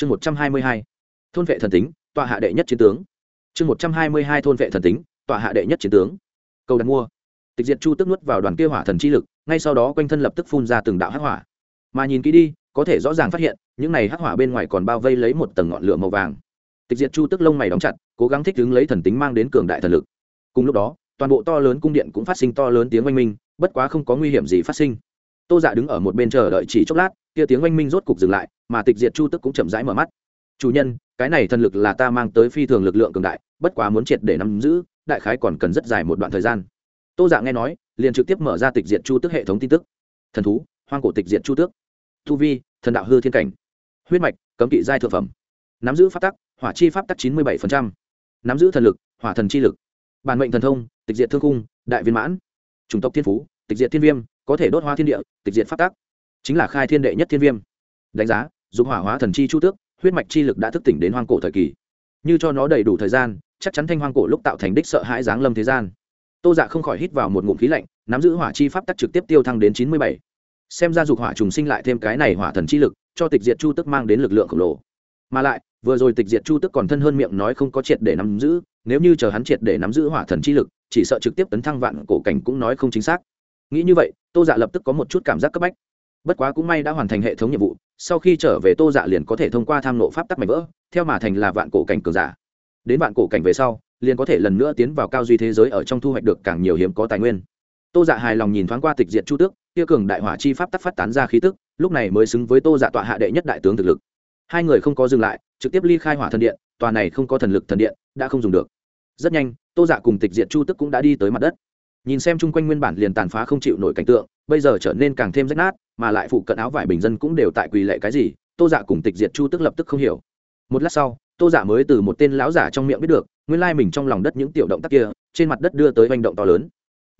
chương một trăm hai mươi hai, thôn vệ thần tính, tọa hạ đệ nhất chiến tướng. Chương một trăm hai mươi hai, thôn vệ thần tính, tọa hạ đệ nhất chiến tướng. Cầu đặt mua. Tịch diệt chu tức nuốt vào đoàn kia hỏa thần chi lực, ngay sau đó quanh thân lập tức phun ra từng đạo hắc hỏa. Mà nhìn kỹ đi, có thể rõ ràng phát hiện, những này hắc hỏa bên ngoài còn bao vây lấy một tầng ngọn lửa màu vàng. Tịch diệt chu tức lông mày đóng chặt, cố gắng thích ứng lấy thần tính mang đến cường đại thần lực. Cùng lúc đó, toàn bộ to lớn cung điện cũng phát sinh to lớn tiếng oanh minh, bất quá không có nguy hiểm gì phát sinh tô dạ đứng ở một bên chờ đợi chỉ chốc lát, kia tiếng oanh minh rốt cục dừng lại, mà tịch diệt chu tức cũng chậm rãi mở mắt. Chủ nhân, cái này thần lực là ta mang tới phi thường lực lượng cường đại, bất quá muốn triệt để nắm giữ, đại khái còn cần rất dài một đoạn thời gian. Tô dạ nghe nói, liền trực tiếp mở ra tịch diệt chu tức hệ thống tin tức. Thần thú, hoang cổ tịch diệt chu tước tu vi, thần đạo hư thiên cảnh. Huyết mạch, cấm kỵ giai thượng phẩm. Nắm giữ pháp tắc, hỏa chi pháp tắc chín mươi bảy nắm giữ thần lực, hỏa thần chi lực. Bản mệnh thần thông, tịch diệt thương cung, đại viên mãn. Chủng tộc thiên phú, tịch diệt thiên viêm có thể đốt hoa thiên địa, tịch diệt pháp tắc. Chính là khai thiên đệ nhất thiên viêm. Đánh giá dùng hỏa hóa thần chi chu tước, huyết mạch chi lực đã thức tỉnh đến hoang cổ thời kỳ. Như cho nó đầy đủ thời gian, chắc chắn thanh hoang cổ lúc tạo thành đích sợ hãi giáng lâm thế gian. Tô dạ không khỏi hít vào một ngụm khí lạnh, nắm giữ hỏa chi pháp tắc trực tiếp tiêu thăng đến chín mươi bảy. Xem ra dục hỏa trùng sinh lại thêm cái này hỏa thần chi lực, cho tịch diệt chu tức mang đến lực lượng khổng lồ. Mà lại, vừa rồi tịch diệt chu tức còn thân hơn miệng nói không có triệt để nắm giữ, nếu như chờ hắn triệt để nắm giữ hỏa thần chi lực, chỉ sợ trực tiếp tấn thăng vạn cổ cảnh cũng nói không chính xác nghĩ như vậy, tô dạ lập tức có một chút cảm giác cấp bách. Bất quá cũng may đã hoàn thành hệ thống nhiệm vụ, sau khi trở về tô dạ liền có thể thông qua tham nộ pháp tắc mạnh vỡ, theo mà thành là vạn cổ cảnh cường giả. Đến vạn cổ cảnh về sau, liền có thể lần nữa tiến vào cao duy thế giới ở trong thu hoạch được càng nhiều hiếm có tài nguyên. Tô dạ hài lòng nhìn thoáng qua tịch diệt chu tước, kia cường đại hỏa chi pháp tắc phát tán ra khí tức, lúc này mới xứng với tô dạ tọa hạ đệ nhất đại tướng thực lực. Hai người không có dừng lại, trực tiếp ly khai hỏa thần điện, tòa này không có thần lực thần điện, đã không dùng được. Rất nhanh, tô dạ cùng tịch diệt chu tức cũng đã đi tới mặt đất nhìn xem chung quanh nguyên bản liền tàn phá không chịu nổi cảnh tượng, bây giờ trở nên càng thêm rách nát, mà lại phụ cận áo vải bình dân cũng đều tại quỳ lệ cái gì, tô dạ cùng tịch diệt chu tức lập tức không hiểu. Một lát sau, tô dạ mới từ một tên lão giả trong miệng biết được, nguyên lai mình trong lòng đất những tiểu động tác kia, trên mặt đất đưa tới hành động to lớn.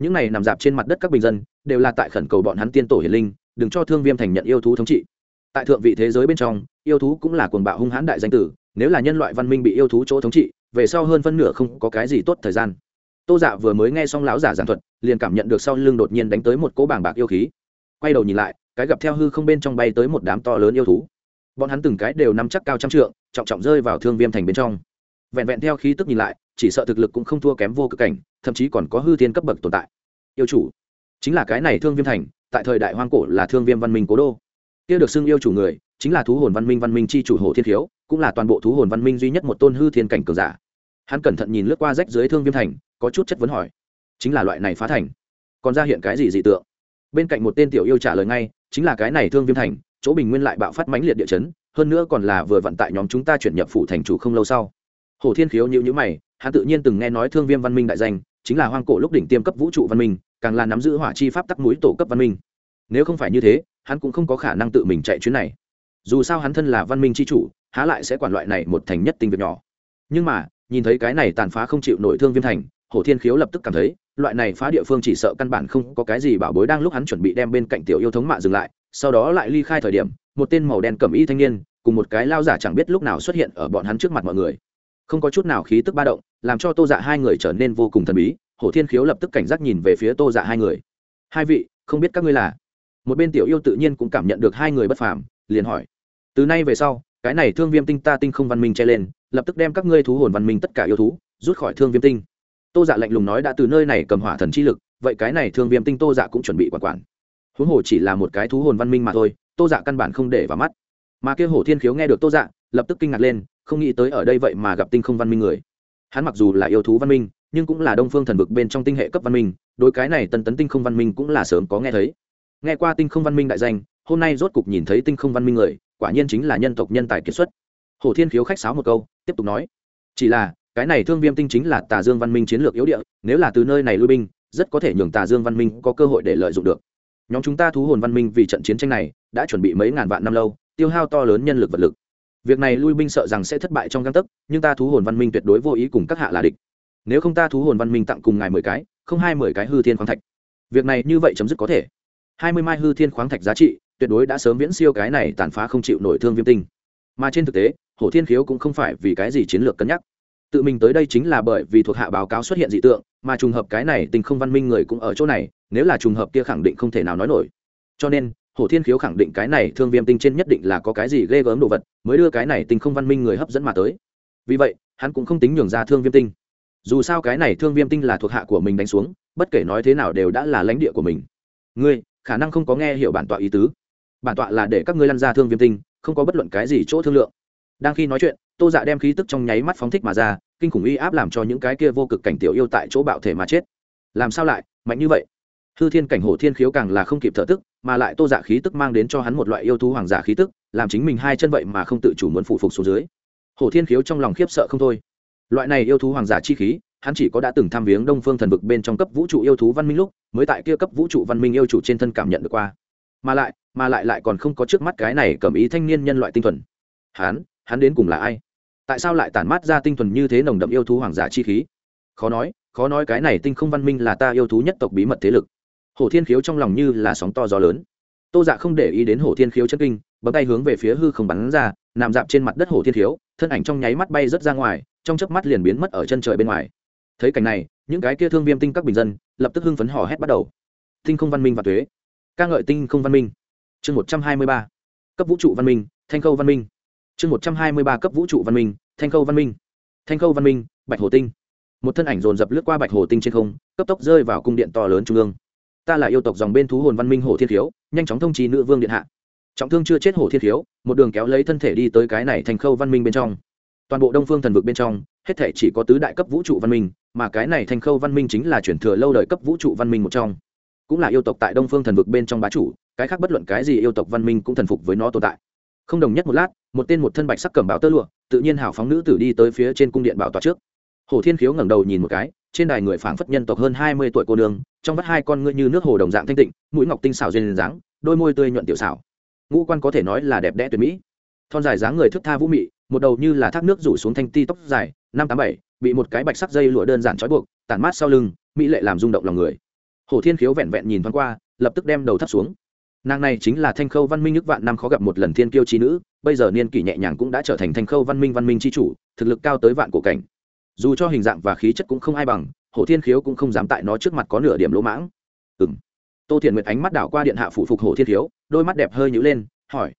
Những này nằm dạp trên mặt đất các bình dân, đều là tại khẩn cầu bọn hắn tiên tổ hiền linh, đừng cho thương viêm thành nhận yêu thú thống trị. Tại thượng vị thế giới bên trong, yêu thú cũng là cuồng bạo hung hãn đại danh tử, nếu là nhân loại văn minh bị yêu thú chỗ thống trị, về sau hơn phân nửa không có cái gì tốt thời gian tô dạ vừa mới nghe xong lão giả giảng thuật, liền cảm nhận được sau lưng đột nhiên đánh tới một cỗ bảng bạc yêu khí. Quay đầu nhìn lại, cái gặp theo hư không bên trong bay tới một đám to lớn yêu thú. Bọn hắn từng cái đều nắm chắc cao trăm trượng, trọng trọng rơi vào thương viêm thành bên trong. Vẹn vẹn theo khí tức nhìn lại, chỉ sợ thực lực cũng không thua kém vô cực cảnh, thậm chí còn có hư thiên cấp bậc tồn tại. Yêu chủ, chính là cái này thương viêm thành, tại thời đại hoang cổ là thương viêm văn minh cố đô. Kia được xưng yêu chủ người, chính là thú hồn văn minh văn minh chi chủ hồ thiên khiếu, cũng là toàn bộ thú hồn văn minh duy nhất một tôn hư thiên cảnh cường giả. Hắn cẩn thận nhìn lướt qua rách dưới thương viêm thành có chút chất vấn hỏi. Chính là loại này phá thành, còn ra hiện cái gì dị tượng? Bên cạnh một tên tiểu yêu trả lời ngay, chính là cái này thương viêm thành, chỗ bình nguyên lại bạo phát mãnh liệt địa chấn, hơn nữa còn là vừa vận tại nhóm chúng ta chuyển nhập phủ thành chủ không lâu sau. Hồ thiên khiếu nhữ nhữ mày, hắn tự nhiên từng nghe nói thương viêm văn minh đại danh, chính là hoang cổ lúc đỉnh tiêm cấp vũ trụ văn minh, càng là nắm giữ hỏa chi pháp tắc mũi tổ cấp văn minh. Nếu không phải như thế, hắn cũng không có khả năng tự mình chạy chuyến này. Dù sao hắn thân là văn minh c h i chủ, há lại sẽ quản loại này một thành nhất tinh việc nhỏ. Nhưng mà, nhìn thấy cái này tàn phá không chịu nổi thương viêm thành hồ thiên khiếu lập tức cảm thấy, loại này phá địa phương chỉ sợ căn bản không có cái gì bảo bối đang lúc hắn chuẩn bị đem bên cạnh tiểu yêu thống mạ dừng lại, sau đó lại ly khai thời điểm, một tên màu đen cầm y thanh niên, cùng một cái lao giả chẳng biết lúc nào xuất hiện ở bọn hắn trước mặt mọi người. Không có chút nào khí tức ba động, làm cho tô dạ hai người trở nên vô cùng thần bí, hổ thiên khiếu lập tức cảnh giác nhìn về phía tô dạ hai người. Hai vị, không biết các ngươi là? Một bên tiểu yêu tự nhiên cũng cảm nhận được hai người bất phàm, liền hỏi. Từ nay về sau, cái này thương viêm tinh ta tinh không văn minh che lên, lập tức đem các ngươi thú hồn văn minh tất cả yêu thú, rút khỏi thương viêm tinh tô dạ lạnh lùng nói đã từ nơi này cầm hỏa thần chi lực, vậy cái này thương viêm tinh tô dạ cũng chuẩn bị quản quản. Huống hồ chỉ là một cái thú hồn văn minh mà thôi, tô dạ căn bản không để vào mắt. Mà kia hổ thiên khiếu nghe được tô dạ lập tức kinh ngạc lên, không nghĩ tới ở đây vậy mà gặp tinh không văn minh người. Hắn mặc dù là yêu thú văn minh, nhưng cũng là đông phương thần vực bên trong tinh hệ cấp văn minh, đối cái này tân tấn tinh không văn minh cũng là sớm có nghe thấy. Nghe qua tinh không văn minh đại danh, hôm nay rốt cục nhìn thấy tinh không văn minh người, quả nhiên chính là nhân tộc nhân tài kiệt xuất. Hồ thiên khiếu khách sáo một câu, tiếp tục nói, chỉ là cái này thương viêm tinh chính là tà dương văn minh chiến lược yếu địa, nếu là từ nơi này lui binh, rất có thể nhường tà dương văn minh có cơ hội để lợi dụng được. Nhóm chúng ta thú hồn văn minh vì trận chiến tranh này, đã chuẩn bị mấy ngàn vạn năm lâu, tiêu hao to lớn nhân lực vật lực. Việc này lui binh sợ rằng sẽ thất bại trong găng tấc, nhưng ta thú hồn văn minh tuyệt đối vô ý cùng các hạ là địch. Nếu không ta thú hồn văn minh tặng cùng ngài mười cái, không hai mười cái hư thiên khoáng thạch. Việc này như vậy chấm dứt có thể. Hai mươi mai hư thiên khoáng thạch giá trị, tuyệt đối đã sớm viễn siêu cái này tàn phá không chịu nổi thương viêm tinh. Mà trên thực tế, hổ thiên khiếu cũng không phải vì cái gì chiến lược cân nhắc tự mình tới đây chính là bởi vì thuộc hạ báo cáo xuất hiện dị tượng, mà trùng hợp cái này tình không văn minh người cũng ở chỗ này, nếu là trùng hợp kia khẳng định không thể nào nói nổi. Cho nên, hồ thiên khiếu khẳng định cái này thương viêm tinh trên nhất định là có cái gì ghê gớm đồ vật, mới đưa cái này tinh không văn minh người hấp dẫn mà tới. Vì vậy, hắn cũng không tính nhường ra thương viêm tinh. Dù sao cái này thương viêm tinh là thuộc hạ của mình đánh xuống, bất kể nói thế nào đều đã là lãnh địa của mình. Ngươi, khả năng không có nghe hiểu bản tọa ý tứ. Bản tọa là để các ngươi lăn ra thương viêm tinh, không có bất luận cái gì chỗ thương lượng đang khi nói chuyện, tô dạ đem khí tức trong nháy mắt phóng thích mà ra, kinh khủng uy áp làm cho những cái kia vô cực cảnh tiểu yêu tại chỗ bạo thể mà chết. Làm sao lại, mạnh như vậy? Hư thiên cảnh, hổ thiên khiếu càng là không kịp thở tức, mà lại tô dạ khí tức mang đến cho hắn một loại yêu thú hoàng giả khí tức, làm chính mình hai chân vậy mà không tự chủ muốn phụ phục xuống dưới. Hổ thiên khiếu trong lòng khiếp sợ không thôi. Loại này yêu thú hoàng giả chi khí, hắn chỉ có đã từng tham viếng đông phương thần vực bên trong cấp vũ trụ yêu thú văn minh lúc, mới tại kia cấp vũ trụ văn minh yêu chủ trên thân cảm nhận được qua. Mà lại mà lại lại còn không có trước mắt cái này cầm ý thanh niên nhân loại tinh thuần. Hắn hắn đến cùng là ai? Tại sao lại tản mát ra tinh thuần như thế nồng đậm yêu thú hoàng giả chi khí? Khó nói khó nói cái này tinh không văn minh là ta yêu thú nhất tộc bí mật thế lực. Hổ thiên khiếu trong lòng như là sóng to gió lớn. Tô dạ không để ý đến hổ thiên khiếu chân kinh, bấm tay hướng về phía hư không bắn ra, nằm dạp trên mặt đất hổ thiên khiếu, thân ảnh trong nháy mắt bay rớt ra ngoài, trong chớp mắt liền biến mất ở chân trời bên ngoài. Thấy cảnh này, những cái kia thương viêm tinh các bình dân lập tức hưng phấn hò hét bắt đầu. Tinh không văn minh và thuế. Ca ngợi tinh không văn minh. Chương một trăm hai mươi ba. Cấp vũ trụ văn minh, thanh khâu văn minh chương một trăm hai mươi ba cấp vũ trụ văn minh, thanh khâu văn minh. Thanh khâu văn minh, bạch hồ tinh. Một thân ảnh dồn dập lướt qua bạch hồ tinh trên không, cấp tốc rơi vào cung điện to lớn trung ương. Ta là yêu tộc dòng bên thú hồn văn minh hồ thiên khiếu nhanh chóng thông trì nữ vương điện hạ. Trọng thương chưa chết hồ thiên khiếu một đường kéo lấy thân thể đi tới cái này thành khâu văn minh bên trong. Toàn bộ đông phương thần vực bên trong, hết thể chỉ có tứ đại cấp vũ trụ văn minh, mà cái này thành khâu văn minh chính là chuyển thừa lâu đời cấp vũ trụ văn minh một trong. Cũng là yêu tộc tại đông phương thần vực bên trong bá chủ, cái khác bất luận cái gì yêu tộc văn minh cũng thần phục với nó tồn tại. Không đồng nhất một lát một tên một thân bạch sắc cầm báo tơ lụa, tự nhiên hào phóng nữ tử đi tới phía trên cung điện bảo tọa trước. Hồ thiên khiếu ngẩng đầu nhìn một cái, trên đài người phảng phất nhân tộc hơn hai mươi tuổi cô nương, trong vắt hai con ngươi như nước hồ đồng dạng thanh tịnh, mũi ngọc tinh xảo duyên dáng, đôi môi tươi nhuận tiểu xảo. Ngũ quan có thể nói là đẹp đẽ tuyệt mỹ. Thon dài dáng người thức tha vũ mị, một đầu như là thác nước rủ xuống thanh ti tóc dài, năm tám bảy, bị một cái bạch sắc dây lụa đơn giản trói buộc, tản mát sau lưng, mỹ lệ làm rung động lòng người. Hồ thiên khiếu vẹn vẹn nhìn thoáng qua, lập tức đem đầu thấp xuống nàng này chính là thanh khâu văn minh nước vạn năm khó gặp một lần thiên kiêu trí nữ, bây giờ niên kỷ nhẹ nhàng cũng đã trở thành thanh khâu văn minh văn minh tri chủ, thực lực cao tới vạn cổ cảnh. Dù cho hình dạng và khí chất cũng không ai bằng hồ thiên khiếu cũng không dám tại nó trước mặt có nửa điểm lỗ mãng. Ừ m tô thiện nguyệt ánh mắt đảo qua điện hạ phụ phục hồ thiên khiếu, đôi mắt đẹp hơi nhữ lên, hỏi,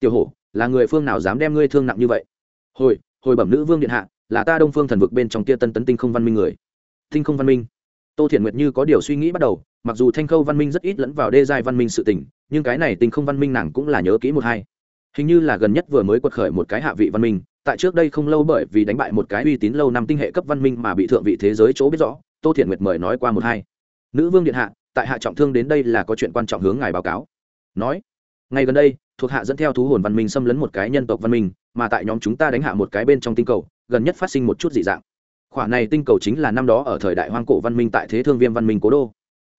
tiểu hổ, là người phương nào dám đem ngươi thương nặng như vậy? Hồi hồi bẩm nữ vương điện hạ, là ta đông phương thần vực bên trong kia tân tấn tinh không văn minh người. Tinh không văn minh? Tô thiện nguyệt như có điều suy nghĩ bắt đầu mặc dù thanh khâu văn minh rất ít lẫn vào đê giai văn minh sự tình, nhưng cái này tình không văn minh nàng cũng là nhớ kỹ một hai. Hình như là gần nhất vừa mới quật khởi một cái hạ vị văn minh, tại trước đây không lâu bởi vì đánh bại một cái uy tín lâu năm tinh hệ cấp văn minh mà bị thượng vị thế giới chỗ biết rõ, tô thiện nguyệt mời nói qua một hai. Nữ vương điện hạ, tại hạ trọng thương đến đây là có chuyện quan trọng hướng ngài báo cáo. Nói, ngay gần đây, thuộc hạ dẫn theo thú hồn văn minh xâm lấn một cái nhân tộc văn minh, mà tại nhóm chúng ta đánh hạ một cái bên trong tinh cầu, gần nhất phát sinh một chút dị dạng. Khoản này tinh cầu chính là năm đó ở thời đại hoang cổ văn minh tại thế thương viêm văn minh cố đô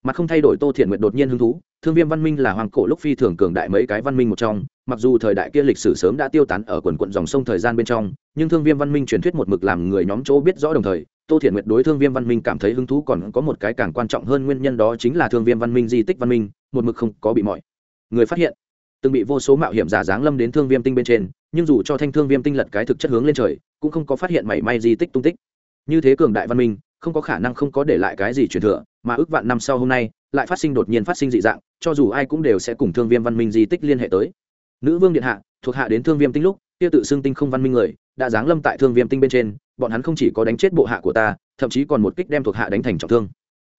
mà không thay đổi tô thiện nguyện đột nhiên hứng thú, thương viêm văn minh là hoàng cổ lúc phi thường cường đại mấy cái văn minh một trong, mặc dù thời đại kia lịch sử sớm đã tiêu tán ở quần quận dòng sông thời gian bên trong, nhưng thương viêm văn minh truyền thuyết một mực làm người nhóm chỗ biết rõ đồng thời, tô thiện nguyện đối thương viêm văn minh cảm thấy hứng thú còn có một cái càng quan trọng hơn nguyên nhân đó chính là thương viêm văn minh di tích văn minh, một mực không có bị mọi người phát hiện. Từng bị vô số mạo hiểm giả giáng lâm đến thương viêm tinh bên trên, nhưng dù cho thanh thương viêm tinh lật cái thực chất hướng lên trời, cũng không có phát hiện mảy may di tích tung tích. Như thế cường đại văn minh không có khả năng không có để lại cái gì truyền thừa, mà ước vạn năm sau hôm nay, lại phát sinh đột nhiên phát sinh dị dạng, cho dù ai cũng đều sẽ cùng thương viêm văn minh di tích liên hệ tới. Nữ vương điện hạ, thuộc hạ đến thương viêm tinh lúc, kia tự xưng tinh không văn minh người, đã giáng lâm tại thương viêm tinh bên trên, bọn hắn không chỉ có đánh chết bộ hạ của ta, thậm chí còn một kích đem thuộc hạ đánh thành trọng thương.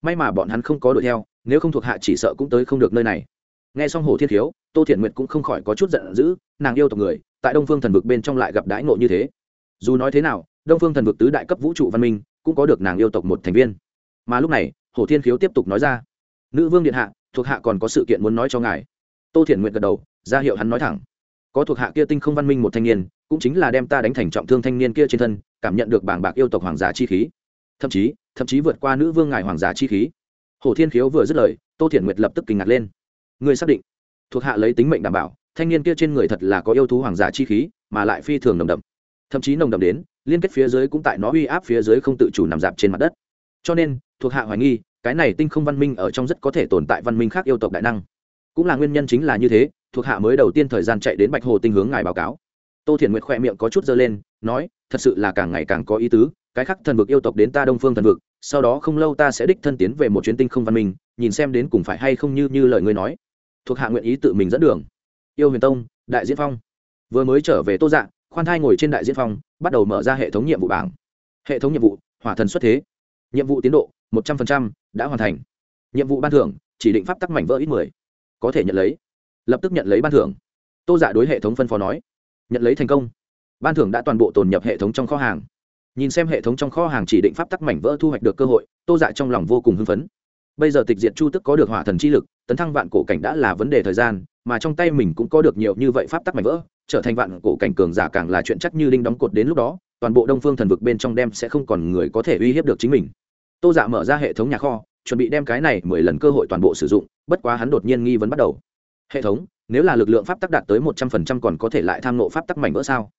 May mà bọn hắn không có đuổi theo, nếu không thuộc hạ chỉ sợ cũng tới không được nơi này. Nghe xong hồ thiên thiếu, tô thiện nguyệt cũng không khỏi có chút giận dữ, nàng yêu tộc người, tại đông phương thần vực bên trong lại gặp đãi ngộ như thế. Dù nói thế nào đông phương thần vực tứ đại cấp vũ trụ văn minh cũng có được nàng yêu tộc một thành viên. Mà lúc này hồ thiên khiếu tiếp tục nói ra, nữ vương điện hạ, thuộc hạ còn có sự kiện muốn nói cho ngài. Tô Thiển nguyện gật đầu, ra hiệu hắn nói thẳng, có thuộc hạ kia tinh không văn minh một thanh niên, cũng chính là đem ta đánh thành trọng thương thanh niên kia trên thân, cảm nhận được bảng bạc yêu tộc hoàng giả chi khí. Thậm chí thậm chí vượt qua nữ vương ngài hoàng giả chi khí. Hồ thiên khiếu vừa dứt lời, tô Thiển nguyệt lập tức kinh ngạc lên người xác định thuộc hạ lấy tính mệnh đảm bảo, thanh niên kia trên người thật là có yêu thú hoàng giả chi khí, mà lại phi thường nồng đậm. Thậm chí nồng đậm đến liên kết phía dưới cũng tại nó uy áp phía dưới không tự chủ nằm dạp trên mặt đất. Cho nên, thuộc hạ hoài nghi, cái này tinh không văn minh ở trong rất có thể tồn tại văn minh khác yêu tộc đại năng. Cũng là nguyên nhân chính là như thế, thuộc hạ mới đầu tiên thời gian chạy đến bạch hồ tinh hướng ngài báo cáo. Tô thiển nguyệt khoe miệng có chút dơ lên, nói, thật sự là càng ngày càng có ý tứ, cái khắc thần vực yêu tộc đến ta đông phương thần vực, sau đó không lâu ta sẽ đích thân tiến về một chuyến tinh không văn minh, nhìn xem đến cùng phải hay không như như lời ngươi nói. Thuộc hạ nguyện ý tự mình dẫn đường. Yêu huyền tông, đại diễn phong. Vừa mới trở về tô dạ khoan thai ngồi trên đại diễn phong, bắt đầu mở ra hệ thống nhiệm vụ bảng. Hệ thống nhiệm vụ, hỏa thần xuất thế. Nhiệm vụ tiến độ, một trăm linh đã hoàn thành. Nhiệm vụ ban thưởng, chỉ định pháp tắc mảnh vỡ ít mười. Có thể nhận lấy. Lập tức nhận lấy ban thưởng. Tô giả đối hệ thống phân phó nói. Nhận lấy thành công. Ban thưởng đã toàn bộ tồn nhập hệ thống trong kho hàng. Nhìn xem hệ thống trong kho hàng chỉ định pháp tắc mảnh vỡ thu hoạch được cơ hội, tô dạ trong lòng vô cùng hưng phấn. Bây giờ tịch diệt chu tức có được hỏa thần chi lực, tấn thăng vạn cổ cảnh đã là vấn đề thời gian mà trong tay mình cũng có được nhiều như vậy pháp tắc mảnh vỡ, trở thành vạn cổ cảnh cường giả càng là chuyện chắc như đinh đóng cột đến lúc đó, toàn bộ đông phương thần vực bên trong đem sẽ không còn người có thể uy hiếp được chính mình. Tô dạ mở ra hệ thống nhà kho, chuẩn bị đem cái này mười lần cơ hội toàn bộ sử dụng, bất quá hắn đột nhiên nghi vấn bắt đầu. Hệ thống, nếu là lực lượng pháp tắc đạt tới một trăm phần trăm còn có thể lại tham nộ pháp tắc mảnh vỡ sao?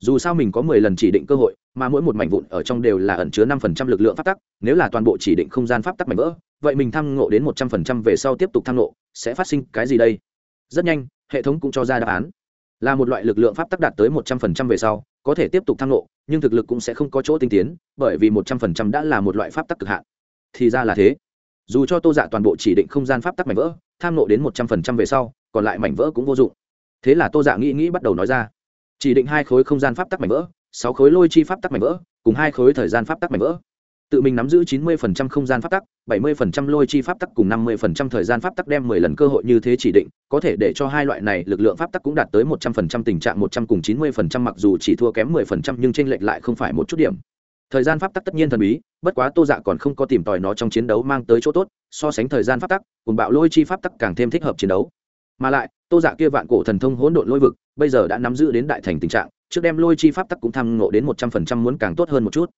Dù sao mình có mười lần chỉ định cơ hội, mà mỗi một mảnh vụn ở trong đều là ẩn chứa năm phần trăm lực lượng pháp tắc, nếu là toàn bộ chỉ định không gian pháp tắc mảnh vỡ, vậy mình tham ngộ đến một trăm phần trăm về sau tiếp tục tham ngộ, sẽ phát sinh cái gì đây? Rất nhanh, hệ thống cũng cho ra đáp án. Là một loại lực lượng pháp tắc đạt tới một trăm phần trăm về sau, có thể tiếp tục tham ngộ nhưng thực lực cũng sẽ không có chỗ tinh tiến, bởi vì một trăm phần trăm đã là một loại pháp tắc cực hạn. Thì ra là thế. Dù cho tô dạ toàn bộ chỉ định không gian pháp tắc mảnh vỡ, tham ngộ đến một trăm phần trăm về sau, còn lại mảnh vỡ cũng vô dụng. Thế là tô dạ nghĩ nghĩ bắt đầu nói ra. Chỉ định hai khối không gian pháp tắc mảnh vỡ, sáu khối lôi chi pháp tắc mảnh vỡ, cùng hai khối thời gian pháp tắc mảnh vỡ tự mình nắm giữ chín mươi phần trăm không gian pháp tắc, bảy mươi phần trăm lôi chi pháp tắc cùng năm mươi phần trăm thời gian pháp tắc đem mười lần cơ hội như thế chỉ định, có thể để cho hai loại này lực lượng pháp tắc cũng đạt tới một trăm phần trăm tình trạng một trăm cùng chín mươi phần trăm mặc dù chỉ thua kém mười phần trăm nhưng chênh lệch lại không phải một chút điểm. Thời gian pháp tắc tất nhiên thần bí, bất quá tô dạ còn không có tìm tòi nó trong chiến đấu mang tới chỗ tốt, so sánh thời gian pháp tắc, cùng bạo lôi chi pháp tắc càng thêm thích hợp chiến đấu. Mà lại, tô dạ kia vạn cổ thần thông hỗn độn lôi vực, bây giờ đã nắm giữ đến đại thành tình trạng, trước đem lôi chi pháp tắc cũng tham ngộ đến một trăm phần trăm muốn càng tốt hơn một chút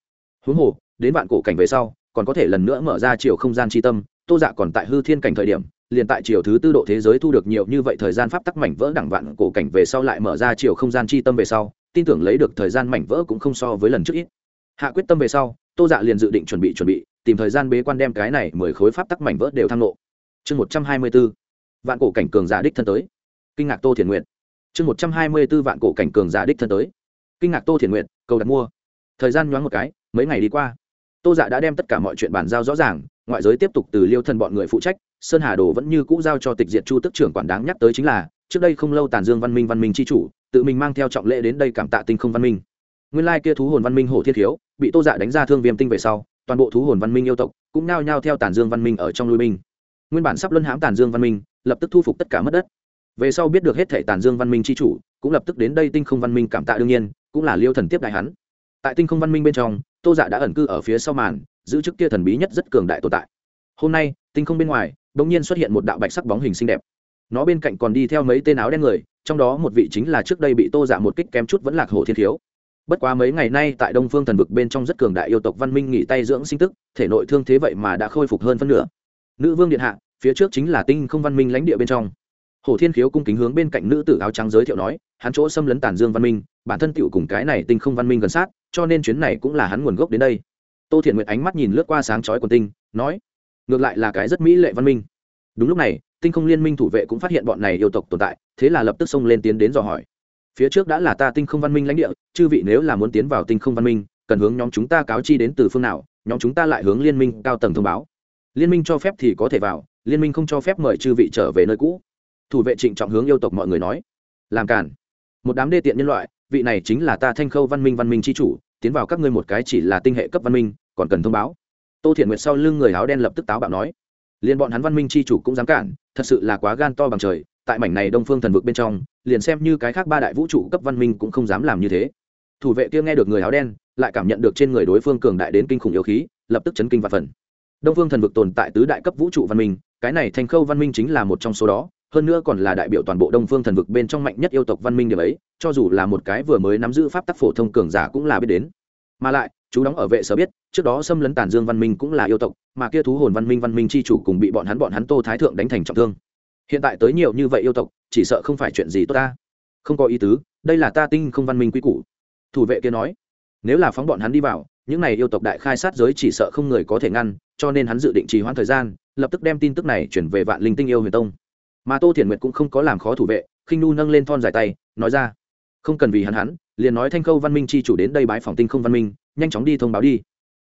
huống hồ, đến vạn cổ cảnh về sau, còn có thể lần nữa mở ra chiều không gian chi tâm, tô dạ còn tại hư thiên cảnh thời điểm, liền tại chiều thứ tư độ thế giới thu được nhiều như vậy thời gian pháp tắc mảnh vỡ đẳng vạn cổ cảnh về sau lại mở ra chiều không gian chi tâm về sau, tin tưởng lấy được thời gian mảnh vỡ cũng không so với lần trước ít. Hạ quyết tâm về sau, tô dạ liền dự định chuẩn bị chuẩn bị, tìm thời gian bế quan đem cái này mười khối pháp tắc mảnh vỡ đều thăng nộ chương một trăm hai mươi b ố vạn cổ cảnh cường giả đích thân tới. Kinh ngạc tô thiền nguyện chương một trăm hai mươi b ố vạn cổ cảnh cường giả đích thân tới. Kinh ngạc tô thiền nguyện cầu đặt mua. Thời gian nhoáng một cái mấy ngày đi qua, tô dạ đã đem tất cả mọi chuyện bàn giao rõ ràng, ngoại giới tiếp tục từ liêu thân bọn người phụ trách, sơn hà đồ vẫn như cũ giao cho tịch diệt chu tức trưởng quản đáng nhắc tới chính là, trước đây không lâu tàn dương văn minh văn minh c h i chủ, tự mình mang theo trọng lễ đến đây cảm tạ tinh không văn minh. Nguyên lai kia thú hồn văn minh hồ thiết khiếu bị tô dạ đánh ra thương viêm tinh về sau, toàn bộ thú hồn văn minh yêu tộc cũng nao nhao theo tàn dương văn minh ở trong lui binh. Nguyên bản sắp luân hãm tàn dương văn minh, lập tức thu phục tất cả mất đất. Về sau biết được hết thể tàn dương văn minh c h i chủ, cũng lập tức đến đây tinh không văn minh cảm tạ đương nhiên, cũng là liêu thần tiếp đại hắn. Tại tinh không văn minh bên trong tô dạ đã ẩn cư ở phía sau màn, giữ chức kia thần bí nhất rất cường đại tồn tại. Hôm nay, tinh không bên ngoài đ ỗ n g nhiên xuất hiện một đạo bạch sắc bóng hình xinh đẹp. Nó bên cạnh còn đi theo mấy tên áo đen người, trong đó một vị chính là trước đây bị tô dạ một kích kém chút vẫn lạc hồ thiên thiếu. Bất quá mấy ngày nay tại đông phương thần vực bên trong rất cường đại yêu tộc văn minh nghỉ tay dưỡng sinh tức, thể nội thương thế vậy mà đã khôi phục hơn phân nửa. Nữ vương điện hạ, phía trước chính là tinh không văn minh lãnh địa bên trong. Hồ thiên khiếu cung kính hướng bên cạnh nữ tử áo trắng giới thiệu nói, hắn chỗ xâm lấn tản dương văn minh, bản thân tựu cùng cái này tinh không văn minh gần sát cho nên chuyến này cũng là hắn nguồn gốc đến đây. Tô thiện nguyệt ánh mắt nhìn lướt qua sáng chói của tinh, nói, ngược lại là cái rất mỹ lệ văn minh. Đúng lúc này, tinh không liên minh thủ vệ cũng phát hiện bọn này yêu tộc tồn tại, thế là lập tức xông lên tiến đến dò hỏi. Phía trước đã là ta tinh không văn minh lãnh địa, chư vị nếu là muốn tiến vào tinh không văn minh, cần hướng nhóm chúng ta cáo chi đến từ phương nào, nhóm chúng ta lại hướng liên minh cao tầng thông báo. Liên minh cho phép thì có thể vào, liên minh không cho phép mời chư vị trở về nơi cũ. Thủ vệ trịnh trọng hướng yêu tộc mọi người nói, làm cản một đám đê tiện nhân loại vị này chính là ta thanh khâu văn minh văn minh c h i chủ, tiến vào các ngươi một cái chỉ là tinh hệ cấp văn minh, còn cần thông báo. Tô thiện nguyệt sau lưng người áo đen lập tức táo bạo nói. Liền bọn hắn văn minh c h i chủ cũng dám cản, thật sự là quá gan to bằng trời, tại mảnh này đông phương thần vực bên trong, liền xem như cái khác ba đại vũ trụ cấp văn minh cũng không dám làm như thế. Thủ vệ kia nghe được người áo đen, lại cảm nhận được trên người đối phương cường đại đến kinh khủng yêu khí, lập tức chấn kinh và phần. Đông phương thần vực tồn tại tứ đại cấp vũ trụ văn minh, cái này thành khâu văn minh chính là một trong số đó hơn nữa còn là đại biểu toàn bộ đông phương thần vực bên trong mạnh nhất yêu tộc văn minh điểm ấy, cho dù là một cái vừa mới nắm giữ pháp tắc phổ thông cường giả cũng là biết đến. Mà lại, chú đóng ở vệ sở biết, trước đó xâm lấn tàn dương văn minh cũng là yêu tộc, mà kia thú hồn văn minh văn minh c h i chủ cùng bị bọn hắn bọn hắn tô thái thượng đánh thành trọng thương. Hiện tại tới nhiều như vậy yêu tộc, chỉ sợ không phải chuyện gì tốt ta. Không có ý tứ, đây là ta tinh không văn minh quy củ. Thủ vệ kia nói, nếu là phóng bọn hắn đi vào, những này yêu tộc đại khai sát giới chỉ sợ không người có thể ngăn, cho nên hắn dự định trì hoãn thời gian, lập tức đem tin tức này chuyển về vạn linh tinh yêu huyền tông mà tô thiện nguyệt cũng không có làm khó thủ vệ, khinh nu nâng lên thon dài tay, nói ra, không cần vì hắn hắn, liền nói thanh khâu văn minh chi chủ đến đây bái phòng tinh không văn minh, nhanh chóng đi thông báo đi.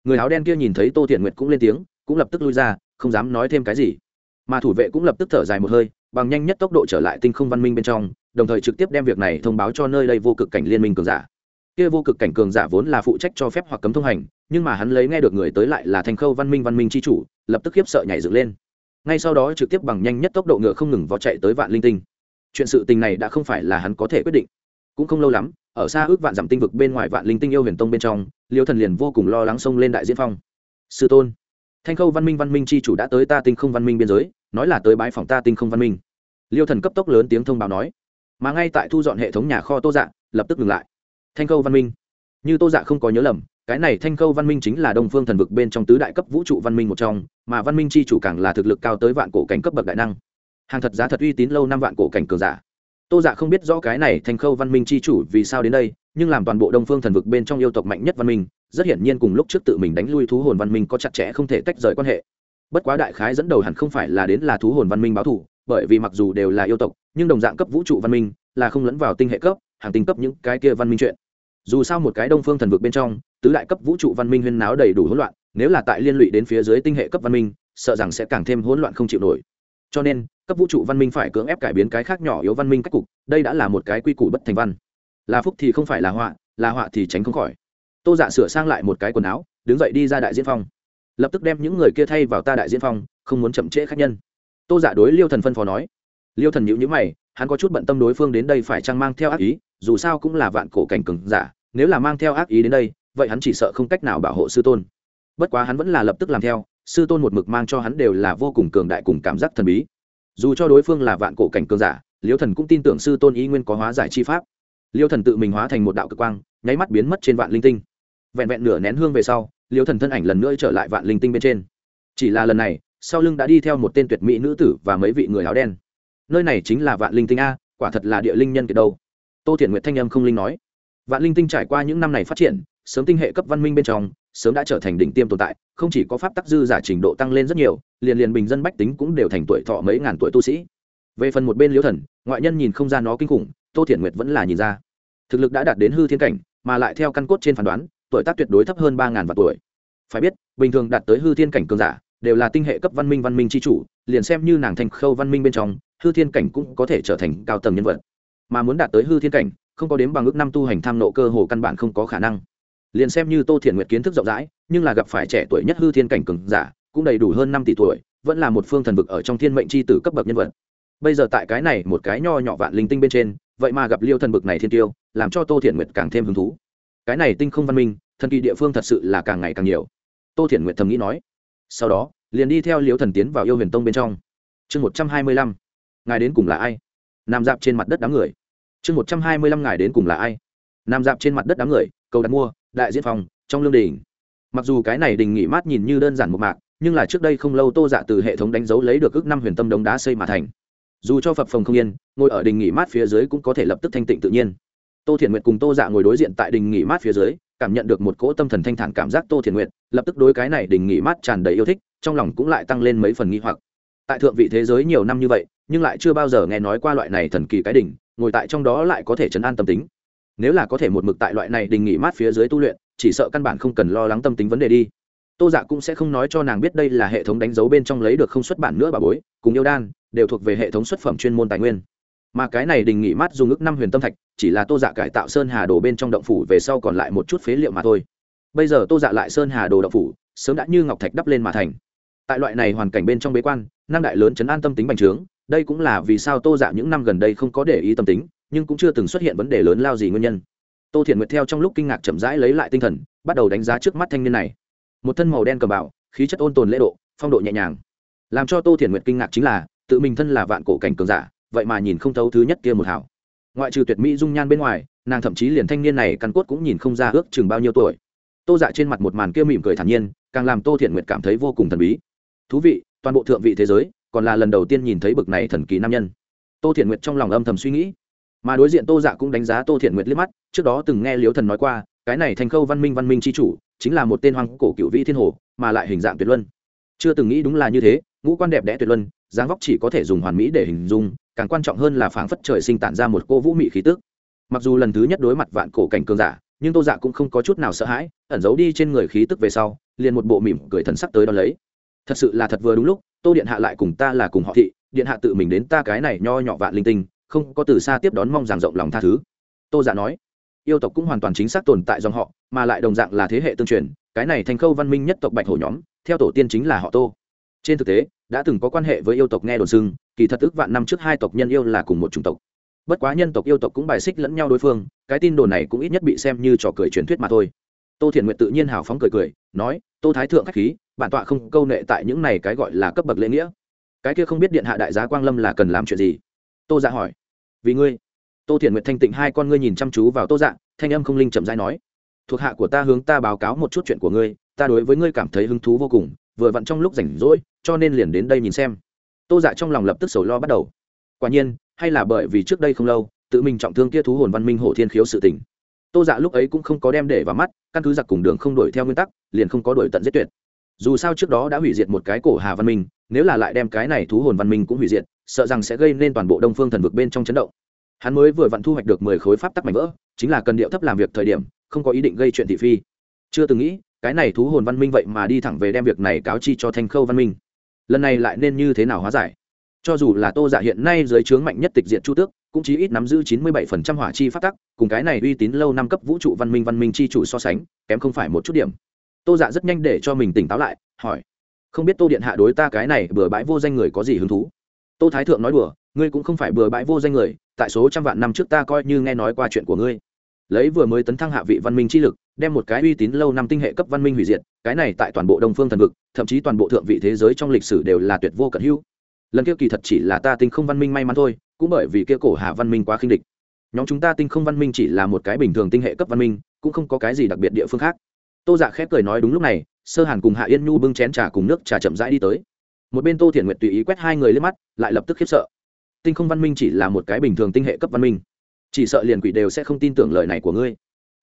Người áo đen kia nhìn thấy tô thiện nguyệt cũng lên tiếng, cũng lập tức lui ra, không dám nói thêm cái gì. Mà thủ vệ cũng lập tức thở dài một hơi, bằng nhanh nhất tốc độ trở lại tinh không văn minh bên trong, đồng thời trực tiếp đem việc này thông báo cho nơi đây vô cực cảnh liên minh cường giả. Kia vô cực cảnh cường giả vốn là phụ trách cho phép hoặc cấm thông hành, nhưng mà hắn lấy nghe được người tới lại là thanh khâu văn minh văn minh c h i chủ, lập tức khiếp sợ nhảy dựng lên ngay sau đó trực tiếp bằng nhanh nhất tốc độ ngựa không ngừng vó chạy tới vạn linh tinh. Chuyện sự tình này đã không phải là hắn có thể quyết định. Cũng không lâu lắm, ở xa ước vạn dặm tinh vực bên ngoài vạn linh tinh yêu huyền tông bên trong, liêu thần liền vô cùng lo lắng xông lên đại diễn phong. Sư tôn, thanh khâu văn minh văn minh c h i chủ đã tới ta tinh không văn minh biên giới, nói là tới bãi phòng ta tinh không văn minh. Liêu thần cấp tốc lớn tiếng thông báo nói. Mà ngay tại thu dọn hệ thống nhà kho tô dạ lập tức ngừng lại. Thanh khâu văn minh, như tô dạ không có nhớ lầm cái này thanh khâu văn minh chính là đông phương thần vực bên trong tứ đại cấp vũ trụ văn minh một trong, mà văn minh c h i chủ càng là thực lực cao tới vạn cổ cảnh cấp bậc đại năng. Hàng thật giá thật uy tín lâu năm vạn cổ cảnh cường giả. Tô dạ không biết rõ cái này thanh khâu văn minh c h i chủ vì sao đến đây, nhưng làm toàn bộ đông phương thần vực bên trong yêu tộc mạnh nhất văn minh, rất hiển nhiên cùng lúc trước tự mình đánh lui thú hồn văn minh có chặt chẽ không thể tách rời quan hệ. Bất quá đại khái dẫn đầu hẳn không phải là đến là thú hồn văn minh báo thù, bởi vì mặc dù đều là yêu tộc, nhưng đồng dạng cấp vũ trụ văn minh là không lẫn vào tinh hệ cấp, hàng tinh cấp những cái kia văn minh chuyện. Dù sao một cái đông phương thần vực bên trong tứ đại cấp vũ trụ văn minh huyên náo đầy đủ hỗn loạn, nếu là tại liên lụy đến phía dưới tinh hệ cấp văn minh, sợ rằng sẽ càng thêm hỗn loạn không chịu nổi. Cho nên, cấp vũ trụ văn minh phải cưỡng ép cải biến cái khác nhỏ yếu văn minh cách cục, đây đã là một cái quy củ bất thành văn. Là phúc thì không phải là họa là họa thì tránh không khỏi. Tô dạ sửa sang lại một cái quần áo, đứng dậy đi ra đại diễn phong. Lập tức đem những người kia thay vào ta đại diễn phong, không muốn chậm trễ khách nhân. Tô dạ đối liêu thần phân phó nói. Liêu thần nhữ nhữ mày, hắn có chút bận tâm đối phương đến đây phải chăng mang theo ác ý, dù sao cũng là vạn cổ cảnh cừng giả, nếu là mang theo ác ý đến đây vậy hắn chỉ sợ không cách nào bảo hộ sư tôn. Bất quá hắn vẫn là lập tức làm theo, sư tôn một mực mang cho hắn đều là vô cùng cường đại cùng cảm giác thần bí. Dù cho đối phương là vạn cổ cảnh cường giả, liêu thần cũng tin tưởng sư tôn ý nguyên có hóa giải chi pháp. Liêu thần tự mình hóa thành một đạo cực quang, nháy mắt biến mất trên vạn linh tinh. Vẹn vẹn nửa nén hương về sau, liêu thần thân ảnh lần nữa trở lại vạn linh tinh bên trên. Chỉ là lần này, sau lưng đã đi theo một tên tuyệt mỹ nữ tử và mấy vị người áo đen. Nơi này chính là vạn linh tinh a, quả thật là địa linh nhân kiệt đâu. Tô thiện nguyệt thanh âm không linh nói vạn linh tinh trải qua những năm này phát triển, sớm tinh hệ cấp văn minh bên trong, sớm đã trở thành đỉnh tiêm tồn tại, không chỉ có pháp tắc dư giả trình độ tăng lên rất nhiều, liền liền bình dân bách tính cũng đều thành tuổi thọ mấy ngàn tuổi tu sĩ. Về phần một bên liễu thần, ngoại nhân nhìn không ra nó kinh khủng, tô thiện nguyệt vẫn là nhìn ra. Thực lực đã đạt đến hư thiên cảnh, mà lại theo căn cốt trên phán đoán, tuổi tác tuyệt đối thấp hơn ba ngàn vạn tuổi. Phải biết, bình thường đạt tới hư thiên cảnh cường giả, đều là tinh hệ cấp văn minh văn minh c h i chủ, liền xem như nàng thành khâu văn minh bên trong, hư thiên cảnh cũng có thể trở thành cao tầng nhân vật. Mà muốn đạt tới hư thiên cảnh không có đếm bằng ước năm tu hành tham nộ cơ hồ căn bản không có khả năng. Liền xem như tô thiện nguyệt kiến thức rộng rãi, nhưng là gặp phải trẻ tuổi nhất hư thiên cảnh cường giả, cũng đầy đủ hơn năm tỷ tuổi, vẫn là một phương thần vực ở trong thiên mệnh c h i tử cấp bậc nhân vật. Bây giờ tại cái này một cái nho nhỏ vạn linh tinh bên trên, vậy mà gặp liêu thần vực này thiên tiêu, làm cho tô thiện nguyệt càng thêm hứng thú. Cái này tinh không văn minh, thần kỳ địa phương thật sự là càng ngày càng nhiều. Tô thiện nguyệt thầm nghĩ nói. Sau đó, liền đi theo liêu thần tiến vào yêu huyền tông bên trong. Chương một trăm hai mươi lăm. Ngài đến cùng là ai? Nằm dạp trên mặt đất đám người chương một trăm hai mươi lăm ngày đến cùng là ai? Nằm dạp trên mặt đất đám người, cầu đặt mua, đại diễn phòng, trong lương đình. Mặc dù cái này đình nghỉ mát nhìn như đơn giản một mạc, nhưng là trước đây không lâu tô dạ từ hệ thống đánh dấu lấy được ước năm huyền tâm đống đá xây mà thành. Dù cho phập phòng không yên, ngồi ở đình nghỉ mát phía dưới cũng có thể lập tức thanh tịnh tự nhiên. Tô thiện nguyệt cùng tô dạ ngồi đối diện tại đình nghỉ mát phía dưới, cảm nhận được một cỗ tâm thần thanh thản cảm giác tô thiện nguyệt, lập tức đối cái này đình nghỉ mát tràn đầy yêu thích, trong lòng cũng lại tăng lên mấy phần nghi hoặc tại thượng vị thế giới nhiều năm như vậy, nhưng lại chưa bao giờ nghe nói qua loại này thần kỳ cái đỉnh, ngồi tại trong đó lại có thể chấn an tâm tính. Nếu là có thể một mực tại loại này đình nghỉ mát phía dưới tu luyện, chỉ sợ căn bản không cần lo lắng tâm tính vấn đề đi. Tô dạ cũng sẽ không nói cho nàng biết đây là hệ thống đánh dấu bên trong lấy được không xuất bản nữa bà bối, cùng yêu đan, đều thuộc về hệ thống xuất phẩm chuyên môn tài nguyên. Mà cái này đình nghỉ mát dùng ước năm huyền tâm thạch, chỉ là tô dạ cải tạo sơn hà đồ bên trong động phủ về sau còn lại một chút phế liệu mà thôi. Bây giờ tô dạ lại sơn hà đồ động phủ, sớm đã như ngọc thạch đắp lên mà thành. Tại loại này hoàn cảnh bên trong bế quan năng đại lớn chấn an tâm tính bành trướng, đây cũng là vì sao tô dạ những năm gần đây không có để ý tâm tính, nhưng cũng chưa từng xuất hiện vấn đề lớn lao gì nguyên nhân. Tô thiện nguyệt theo trong lúc kinh ngạc chậm rãi lấy lại tinh thần, bắt đầu đánh giá trước mắt thanh niên này. Một thân màu đen cầm bạo khí chất ôn tồn lễ độ, phong độ nhẹ nhàng. Làm cho tô thiện nguyệt kinh ngạc chính là, tự mình thân là vạn cổ cảnh cường giả, vậy mà nhìn không thấu thứ nhất kia một hảo ngoại trừ tuyệt mỹ dung nhan bên ngoài, nàng thậm chí liền thanh niên này căn cốt cũng nhìn không ra ước chừng bao nhiêu tuổi. Tô dạ trên mặt một màn kia mỉm cười thản nhiên, càng làm tô thiện nguyệt cảm thấy vô cùng thần bí. Thú vị toàn bộ thượng vị thế giới, còn là lần đầu tiên nhìn thấy bực này thần kỳ nam nhân. Tô thiện nguyệt trong lòng âm thầm suy nghĩ. Mà đối diện tô dạ cũng đánh giá tô thiện nguyệt liếc mắt, trước đó từng nghe liếu thần nói qua, cái này thành khâu văn minh văn minh c h i chủ, chính là một tên hoàng cổ cựu vĩ thiên hồ, mà lại hình dạng tuyệt luân. Chưa từng nghĩ đúng là như thế, ngũ quan đẹp đẽ tuyệt luân, dáng vóc chỉ có thể dùng hoàn mỹ để hình dung, càng quan trọng hơn là phảng phất trời sinh tản ra một cô vũ mị khí tức. Mặc dù lần thứ nhất đối mặt vạn cổ cảnh cường giả, nhưng tô dạ cũng không có chút nào sợ hãi, ẩn giấu đi trên người khí tức về sau, liền một bộ mỉm cười thần sắc tới đón lấy thật sự là thật vừa đúng lúc, tô điện hạ lại cùng ta là cùng họ thị, điện hạ tự mình đến ta cái này nho nhỏ vạn linh tinh, không có từ xa tiếp đón mong rằng rộng lòng tha thứ. Tô dạ nói, yêu tộc cũng hoàn toàn chính xác tồn tại dòng họ, mà lại đồng dạng là thế hệ tương truyền, cái này thành khâu văn minh nhất tộc bạch hổ nhóm, theo tổ tiên chính là họ tô. Trên thực tế, đã từng có quan hệ với yêu tộc nghe đồn xưng, kỳ thật ước vạn năm trước hai tộc nhân yêu là cùng một chủng tộc. Bất quá nhân tộc yêu tộc cũng bài xích lẫn nhau đối phương, cái tin đồn này cũng ít nhất bị xem như trò cười truyền thuyết mà thôi tô thiền nguyện tự nhiên hào phóng cười cười, nói, tô thái thượng k h á c h khí, bản tọa không câu nệ tại những này cái gọi là cấp bậc lễ nghĩa. Cái kia không biết điện hạ đại giá quang lâm là cần làm chuyện gì? Tô dạ hỏi. Vì ngươi. Tô thiền nguyện thanh tịnh hai con ngươi nhìn chăm chú vào tô dạ thanh âm không linh chậm dai nói, thuộc hạ của ta hướng ta báo cáo một chút chuyện của ngươi, ta đối với ngươi cảm thấy hứng thú vô cùng, vừa vặn trong lúc rảnh rỗi, cho nên liền đến đây nhìn xem. Tô dạ trong lòng lập tức sầu lo bắt đầu. Quả nhiên, hay là bởi vì trước đây không lâu, tự mình trọng thương kia thú hồn văn minh hổ thiên khiếu sự tình. Tô dạ lúc ấy cũng không có đem để vào mắt căn cứ giặc cùng đường không đổi theo nguyên tắc, liền không có đổi tận giết tuyệt. Dù sao trước đó đã hủy diệt một cái cổ hà văn minh, nếu là lại đem cái này thú hồn văn minh cũng hủy diệt, sợ rằng sẽ gây nên toàn bộ đông phương thần vực bên trong chấn động. Hắn mới vừa vặn thu hoạch được mười khối pháp tắc mảnh vỡ, chính là cần điệu thấp làm việc thời điểm, không có ý định gây chuyện thị phi. Chưa từng nghĩ, cái này thú hồn văn minh vậy mà đi thẳng về đem việc này cáo chi cho thanh khâu văn minh. Lần này lại nên như thế nào hóa giải? Cho dù là tô giả dạ hiện nay dưới trướng mạnh nhất tịch diện chu tước cũng chỉ ít nắm giữ chín mươi bảy phần trăm hỏa chi phát tắc, cùng cái này uy tín lâu năm cấp vũ trụ văn minh văn minh chi chủ so sánh, kém không phải một chút điểm. Tô dạ rất nhanh để cho mình tỉnh táo lại, hỏi, không biết tô điện hạ đối ta cái này bừa bãi vô danh người có gì hứng thú? Tô thái thượng nói đùa, ngươi cũng không phải bừa bãi vô danh người, tại số trăm vạn năm trước ta coi như nghe nói qua chuyện của ngươi. Lấy vừa mới tấn thăng hạ vị văn minh chi lực, đem một cái uy tín lâu năm tinh hệ cấp văn minh hủy diệt, cái này tại toàn bộ đông phương thần vực, thậm chí toàn bộ thượng vị thế giới trong lịch sử đều là tuyệt vô cận hữu. Lần kia kỳ thật chỉ là ta tinh không văn minh may mắn thôi cũng bởi vì kia cổ hạ văn minh quá khinh địch. Nhóm chúng ta tinh không văn minh chỉ là một cái bình thường tinh hệ cấp văn minh, cũng không có cái gì đặc biệt địa phương khác. Tô dạ khép cười nói đúng lúc này, sơ hàn cùng hạ yên nhu bưng chén trà cùng nước trà chậm rãi đi tới. Một bên tô thiện nguyện tùy ý quét hai người lên mắt, lại lập tức khiếp sợ. Tinh không văn minh chỉ là một cái bình thường tinh hệ cấp văn minh. Chỉ sợ liền quỷ đều sẽ không tin tưởng lời này của ngươi.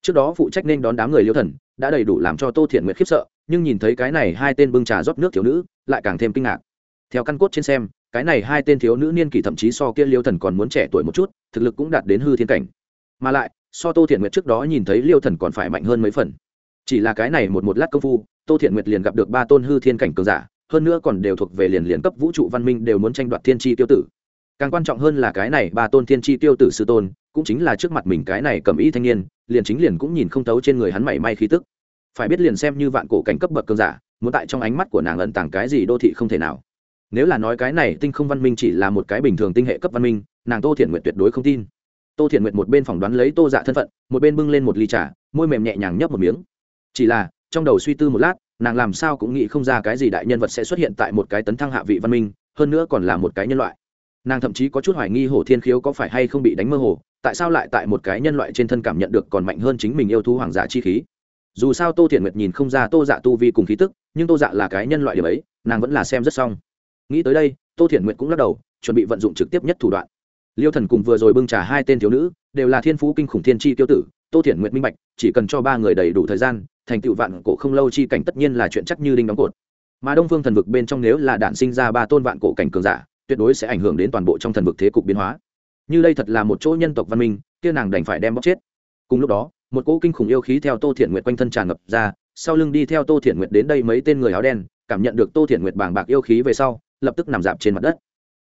Trước đó phụ trách nên đón đám người liêu thần, đã đầy đủ làm cho tô thiện nguyện khiếp sợ, nhưng nhìn thấy cái này hai tên bưng trà rót nước thiếu nữ, lại càng thêm kinh ngạc. Theo căn cốt trên xem cái này hai tên thiếu nữ niên kỷ thậm chí so kia liêu thần còn muốn trẻ tuổi một chút, thực lực cũng đạt đến hư thiên cảnh. Mà lại, so tô thiện nguyệt trước đó nhìn thấy liêu thần còn phải mạnh hơn mấy phần. Chỉ là cái này một một lát công phu, tô thiện nguyệt liền gặp được ba tôn hư thiên cảnh cường giả, hơn nữa còn đều thuộc về liền liền cấp vũ trụ văn minh đều muốn tranh đoạt thiên tri tiêu tử. Càng quan trọng hơn là cái này ba tôn thiên tri tiêu tử sư tôn, cũng chính là trước mặt mình cái này cầm ý thanh niên, liền chính liền cũng nhìn không thấu trên người hắn mảy may khí tức. Phải biết liền xem như vạn cổ cảnh cấp bậc cường giả, muốn tại trong ánh mắt của nàng ẩn tàng cái gì đô thị không thể nào nếu là nói cái này tinh không văn minh chỉ là một cái bình thường tinh hệ cấp văn minh, nàng tô thiện nguyện tuyệt đối không tin. Tô thiện nguyện một bên phỏng đoán lấy tô dạ thân phận, một bên bưng lên một ly trà, môi mềm nhẹ nhàng nhấp một miếng. Chỉ là, trong đầu suy tư một lát, nàng làm sao cũng nghĩ không ra cái gì đại nhân vật sẽ xuất hiện tại một cái tấn thăng hạ vị văn minh, hơn nữa còn là một cái nhân loại. Nàng thậm chí có chút hoài nghi hồ thiên khiếu có phải hay không bị đánh mơ hồ, tại sao lại tại một cái nhân loại trên thân cảm nhận được còn mạnh hơn chính mình yêu thú hoàng giả chi khí. Dù sao tô thiện nguyệt nhìn không ra tô dạ tu vi cùng khí tức, nhưng tô dạ là cái nhân loại điểm ấy, nàng vẫn là xem rất xong nghĩ tới đây, tô thiển nguyện cũng lắc đầu, chuẩn bị vận dụng trực tiếp nhất thủ đoạn. Liêu thần cùng vừa rồi bưng trả hai tên thiếu nữ, đều là thiên phú kinh khủng thiên tri tiêu tử, tô thiển nguyện minh bạch, chỉ cần cho ba người đầy đủ thời gian, thành tựu vạn cổ không lâu chi cảnh tất nhiên là chuyện chắc như đinh đóng cột. Mà đông phương thần vực bên trong nếu là đạn sinh ra ba tôn vạn cổ cảnh cường giả, tuyệt đối sẽ ảnh hưởng đến toàn bộ trong thần vực thế cục biến hóa. Như đây thật là một chỗ nhân tộc văn minh, kia nàng đành phải đem bóc chết. Cùng lúc đó, một cỗ kinh khủng yêu khí theo tô thiển nguyệt quanh thân tràn ngập ra, sau lưng đi theo tô thiển nguyệt đến đây mấy tên người áo đen, cảm nhận được tô thiển nguyệt bàng bạc yêu khí về sau lập tức nằm dạp trên mặt đất.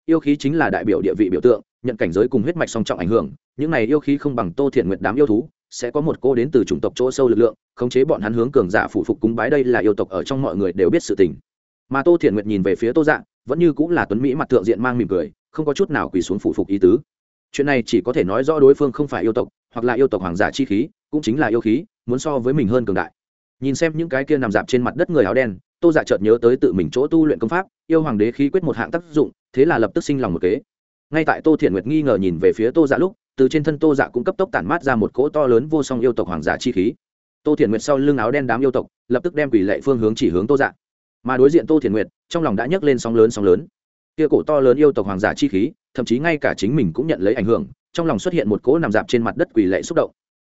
Yêu khí chính là đại biểu địa vị biểu tượng, nhận cảnh giới cùng huyết mạch song trọng ảnh hưởng, những này yêu khí không bằng tô thiện nguyệt đám yêu thú, sẽ có một cô đến từ chủng tộc chỗ sâu lực lượng, khống chế bọn hắn hướng cường giả phụ phục cúng bái đây là yêu tộc ở trong mọi người đều biết sự tình. Mà tô thiện nguyệt nhìn về phía tô dạng vẫn như cũng là tuấn mỹ mặt thượng diện mang mỉm cười, không có chút nào quỳ xuống phụ phục ý tứ. Chuyện này chỉ có thể nói rõ đối phương không phải yêu tộc, hoặc là yêu tộc hoàng giả chi khí, cũng chính là yêu khí, muốn so với mình hơn cường đại. Nhìn xem những cái kia nằm dạp trên mặt đất người áo đen tô dạ chợt nhớ tới tự mình chỗ tu luyện công pháp, yêu hoàng đế khí quyết một hạng tác dụng, thế là lập tức sinh lòng một kế. Ngay tại tô thiện nguyệt nghi ngờ nhìn về phía tô dạ lúc, từ trên thân tô dạ cũng cấp tốc tản mát ra một cỗ to lớn vô song yêu tộc hoàng giả chi khí. Tô thiện nguyệt sau lưng áo đen đám yêu tộc, lập tức đem quỷ lệ phương hướng chỉ hướng tô dạ. Mà đối diện tô thiện nguyệt, trong lòng đã nhấc lên sóng lớn sóng lớn. Kia cổ to lớn yêu tộc hoàng giả chi khí, thậm chí ngay cả chính mình cũng nhận lấy ảnh hưởng, trong lòng xuất hiện một cỗ nằm dạp trên mặt đất quỷ lệ xúc động.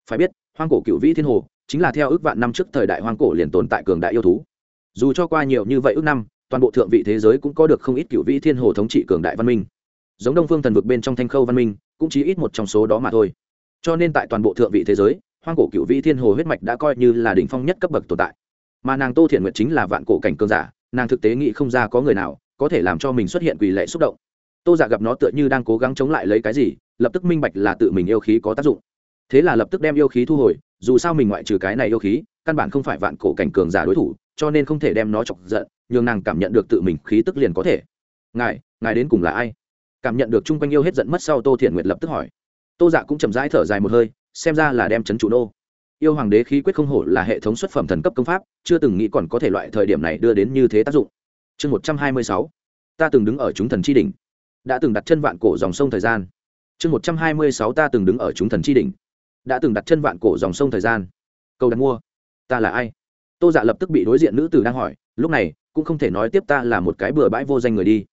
Phải biết, hoang cổ cựu vĩ thiên hồ, chính là theo ước vạn năm trước thời đại hoang cổ liền tồn tại cường đại yêu thú dù cho qua nhiều như vậy ước năm, toàn bộ thượng vị thế giới cũng có được không ít cựu vĩ thiên hồ thống trị cường đại văn minh. Giống đông phương thần vực bên trong thanh khâu văn minh, cũng chỉ ít một trong số đó mà thôi. Cho nên tại toàn bộ thượng vị thế giới, hoang cổ cựu vĩ thiên hồ huyết mạch đã coi như là đỉnh phong nhất cấp bậc tồn tại. Mà nàng tô thiện nguyệt chính là vạn cổ cảnh cường giả, nàng thực tế nghĩ không ra có người nào có thể làm cho mình xuất hiện quỷ lệ xúc động. Tô giả gặp nó tựa như đang cố gắng chống lại lấy cái gì, lập tức minh bạch là tự mình yêu khí có tác dụng. Thế là lập tức đem yêu khí thu hồi, dù sao mình ngoại trừ cái này yêu khí, căn bản không phải vạn cổ cảnh cường giả đối thủ cho nên không thể đem nó chọc giận, nhường nàng cảm nhận được tự mình khí tức liền có thể. Ngài ngài đến cùng là ai? Cảm nhận được chung quanh yêu hết giận mất sau tô thiện nguyệt lập tức hỏi. Tô dạ cũng chậm rãi thở dài một hơi, xem ra là đem chấn chủ nô. Yêu hoàng đế khí quyết không hổ là hệ thống xuất phẩm thần cấp công pháp, chưa từng nghĩ còn có thể loại thời điểm này đưa đến như thế tác dụng. Chương một trăm hai mươi sáu. Ta từng đứng ở chúng thần chi đỉnh. Đã từng đặt chân vạn cổ dòng sông thời gian. Chương một trăm hai mươi sáu ta từng đứng ở chúng thần chi đỉnh. Đã từng đặt chân vạn cổ dòng sông thời gian. Câu đặt mua. Ta là ai? Tô dạ lập tức bị đối diện nữ tử đang hỏi, lúc này, cũng không thể nói tiếp ta là một cái bừa bãi vô danh người đi.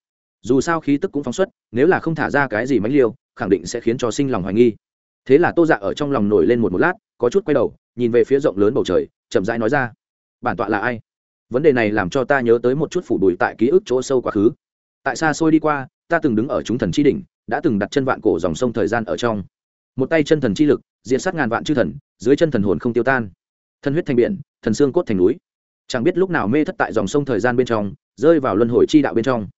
Dù sao khí tức cũng phóng xuất, nếu là không thả ra cái gì mánh liêu, khẳng định sẽ khiến cho sinh lòng hoài nghi. Thế là tô dạ ở trong lòng nổi lên một một lát, có chút quay đầu, nhìn về phía rộng lớn bầu trời, chậm rãi nói ra, bản tọa là ai? Vấn đề này làm cho ta nhớ tới một chút phủ đùi tại ký ức chỗ sâu quá khứ. Tại xa xôi đi qua, ta từng đứng ở chúng thần chi đỉnh, đã từng đặt chân vạn cổ dòng sông thời gian ở trong. Một tay chân thần chi lực, diện sát ngàn vạn chư thần, dưới chân thần hồn không tiêu tan thân huyết thành biển, thần xương cốt thành núi. Chẳng biết lúc nào mê thất tại dòng sông thời gian bên trong, rơi vào luân hồi chi đạo bên trong.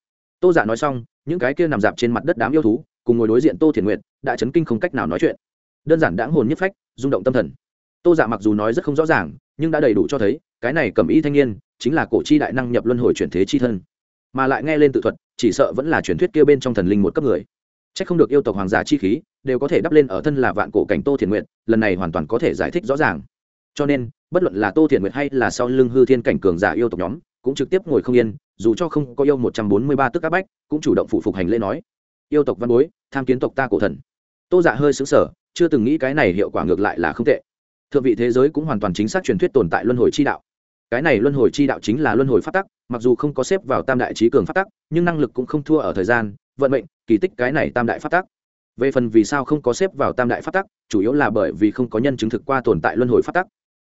Tô giả nói xong, những cái kia nằm dạp trên mặt đất đám yêu thú, cùng ngồi đối diện tô thiền nguyện đã chấn kinh không cách nào nói chuyện. Đơn giản đáng hồn nhất phách, rung động tâm thần. Tô giả mặc dù nói rất không rõ ràng, nhưng đã đầy đủ cho thấy, cái này cầm ý thanh niên, chính là cổ chi đại năng nhập luân hồi chuyển thế chi thân. Mà lại nghe lên tự thuật, chỉ sợ vẫn là truyền thuyết kia bên trong thần linh một cấp người. C h ắ c không được yêu tộc hoàng giả chi khí, đều có thể đắp lên ở thân là vạn cổ cảnh tô thiền nguyện lần này hoàn toàn có thể giải thích rõ ràng cho nên, bất luận là tô thiền nguyệt hay là sau lưng hư thiên cảnh cường giả yêu tộc nhóm, cũng trực tiếp ngồi không yên, dù cho không có yêu một trăm bốn mươi ba tức áp bách, cũng chủ động phụ phục hành lễ nói, yêu tộc văn bối, tham kiến tộc ta cổ thần. Tô dạ hơi xứng sở chưa từng nghĩ cái này hiệu quả ngược lại là không tệ. Thượng vị thế giới cũng hoàn toàn chính xác truyền thuyết tồn tại luân hồi chi đạo. Cái này luân hồi chi đạo chính là luân hồi phát tắc, mặc dù không có xếp vào tam đại trí cường phát tắc, nhưng năng lực cũng không thua ở thời gian, vận mệnh, kỳ tích cái này tam đại phát tắc. Về phần vì sao không có xếp vào tam đại phát tắc, chủ yếu là bởi vì không có nhân chứng thực qua tồn tại luân hồi phát tắc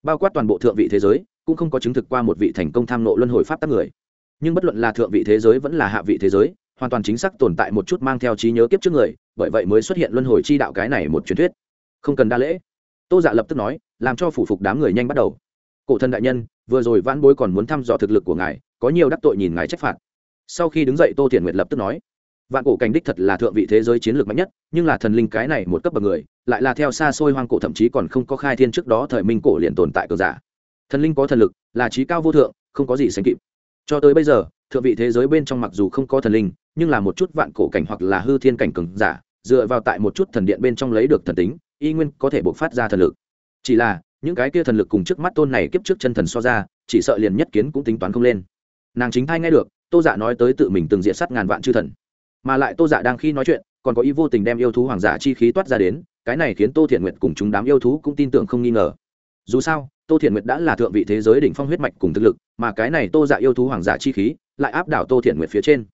bao quát toàn bộ thượng vị thế giới, cũng không có chứng thực qua một vị thành công tham nộ luân hồi pháp tắc người. Nhưng bất luận là thượng vị thế giới vẫn là hạ vị thế giới, hoàn toàn chính xác tồn tại một chút mang theo trí nhớ kiếp trước người, bởi vậy mới xuất hiện luân hồi chi đạo cái này một truyền thuyết. Không cần đa lễ. Tô dạ lập tức nói, làm cho phủ phục đám người nhanh bắt đầu. Cổ thân đại nhân, vừa rồi vãn bối còn muốn thăm dò thực lực của ngài, có nhiều đắc tội nhìn ngài trách phạt. Sau khi đứng dậy tô thiện nguyệt lập tức nói, vạn cổ cảnh đích thật là thượng vị thế giới chiến lược mạnh nhất, nhưng là thần linh cái này một cấp bậc người lại là theo xa xôi hoang cổ, thậm chí còn không có khai thiên trước đó thời minh cổ liền tồn tại cường giả. Thần linh có thần lực, là trí cao vô thượng, không có gì sánh kịp. Cho tới bây giờ, thượng vị thế giới bên trong mặc dù không có thần linh, nhưng là một chút vạn cổ cảnh hoặc là hư thiên cảnh cường giả, dựa vào tại một chút thần điện bên trong lấy được thần tính, y nguyên có thể bộc phát ra thần lực. Chỉ là, những cái kia thần lực cùng trước mắt tôn này kiếp trước chân thần so ra, chỉ sợ liền nhất kiến cũng tính toán không lên. Nàng chính thay nghe được, tô dạ nói tới tự mình từng diện sát ngàn vạn chư thần. Mà lại tô dạ đang khi nói chuyện, còn có ý vô tình đem yêu thú hoàng giả chi khí toát ra đến cái này khiến tô thiện nguyệt cùng chúng đám yêu thú cũng tin tưởng không nghi ngờ. Dù sao, tô thiện nguyệt đã là thượng vị thế giới đỉnh phong huyết mạch cùng thực lực, mà cái này tô dạ yêu thú hoàng giả chi khí lại áp đảo tô thiện nguyệt phía trên.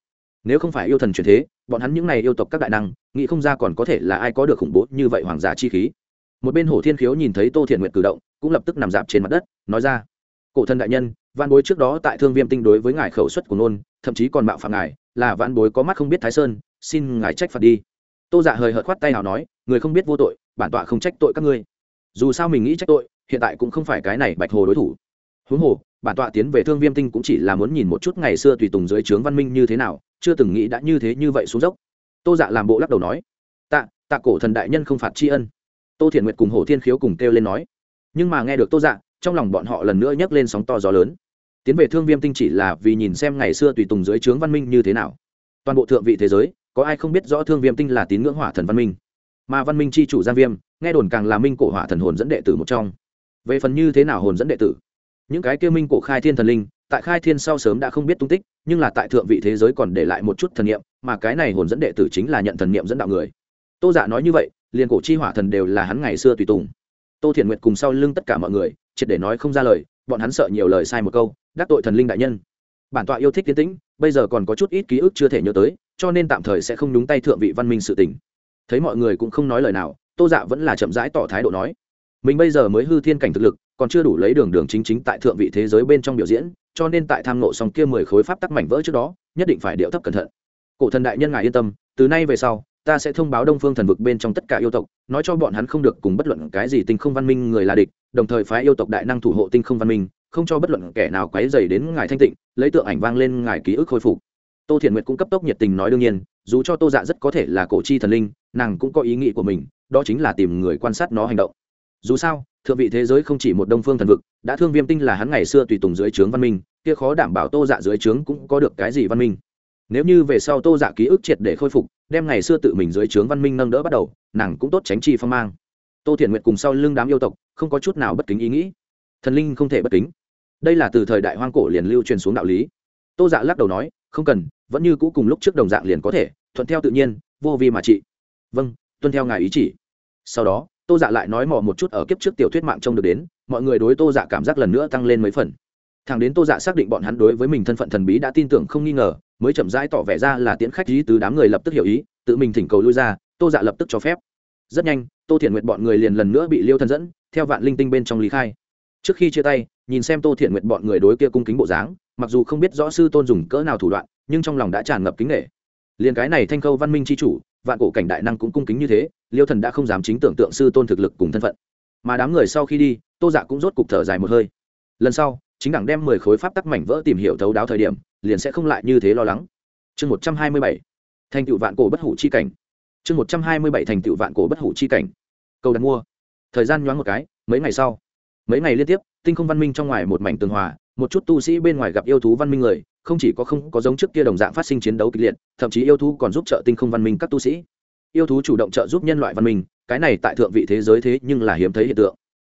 Nếu không phải yêu thần truyền thế, bọn hắn những n à y yêu tộc các đại năng, nghĩ không ra còn có thể là ai có được khủng bố như vậy hoàng giả chi khí. Một bên hồ thiên khiếu nhìn thấy tô thiện nguyệt cử động, cũng lập tức nằm dạp trên mặt đất, nói ra, cổ thân đại nhân văn bối trước đó tại thương viêm tinh đối với ngài khẩu suất của nôn, thậm chí còn mạo phạm ngài, là văn bối có mắt không biết thái sơn, xin ngài trách phạt đi. Tô dạ hời hợt khoát tay nào nói người không biết vô tội, bản tọa không trách tội các ngươi. Dù sao mình nghĩ trách tội, hiện tại cũng không phải cái này bạch hồ đối thủ. Huống hồ, bản tọa tiến về thương viêm tinh cũng chỉ là muốn nhìn một chút ngày xưa tùy tùng dưới trướng văn minh như thế nào, chưa từng nghĩ đã như thế như vậy xuống dốc. Tô dạ làm bộ lắc đầu nói, tạ tạ cổ thần đại nhân không phạt tri ân. Tô thiện nguyệt cùng hồ thiên khiếu cùng kêu lên nói, nhưng mà nghe được tô dạ trong lòng bọn họ lần nữa nhấc lên sóng to gió lớn. Tiến về thương viêm tinh chỉ là vì nhìn xem ngày xưa tùy tùng dưới trướng văn minh như thế nào. Toàn bộ thượng vị thế giới, có ai không biết rõ thương viêm tinh là tín ngưỡng hỏa thần văn minh? Mà văn minh c h i chủ giang viêm, nghe đồn càng là minh cổ hỏa thần hồn dẫn đệ tử một trong. Về phần như thế nào hồn dẫn đệ tử? Những cái kêu minh cổ khai thiên thần linh, tại khai thiên sau sớm đã không biết tung tích, nhưng là tại thượng vị thế giới còn để lại một chút thần niệm, mà cái này hồn dẫn đệ tử chính là nhận thần niệm dẫn đạo người. Tô giả dạ nói như vậy, liền cổ chi hỏa thần đều là hắn ngày xưa tùy tùng. Tô thiện nguyệt cùng sau lưng tất cả mọi người, triệt để nói không ra lời, bọn hắn sợ nhiều lời sai một câu, đắc tội thần linh đại nhân. Bản tọa yêu thích tiến tĩnh, bây giờ còn có chút ít ký ức chưa thể nhớ tới, cho nên tạm thời sẽ không nhúng tay thượng vị văn minh sự tình thấy mọi người cũng không nói lời nào, tô dạ vẫn là chậm rãi tỏ thái độ nói, mình bây giờ mới hư thiên cảnh thực lực, còn chưa đủ lấy đường đường chính chính tại thượng vị thế giới bên trong biểu diễn, cho nên tại tham nộ xong kia mười khối pháp tắc mảnh vỡ trước đó, nhất định phải điệu thấp cẩn thận. Cổ thần đại nhân ngài yên tâm, từ nay về sau, ta sẽ thông báo đông phương thần vực bên trong tất cả yêu tộc, nói cho bọn hắn không được cùng bất luận cái gì tinh không văn minh người là địch, đồng thời phái yêu tộc đại năng thủ hộ tinh không văn minh, không cho bất luận kẻ nào quấy dày đến ngài thanh tịnh, lấy tượng ảnh vang lên ngài ký ức khôi phục. Tô thiện nguyệt cũng cấp tốc nhiệt tình nói đương nhiên, dù cho tô dạ rất có thể là cổ chi thần linh nàng cũng có ý nghĩ của mình, đó chính là tìm người quan sát nó hành động. Dù sao, thượng vị thế giới không chỉ một đông phương thần vực, đã thương viêm tinh là hắn ngày xưa tùy tùng dưới trướng văn minh, kia khó đảm bảo tô dạ dưới trướng cũng có được cái gì văn minh. Nếu như về sau tô dạ ký ức triệt để khôi phục, đem ngày xưa tự mình dưới trướng văn minh nâng đỡ bắt đầu, nàng cũng tốt tránh chi phong mang. Tô thiện nguyệt cùng sau lưng đám yêu tộc, không có chút nào bất kính ý nghĩ. Thần linh không thể bất kính. Đây là từ thời đại hoang cổ liền lưu truyền xuống đạo lý. Tô dạ lắc đầu nói, không cần, vẫn như cũ cùng lúc trước đồng dạng liền có thể, thuận theo tự nhiên, vô vi mà trị vâng tuân theo ngài ý chỉ. Sau đó, tô dạ lại nói mò một chút ở kiếp trước tiểu thuyết mạng trông được đến, mọi người đối tô dạ cảm giác lần nữa tăng lên mấy phần. Thằng đến tô dạ xác định bọn hắn đối với mình thân phận thần bí đã tin tưởng không nghi ngờ, mới chậm rãi tỏ vẻ ra là tiễn khách ý từ đám người lập tức hiểu ý, tự mình thỉnh cầu lui ra, tô dạ lập tức cho phép. Rất nhanh, tô thiện nguyện bọn người liền lần nữa bị liêu thân dẫn, theo vạn linh tinh bên trong lý khai. Trước khi chia tay, nhìn xem tô thiện nguyện bọn người đối kia cung kính bộ dáng, mặc dù không biết rõ sư tôn dùng cỡ nào thủ đoạn, nhưng trong lòng đã tràn ngập kính nghệ liền cái này thanh khâu văn minh c h i chủ vạn cổ cảnh đại năng cũng cung kính như thế, liêu thần đã không dám chính tưởng tượng sư tôn thực lực cùng thân phận. Mà đám người sau khi đi, tô dạ cũng rốt cục thở dài một hơi. Lần sau, chính đẳng đem mười khối pháp tắc mảnh vỡ tìm hiểu thấu đáo thời điểm, liền sẽ không lại như thế lo lắng. Chương một trăm hai mươi bảy, thành tựu vạn cổ bất hủ chi cảnh. Chương một trăm hai mươi bảy, thành tựu vạn cổ bất hủ chi cảnh. Cầu đặt mua. Thời gian nhoáng một cái, mấy ngày sau. Mấy ngày liên tiếp, tinh không văn minh trong ngoài một mảnh tường hòa, một chút tu sĩ bên ngoài gặp yêu thú văn minh người không chỉ có không có giống trước kia đồng dạng phát sinh chiến đấu kịch liệt, thậm chí yêu thú còn giúp trợ tinh không văn minh các tu sĩ. Yêu thú chủ động trợ giúp nhân loại văn minh, cái này tại thượng vị thế giới thế nhưng là hiếm thấy hiện tượng.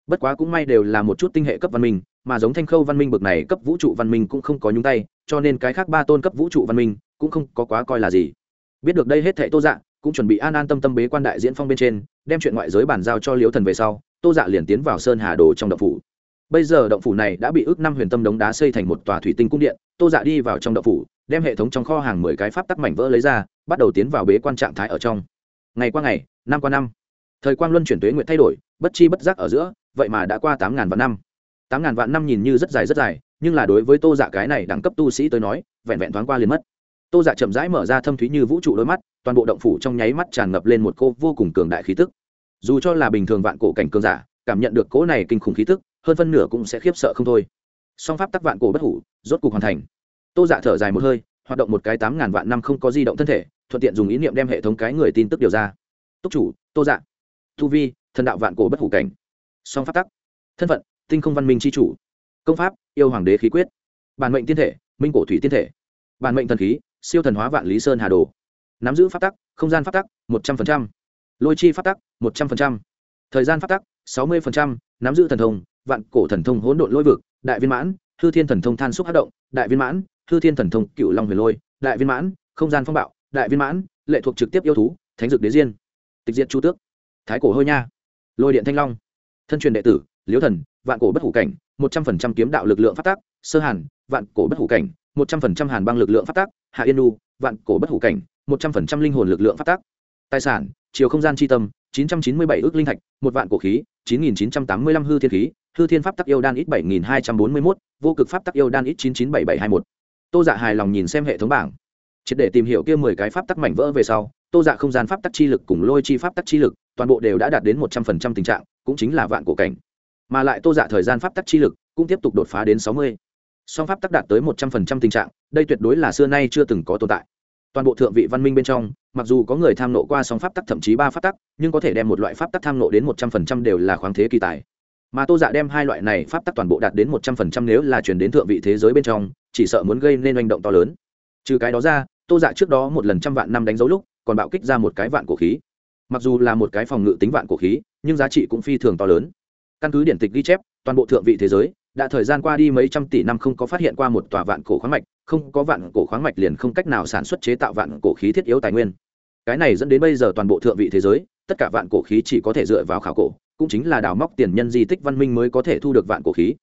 Bất quá cũng may đều là một chút tinh hệ cấp văn minh, mà giống thanh khâu văn minh bực này cấp vũ trụ văn minh cũng không có nhúng tay, cho nên cái khác ba tôn cấp vũ trụ văn minh cũng không có quá coi là gì. Biết được đây hết thệ tô dạ cũng chuẩn bị an an tâm tâm bế quan đại diễn phong bên trên, đem chuyện ngoại giới bàn giao cho liễu thần về sau, tô dạ liền tiến vào sơn hà đồ trong động phủ bây giờ động phủ này đã bị ước năm huyền tâm đống đá xây thành một tòa thủy tinh cung điện, tô dạ đi vào trong động phủ, đem hệ thống trong kho hàng mười cái pháp tắc mảnh vỡ lấy ra, bắt đầu tiến vào bế quan trạng thái ở trong. Ngày qua ngày, năm qua năm, thời quang luân chuyển tuế nguyện thay đổi, bất chi bất giác ở giữa, vậy mà đã qua tám ngàn vạn năm. Tám ngàn vạn năm nhìn như rất dài rất dài, nhưng là đối với tô dạ cái này đẳng cấp tu sĩ tới nói, vẹn vẹn thoáng qua liền mất. Tô dạ chậm rãi mở ra thâm thúy như vũ trụ đôi mắt, toàn bộ động phủ trong nháy mắt tràn ngập lên một cô vô cùng cường đại khí tức. Dù cho là bình thường vạn cổ cảnh cường giả, cảm nhận được cỗ này kinh khủng khí tức hơn phân nửa cũng sẽ khiếp sợ không thôi. Song pháp tắc vạn cổ bất hủ, rốt cục hoàn thành. Tô dạ thở dài một hơi, hoạt động một cái tám ngàn vạn năm không có di động thân thể, thuận tiện dùng ý niệm đem hệ thống cái người tin tức điều ra. Túc chủ, tô dạ. Thu vi, thần đạo vạn cổ bất hủ cảnh. Song pháp tắc. Thân phận, tinh không văn minh tri chủ. Công pháp, yêu hoàng đế khí quyết. Bản mệnh tiên thể, minh cổ thủy tiên thể. Bản mệnh thần khí, siêu thần hóa vạn lý sơn hà đồ. Nắm giữ pháp tắc, không gian pháp tắc, một trăm linh lôi chi pháp tắc, một trăm linh thời gian pháp tắc, sáu mươi nắm giữ thần thông vạn cổ thần thông hỗn độn lôi vực, đại viên mãn, hư thiên thần thông than xúc hát động, đại viên mãn, hư thiên thần thông cựu long huyền lôi, đại viên mãn, không gian phong bạo, đại viên mãn, lệ thuộc trực tiếp yêu thú, thánh dược đế diên tịch diệt chu tước. Thái cổ hơi nha. Lôi điện thanh long. Thân truyền đệ tử, liễu thần, vạn cổ bất hủ cảnh, một trăm phần trăm kiếm đạo lực lượng phát tác, sơ hàn, vạn cổ bất hủ cảnh, một trăm phần trăm hàn băng lực lượng phát tác, hạ yên nu vạn cổ bất hủ cảnh, một trăm phần trăm linh hồn lực lượng phát tác. Tài sản, chiều không gian c tâm 997 ước linh thạch, một vạn cổ khí, 9985 hư thiên khí, hư thiên pháp tắc yêu đan ít 7241, vô cực pháp tắc yêu đan ít 997721. Tô Dạ hài lòng nhìn xem hệ thống bảng. Triệt để tìm hiểu kia 10 cái pháp tắc mạnh vỡ về sau, Tô Dạ không gian pháp tắc chi lực cùng lôi chi pháp tắc chi lực, toàn bộ đều đã đạt đến 100% tình trạng, cũng chính là vạn cổ cảnh. Mà lại Tô Dạ thời gian pháp tắc chi lực cũng tiếp tục đột phá đến 60. Song pháp tắc đạt tới 100% tình trạng, đây tuyệt đối là xưa nay chưa từng có tồn tại toàn bộ thượng vị văn minh bên trong, mặc dù có người tham nộ qua song pháp tắc, thậm chí ba pháp tắc, nhưng có thể đem một loại pháp tắc tham nộ đến một trăm phần trăm đều là khoáng thế kỳ tài. Mà tô dạ đem hai loại này pháp tắc toàn bộ đạt đến một trăm phần trăm nếu là chuyển đến thượng vị thế giới bên trong, chỉ sợ muốn gây nên hành động to lớn. Trừ cái đó ra, tô dạ trước đó một lần trăm vạn năm đánh dấu lúc, còn bạo kích ra một cái vạn cổ khí. Mặc dù là một cái phòng ngự tính vạn cổ khí, nhưng giá trị cũng phi thường to lớn. Căn cứ điển tịch ghi chép, toàn bộ thượng vị thế giới, đã thời gian qua đi mấy trăm tỷ năm không có phát hiện qua một tòa vạn cổ khoáng mạch không có vạn cổ khoáng mạch liền không cách nào sản xuất chế tạo vạn cổ khí thiết yếu tài nguyên. Cái này dẫn đến bây giờ toàn bộ thượng vị thế giới, tất cả vạn cổ khí chỉ có thể dựa vào khảo cổ, cũng chính là đào móc tiền nhân di tích văn minh mới có thể thu được vạn cổ khí.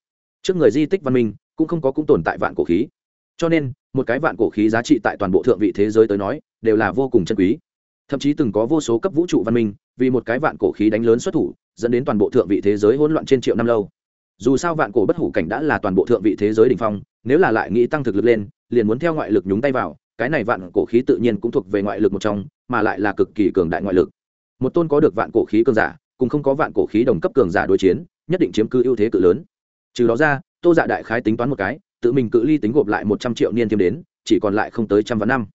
Trước người di tích văn minh, cũng không có cũng tồn tại vạn cổ khí. Cho nên, một cái vạn cổ khí giá trị tại toàn bộ thượng vị thế giới tới nói, đều là vô cùng chân quý. Thậm chí từng có vô số cấp vũ trụ văn minh, vì một cái vạn cổ khí đánh lớn xuất thủ, dẫn đến toàn bộ thượng vị thế giới hỗn loạn trên triệu năm lâu. Dù sao vạn cổ bất hủ cảnh đã là toàn bộ thượng vị thế giới đ ỉ n h phong nếu là lại nghĩ tăng thực lực lên, liền muốn theo ngoại lực nhúng tay vào, cái này vạn cổ khí tự nhiên cũng thuộc về ngoại lực một trong, mà lại là cực kỳ cường đại ngoại lực. Một tôn có được vạn cổ khí cường giả cùng không có vạn cổ khí đồng cấp cường giả đối chiến, nhất định chiếm cứ ưu thế cự lớn. Trừ đó ra, tô dạ đại khái tính toán một cái, tự mình cự ly tính gộp lại một trăm triệu niên thêm đến, chỉ còn lại không tới trăm vạn năm.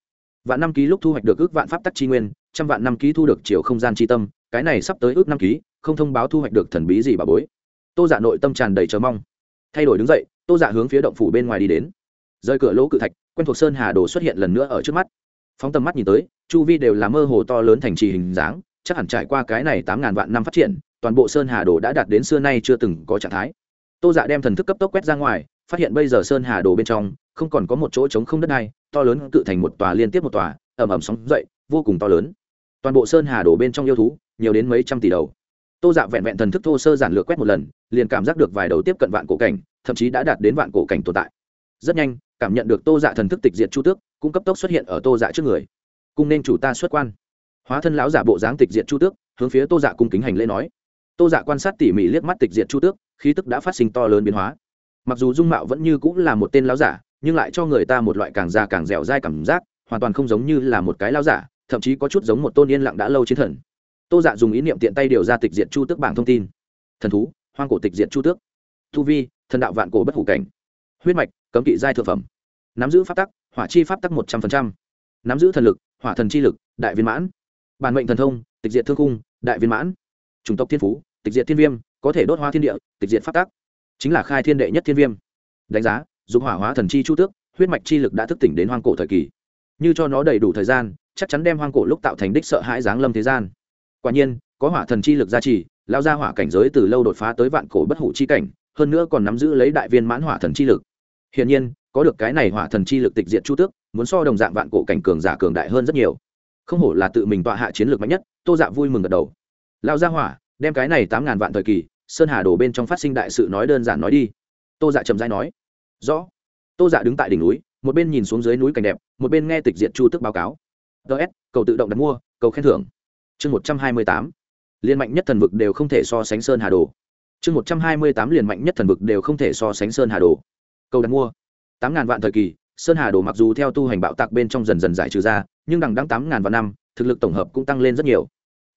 Vạn năm ký lúc thu hoạch được ước vạn pháp tắc chi nguyên, trăm vạn năm ký thu được chiều không gian chi tâm, cái này sắp tới ước năm ký, không thông báo thu hoạch được thần bí gì bà bối. Tô dạ nội tâm tràn đầy chờ mong thay đổi đứng dậy, tô dạ hướng phía động phủ bên ngoài đi đến. Rơi cửa lỗ cự thạch, quen thuộc sơn hà đồ xuất hiện lần nữa ở trước mắt. Phóng tầm mắt nhìn tới, chu vi đều là mơ hồ to lớn thành trì hình dáng, chắc hẳn trải qua cái này tám ngàn vạn năm phát triển, toàn bộ sơn hà đồ đã đạt đến xưa nay chưa từng có trạng thái. Tô dạ đem thần thức cấp tốc quét ra ngoài, phát hiện bây giờ sơn hà đồ bên trong, không còn có một chỗ trống không đất này to lớn cự thành một tòa liên tiếp một tòa ẩm ẩm sóng dậy, vô cùng to lớn. Toàn bộ sơn hà đồ bên trong yêu thú, nhiều đến mấy trăm tỷ đầu tô dạ vẹn vẹn thần thức thô sơ giản lược quét một lần, liền cảm giác được vài đầu tiếp cận vạn cổ cảnh, thậm chí đã đạt đến vạn cổ cảnh tồn tại. Rất nhanh, cảm nhận được tô dạ thần thức tịch diệt chu tước cũng cấp tốc xuất hiện ở tô dạ trước người. Cung nên chủ ta xuất quan. Hóa thân lão giả bộ dáng tịch diệt chu tước, hướng phía tô dạ cung kính hành lễ nói. Tô dạ quan sát tỉ mỉ liếc mắt tịch diệt chu tước, khí tức đã phát sinh to lớn biến hóa. Mặc dù dung mạo vẫn như cũng là một tên lão giả, nhưng lại cho người ta một loại càng già càng dẻo dai cảm giác, hoàn toàn không giống như là một cái lão giả, thậm chí có chút giống một tôn yên lặng đã lâu chiến thần tô dạ dùng ý niệm tiện tay điều ra tịch diện chu tước bảng thông tin. Thần thú, hoang cổ tịch diện chu tước. Thu vi, thần đạo vạn cổ bất hủ cảnh. Huyết mạch, cấm kỵ giai thượng phẩm. Nắm giữ pháp tắc, hỏa chi pháp tắc một trăm linh nắm giữ thần lực, hỏa thần chi lực, đại viên mãn. Bản mệnh thần thông, tịch diệt thương cung đại viên mãn. Chủng tộc thiên phú, tịch diệt thiên viêm, có thể đốt hoa thiên địa, tịch diệt pháp tắc. Chính là khai thiên đệ nhất thiên viêm. Đánh giá dùng hỏa hóa thần chi chu tước, huyết mạch chi lực đã thức tỉnh đến hoang cổ thời kỳ. Như cho nó đầy đủ thời gian, chắc chắn đem hoang cổ lúc tạo thành đích sợ hãi giáng lâm thế gian quả nhiên, có hỏa thần chi lực gia trì lao ra hỏa cảnh giới từ lâu đột phá tới vạn cổ bất hủ chi cảnh, hơn nữa còn nắm giữ lấy đại viên mãn hỏa thần chi lực. Hiển nhiên, có được cái này hỏa thần chi lực tịch diện chu tước, muốn so đồng dạng vạn cổ cảnh cường giả cường đại hơn rất nhiều. Không hổ là tự mình tọa hạ chiến lược mạnh nhất, tô dạ vui mừng gật đầu. Lao ra hỏa, đem cái này tám ngàn vạn thời kỳ, sơn hà đổ bên trong phát sinh đại sự nói đơn giản nói đi. Tô dạ trầm dai nói. Rõ. Tô dạ đứng tại đỉnh núi, một bên nhìn xuống dưới núi cảnh đẹp, một bên nghe tịch diện chu tức báo cáo. Ts cầu tự động đặt mua cầu khen thưởng chương một trăm hai mươi tám liên mạnh nhất thần vực đều không thể so sánh sơn hà đồ. Chương một trăm hai mươi tám, liền mạnh nhất thần vực đều không thể so sánh sơn hà đồ. Cầu đặt mua. tám ngàn vạn thời kỳ, sơn hà đồ mặc dù theo tu hành bạo tạc bên trong dần dần giải trừ ra, nhưng đằng đăng tám ngàn vạn năm, thực lực tổng hợp cũng tăng lên rất nhiều.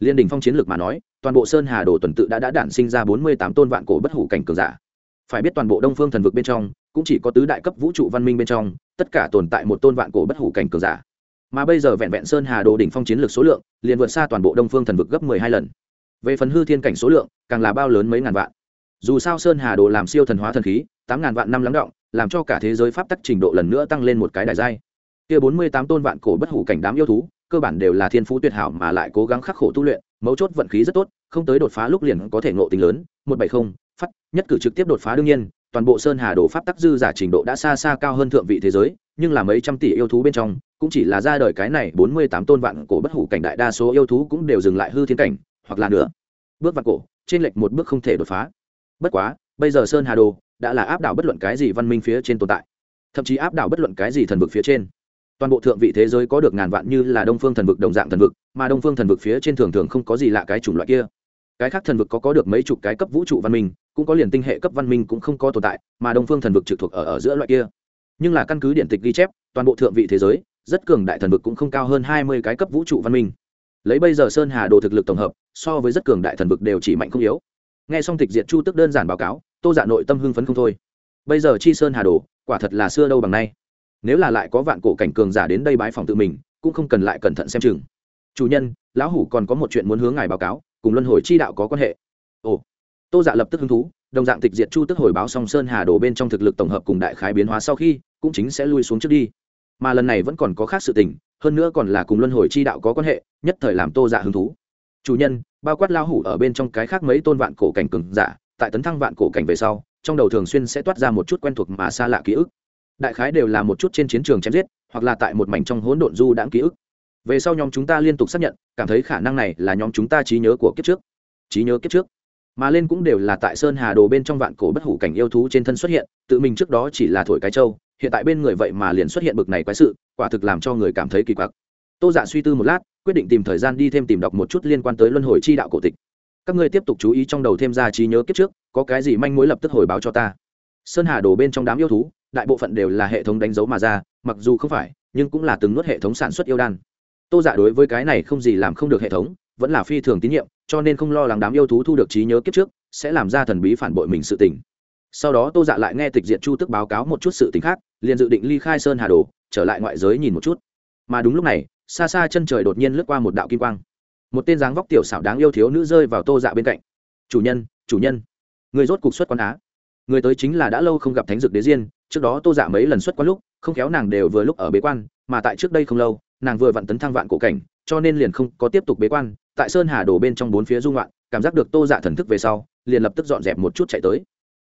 Liên đình phong chiến lược mà nói, toàn bộ sơn hà đồ tuần tự đã đã đản sinh ra bốn mươi tám tôn vạn cổ bất hủ cảnh cường giả. Phải biết toàn bộ đông phương thần vực bên trong, cũng chỉ có tứ đại cấp vũ trụ văn minh bên trong, tất cả tồn tại một tôn vạn cổ bất hủ cảnh cường giả mà bây giờ vẹn vẹn sơn hà đồ đỉnh phong chiến lược số lượng, liền vượt xa toàn bộ đông phương thần vực gấp mười hai lần. Về phần hư thiên cảnh số lượng, càng là bao lớn mấy ngàn vạn. Dù sao sơn hà đồ làm siêu thần hóa thần khí, tám ngàn vạn năm lắng động, làm cho cả thế giới pháp tắc trình độ lần nữa tăng lên một cái đại giai. Kia bốn mươi tám tôn vạn cổ bất hủ cảnh đám yêu thú, cơ bản đều là thiên phú tuyệt hảo mà lại cố gắng khắc khổ tu luyện, mấu chốt vận khí rất tốt, không tới đột phá lúc liền có thể ngộ tính lớn, một bảy không, phát, nhất cử trực tiếp đột phá đương nhiên, toàn bộ sơn hà đồ pháp tắc dư giả trình độ đã xa xa cao hơn thượng vị thế giới, nhưng là mấy trăm tỷ yêu thú bên trong cũng chỉ là ra đời cái này bốn mươi tám tôn vạn cổ bất hủ cảnh đại đa số yêu thú cũng đều dừng lại hư thiên cảnh, hoặc là nữa. Bước vạn cổ, trên lệch một bước không thể đột phá. Bất quá, bây giờ sơn hà đồ đã là áp đảo bất luận cái gì văn minh phía trên tồn tại, thậm chí áp đảo bất luận cái gì thần vực phía trên. Toàn bộ thượng vị thế giới có được ngàn vạn như là đông phương thần vực đồng dạng thần vực, mà đông phương thần vực phía trên thường thường không có gì lạ cái chủng loại kia. Cái khác thần vực có có được mấy chục cái cấp vũ trụ văn minh, cũng có liền tinh hệ cấp văn minh cũng không có tồn tại, mà đông phương thần vực trực thuộc ở ở giữa loại kia. Nhưng là căn cứ điện tịch ghi chép, toàn bộ thượng vị thế giới rất cường đại thần vực cũng không cao hơn hai mươi cái cấp vũ trụ văn minh. Lấy bây giờ sơn hà đồ thực lực tổng hợp, so với rất cường đại thần vực đều chỉ mạnh không yếu. Nghe xong tịch diệt chu tức đơn giản báo cáo, tô dạ nội tâm hưng phấn không thôi. Bây giờ chi sơn hà đồ, quả thật là xưa đâu bằng nay. Nếu là lại có vạn cổ cảnh cường giả đến đây bái phòng tự mình, cũng không cần lại cẩn thận xem chừng. Chủ nhân, lão hủ còn có một chuyện muốn hướng ngài báo cáo, cùng luân hồi chi đạo có quan hệ. Ồ. Tô dạ lập tức hứng thú, đồng dạng tịch diệt chu tức hồi báo song sơn hà đồ bên trong thực lực tổng hợp cùng đại khái biến hóa sau khi, cũng chính sẽ lui xuống trước đi mà lần này vẫn còn có khác sự tình, hơn nữa còn là cùng luân hồi chi đạo có quan hệ, nhất thời làm tô dạ hứng thú. Chủ nhân, bao quát lao hủ ở bên trong cái khác mấy tôn vạn cổ cảnh cường giả, tại tấn thăng vạn cổ cảnh về sau, trong đầu thường xuyên sẽ toát ra một chút quen thuộc mà xa lạ ký ức. Đại khái đều là một chút trên chiến trường chém giết, hoặc là tại một mảnh trong hỗn độn du đãng ký ức. Về sau nhóm chúng ta liên tục xác nhận, cảm thấy khả năng này là nhóm chúng ta trí nhớ của kiếp trước. Trí nhớ kiếp trước. Mà lên cũng đều là tại sơn hà đồ bên trong vạn cổ bất hủ cảnh yêu thú trên thân xuất hiện, tự mình trước đó chỉ là thổi cái trâu hiện tại bên người vậy mà liền xuất hiện bực này quái sự, quả thực làm cho người cảm thấy kỳ quặc. Tô dạ suy tư một lát, quyết định tìm thời gian đi thêm tìm đọc một chút liên quan tới luân hồi chi đạo cổ tịch. Các ngươi tiếp tục chú ý trong đầu thêm ra trí nhớ kiếp trước, có cái gì manh mối lập tức hồi báo cho ta. Sơn hà đổ bên trong đám yêu thú, đại bộ phận đều là hệ thống đánh dấu mà ra, mặc dù không phải, nhưng cũng là từng nuốt hệ thống sản xuất yêu đan. Tô dạ đối với cái này không gì làm không được hệ thống, vẫn là phi thường tín nhiệm, cho nên không lo lắng đám yêu thú thu được trí nhớ kiếp trước, sẽ làm ra thần bí phản bội mình sự tình sau đó tô dạ lại nghe tịch diện chu tức báo cáo một chút sự tình khác, liền dự định ly khai sơn hà đồ, trở lại ngoại giới nhìn một chút. Mà đúng lúc này, xa xa chân trời đột nhiên lướt qua một đạo kim quang. Một tên dáng vóc tiểu xảo đáng yêu thiếu nữ rơi vào tô dạ bên cạnh. Chủ nhân chủ nhân, người rốt cục xuất quan á? Người tới chính là đã lâu không gặp thánh dược đế diên, trước đó tô dạ mấy lần xuất quan lúc, không khéo nàng đều vừa lúc ở bế quan, mà tại trước đây không lâu, nàng vừa vặn tấn thăng vạn cổ cảnh, cho nên liền không có tiếp tục bế quan, tại sơn hà đổ bên trong bốn phía dung loạn, cảm giác được tô dạ thần thức về sau, liền lập tức dọn dẹp một chút chạy tới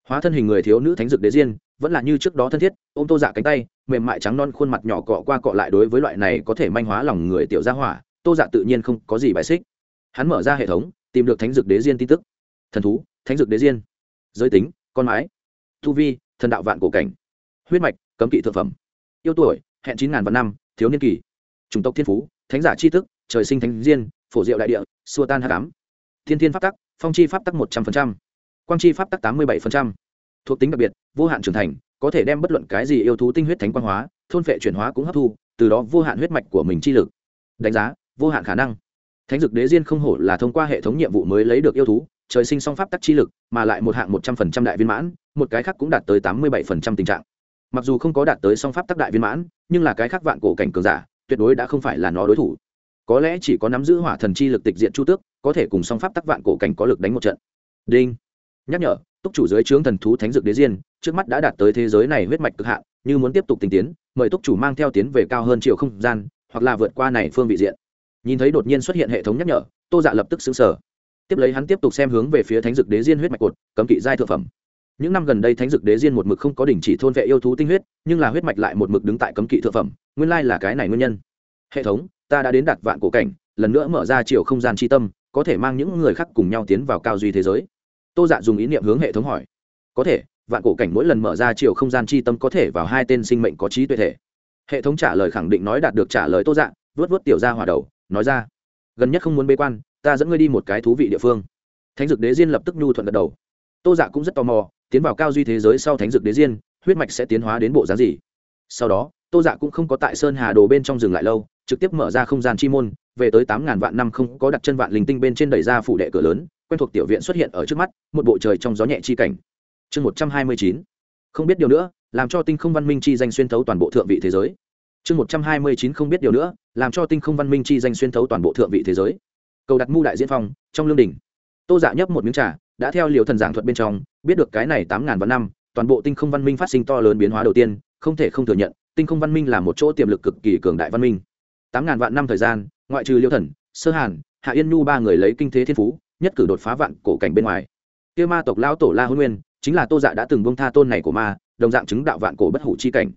hóa thân hình người thiếu nữ thánh dược đế diên, vẫn là như trước đó thân thiết, ôm tô dạ cánh tay, mềm mại trắng non khuôn mặt nhỏ cọ qua cọ lại đối với loại này có thể manh hóa lòng người tiểu gia hỏa, tô dạ tự nhiên không có gì bài xích. Hắn mở ra hệ thống, tìm được thánh dược đế diên tin tức. Thần thú, thánh dược đế diên. Giới tính, con mái. Thu vi, thần đạo vạn cổ cảnh. Huyết mạch, cấm kỵ thượng phẩm. Yêu tuổi, hẹn chín ngàn vạn năm, thiếu niên kỳ. Chủng tộc thiên phú, thánh giả c h i tức trời sinh thánh diên, phổ diệu đại địa, xua tan hạ cám thiên thiên pháp tắc, phong chi pháp tắc một trăm linh quang chi pháp tắc tám mươi bảy thuộc tính đặc biệt, vô hạn trưởng thành, có thể đem bất luận cái gì yêu thú tinh huyết thánh quang hóa, thôn phệ chuyển hóa cũng hấp thu, từ đó vô hạn huyết mạch của mình chi lực. Đánh giá, vô hạn khả năng. Thánh dực đế diên không hổ là thông qua hệ thống nhiệm vụ mới lấy được yêu thú, trời sinh song pháp tắc chi lực, mà lại một hạng một trăm phần trăm đại viên mãn, một cái khác cũng đạt tới tám mươi bảy phần trăm tình trạng. Mặc dù không có đạt tới song pháp tắc đại viên mãn, nhưng là cái khác vạn cổ cảnh cường giả, tuyệt đối đã không phải là nó đối thủ. Có lẽ chỉ có nắm giữ hỏa thần chi lực tịch diện chu tước, có thể cùng song pháp tắc vạn cổ cảnh có lực đánh một trận. Đinh nhắc nhở, túc chủ dưới trướng thần thú thánh dược đế diên, trước mắt đã đạt tới thế giới này huyết mạch cực hạn, như muốn tiếp tục tình tiến, mời túc chủ mang theo tiến về cao hơn chiều không gian, hoặc là vượt qua này phương vị diện. Nhìn thấy đột nhiên xuất hiện hệ thống nhắc nhở, tô dạ lập tức xứng sở tiếp lấy hắn tiếp tục xem hướng về phía thánh dược đế diên huyết mạch cột, cấm kỵ giai thượng phẩm. Những năm gần đây thánh dược đế diên một mực không có đỉnh chỉ thôn vệ yêu thú tinh huyết, nhưng là huyết mạch lại một mực đứng tại cấm kỵ thượng phẩm, nguyên lai là cái này nguyên nhân. Hệ thống, ta đã đến đạt vạn cổ cảnh, lần nữa mở ra chiều không gian tri tâm, có thể mang những người khác cùng nhau tiến vào cao duy thế giới tô dạ dùng ý niệm hướng hệ thống hỏi. Có thể, vạn cổ cảnh mỗi lần mở ra chiều không gian chi tâm có thể vào hai tên sinh mệnh có trí tuệ thể. Hệ thống trả lời khẳng định nói đạt được trả lời tô dạ vớt vớt tiểu ra hòa đầu, nói ra. Gần nhất không muốn bế quan, ta dẫn ngươi đi một cái thú vị địa phương. Thánh dược đế diên lập tức nhu thuận gật đầu. Tô dạ cũng rất tò mò, tiến vào cao duy thế giới sau thánh dược đế diên, huyết mạch sẽ tiến hóa đến bộ dáng gì? Sau đó, tô dạ cũng không có tại sơn hà đồ bên trong rừng lại lâu, trực tiếp mở ra không gian chi môn, về tới tám ngàn vạn năm không có đặt chân vạn linh tinh bên trên đẩy ra phủ đệ cửa lớn quen thuộc tiểu viện xuất hiện ở trước mắt, một bộ trời trong gió nhẹ chi cảnh. Chương một trăm hai mươi chín. Không biết điều nữa, làm cho tinh không văn minh chi danh xuyên thấu toàn bộ thượng vị thế giới. Chương một trăm hai mươi chín không biết điều nữa, làm cho tinh không văn minh chi danh xuyên thấu toàn bộ thượng vị thế giới. Cầu đặt mu đại diễn phong, trong lương đình tô giả nhấp một miếng trà, đã theo liều thần giảng thuật bên trong, biết được cái này tám ngàn vạn năm, toàn bộ tinh không văn minh phát sinh to lớn biến hóa đầu tiên, không thể không thừa nhận, tinh không văn minh là một chỗ tiềm lực cực kỳ cường đại văn minh. Tám ngàn vạn năm thời gian, ngoại trừ liêu thần, sơ hàn, hạ yên nhu ba người lấy kinh thế thiên phú nhất cử đột phá vạn cổ cảnh bên ngoài. Kia ma tộc lao tổ la hôn nguyên, chính là tô dạ đã từng bông tha tôn này của ma, đồng dạng chứng đạo vạn cổ bất hủ chi cảnh.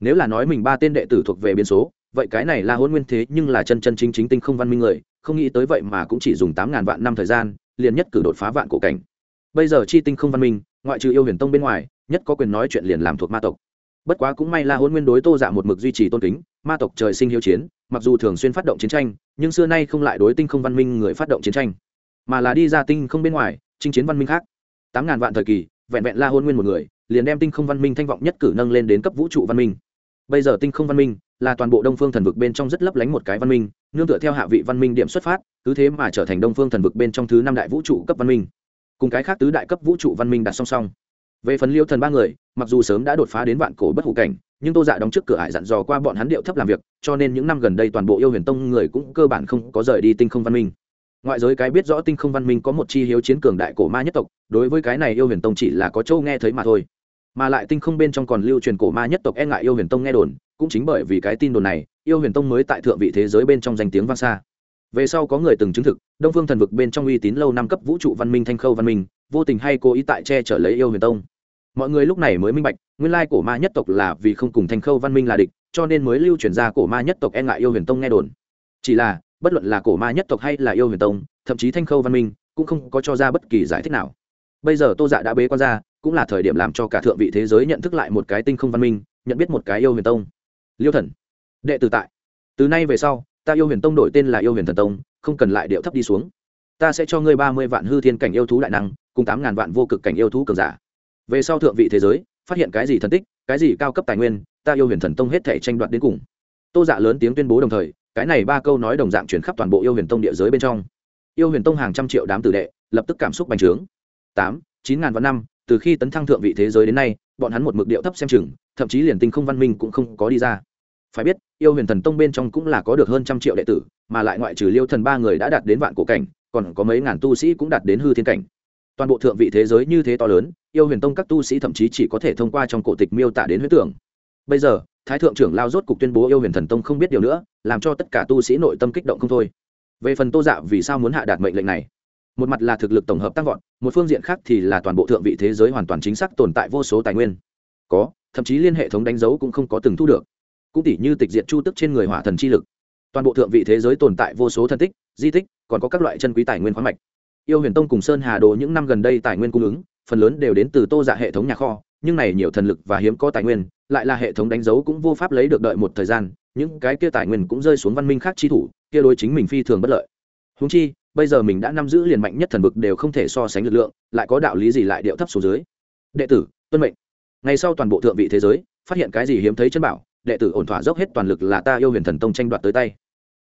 Nếu là nói mình ba tên đệ tử thuộc về biến số, vậy cái này là hôn nguyên thế nhưng là chân chân chính chính tinh không văn minh người, không nghĩ tới vậy mà cũng chỉ dùng tám ngàn vạn năm thời gian, liền nhất cử đột phá vạn cổ cảnh. Bây giờ chi tinh không văn minh, ngoại trừ yêu huyền tông bên ngoài, nhất có quyền nói chuyện liền làm thuộc ma tộc. Bất quá cũng may là hôn nguyên đối tô dạ một mực duy trì tôn kính, ma tộc trời sinh hiếu chiến, mặc dù thường xuyên phát động chiến tranh, nhưng xưa nay không lại đối tinh không văn minh người phát động chiến tranh mà là đi ra tinh không bên ngoài, chinh chiến văn minh khác. Tám ngàn vạn thời kỳ, vẹn vẹn la hôn nguyên một người, liền đem tinh không văn minh thanh vọng nhất cử nâng lên đến cấp vũ trụ văn minh. Bây giờ tinh không văn minh là toàn bộ đông phương thần vực bên trong rất lấp lánh một cái văn minh, nương tựa theo hạ vị văn minh điểm xuất phát, cứ thế mà trở thành đông phương thần vực bên trong thứ năm đại vũ trụ cấp văn minh. Cùng cái khác tứ đại cấp vũ trụ văn minh đặt song song. Về phần liêu thần ba người, mặc dù sớm đã đột phá đến vạn cổ bất hủ cảnh, nhưng tô dạ đóng trước cửa ải dặn dò qua bọn hắn điệu thấp làm việc, cho nên những năm gần đây toàn bộ yêu huyền tông người cũng cơ bản không có rời đi tinh không văn minh ngoại giới cái biết rõ tinh không văn minh có một chi hiếu chiến cường đại cổ ma nhất tộc, đối với cái này yêu huyền tông chỉ là có châu nghe thấy mà thôi. Mà lại tinh không bên trong còn lưu truyền cổ ma nhất tộc e ngại yêu huyền tông nghe đồn, cũng chính bởi vì cái tin đồn này, yêu huyền tông mới tại thượng vị thế giới bên trong danh tiếng vang xa. Về sau có người từng chứng thực, đông phương thần vực bên trong uy tín lâu năm cấp vũ trụ văn minh, thanh khâu văn minh, vô tình hay cố ý tại che chở lấy yêu huyền tông. Mọi người lúc này mới minh bạch, nguyên lai cổ ma nhất tộc là vì không cùng thanh khâu văn minh là địch, cho nên mới lưu truyền ra cổ ma nhất tộc e ngại yêu huyền tông nghe đồn. Chỉ là bất luận là cổ ma nhất tộc hay là yêu huyền tông, thậm chí thanh khâu văn minh, cũng không có cho ra bất kỳ giải thích nào. Bây giờ tô dạ đã bế quan ra, cũng là thời điểm làm cho cả thượng vị thế giới nhận thức lại một cái tinh không văn minh, nhận biết một cái yêu huyền tông. Liêu thần, đệ tử tại. Từ nay về sau, ta yêu huyền tông đổi tên là yêu huyền thần tông, không cần lại điệu thấp đi xuống. Ta sẽ cho ngươi ba mươi vạn hư thiên cảnh yêu thú đại năng, cùng tám ngàn vạn vô cực cảnh yêu thú cường giả. Về sau thượng vị thế giới, phát hiện cái gì thần tích, cái gì cao cấp tài nguyên, ta yêu huyền thần tông hết thể tranh đoạt đến cùng. Tô dạ lớn tiếng tuyên bố đồng thời cái này ba câu nói đồng dạng chuyển khắp toàn bộ yêu huyền tông địa giới bên trong. Yêu huyền tông hàng trăm triệu đám tử đệ, lập tức cảm xúc bành trướng. Tám, chín ngàn vạn năm, từ khi tấn thăng thượng vị thế giới đến nay, bọn hắn một mực điệu thấp xem chừng, thậm chí liền tinh không văn minh cũng không có đi ra. Phải biết, yêu huyền thần tông bên trong cũng là có được hơn trăm triệu đệ tử, mà lại ngoại trừ liêu thần ba người đã đạt đến vạn cổ cảnh, còn có mấy ngàn tu sĩ cũng đạt đến hư thiên cảnh. Toàn bộ thượng vị thế giới như thế to lớn, yêu huyền tông các tu sĩ thậm chí chỉ có thể thông qua trong cổ tịch miêu tả đến huyết tưởng. Bây giờ thái thượng trưởng lao rốt cục tuyên bố yêu huyền thần tông không biết điều nữa, làm cho tất cả tu sĩ nội tâm kích động không thôi. Về phần tô dạ vì sao muốn hạ đạt mệnh lệnh này? Một mặt là thực lực tổng hợp tăng vọt, một phương diện khác thì là toàn bộ thượng vị thế giới hoàn toàn chính xác tồn tại vô số tài nguyên. Có, thậm chí liên hệ thống đánh dấu cũng không có từng thu được. Cũng tỷ như tịch diệt chu tức trên người hỏa thần chi lực. Toàn bộ thượng vị thế giới tồn tại vô số thân tích, di tích, còn có các loại chân quý tài nguyên khoáng mạch. Yêu huyền tông cùng sơn hà đồ những năm gần đây tài nguyên cung ứng, phần lớn đều đến từ tô dạ hệ thống nhà kho nhưng này nhiều thần lực và hiếm có tài nguyên, lại là hệ thống đánh dấu cũng vô pháp lấy được đợi một thời gian, những cái kia tài nguyên cũng rơi xuống văn minh khác chi thủ, kia đối chính mình phi thường bất lợi. Húng chi, bây giờ mình đã nắm giữ liền mạnh nhất thần vực đều không thể so sánh lực lượng, lại có đạo lý gì lại điệu thấp xuống dưới? Đệ tử, tuân mệnh. Ngày sau toàn bộ thượng vị thế giới, phát hiện cái gì hiếm thấy chân bảo, đệ tử ổn thỏa dốc hết toàn lực là ta yêu huyền thần tông tranh đoạt tới tay.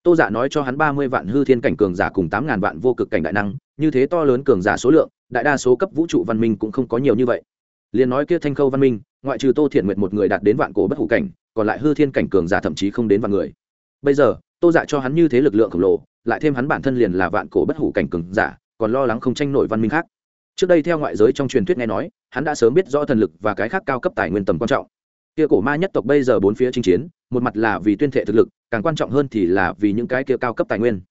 Tô giả dạ nói cho hắn ba mươi vạn hư thiên cảnh cường giả cùng tám ngàn vạn vô cực cảnh đại năng, như thế to lớn cường giả số lượng, đại đa số cấp vũ trụ văn minh cũng không có nhiều như vậy liền nói kia thanh khâu văn minh, ngoại trừ tô thiện nguyện một người đạt đến vạn cổ bất hủ cảnh, còn lại hư thiên cảnh cường giả thậm chí không đến vạn người. Bây giờ, tô dạ cho hắn như thế lực lượng khổng lồ, lại thêm hắn bản thân liền là vạn cổ bất hủ cảnh cường giả, còn lo lắng không tranh nổi văn minh khác. Trước đây theo ngoại giới trong truyền thuyết nghe nói, hắn đã sớm biết rõ thần lực và cái khác cao cấp tài nguyên tầm quan trọng. Kia cổ ma nhất tộc bây giờ bốn phía chinh chiến, một mặt là vì tuyên thệ thực lực, càng quan trọng hơn thì là vì những cái kia cao cấp tài nguyên.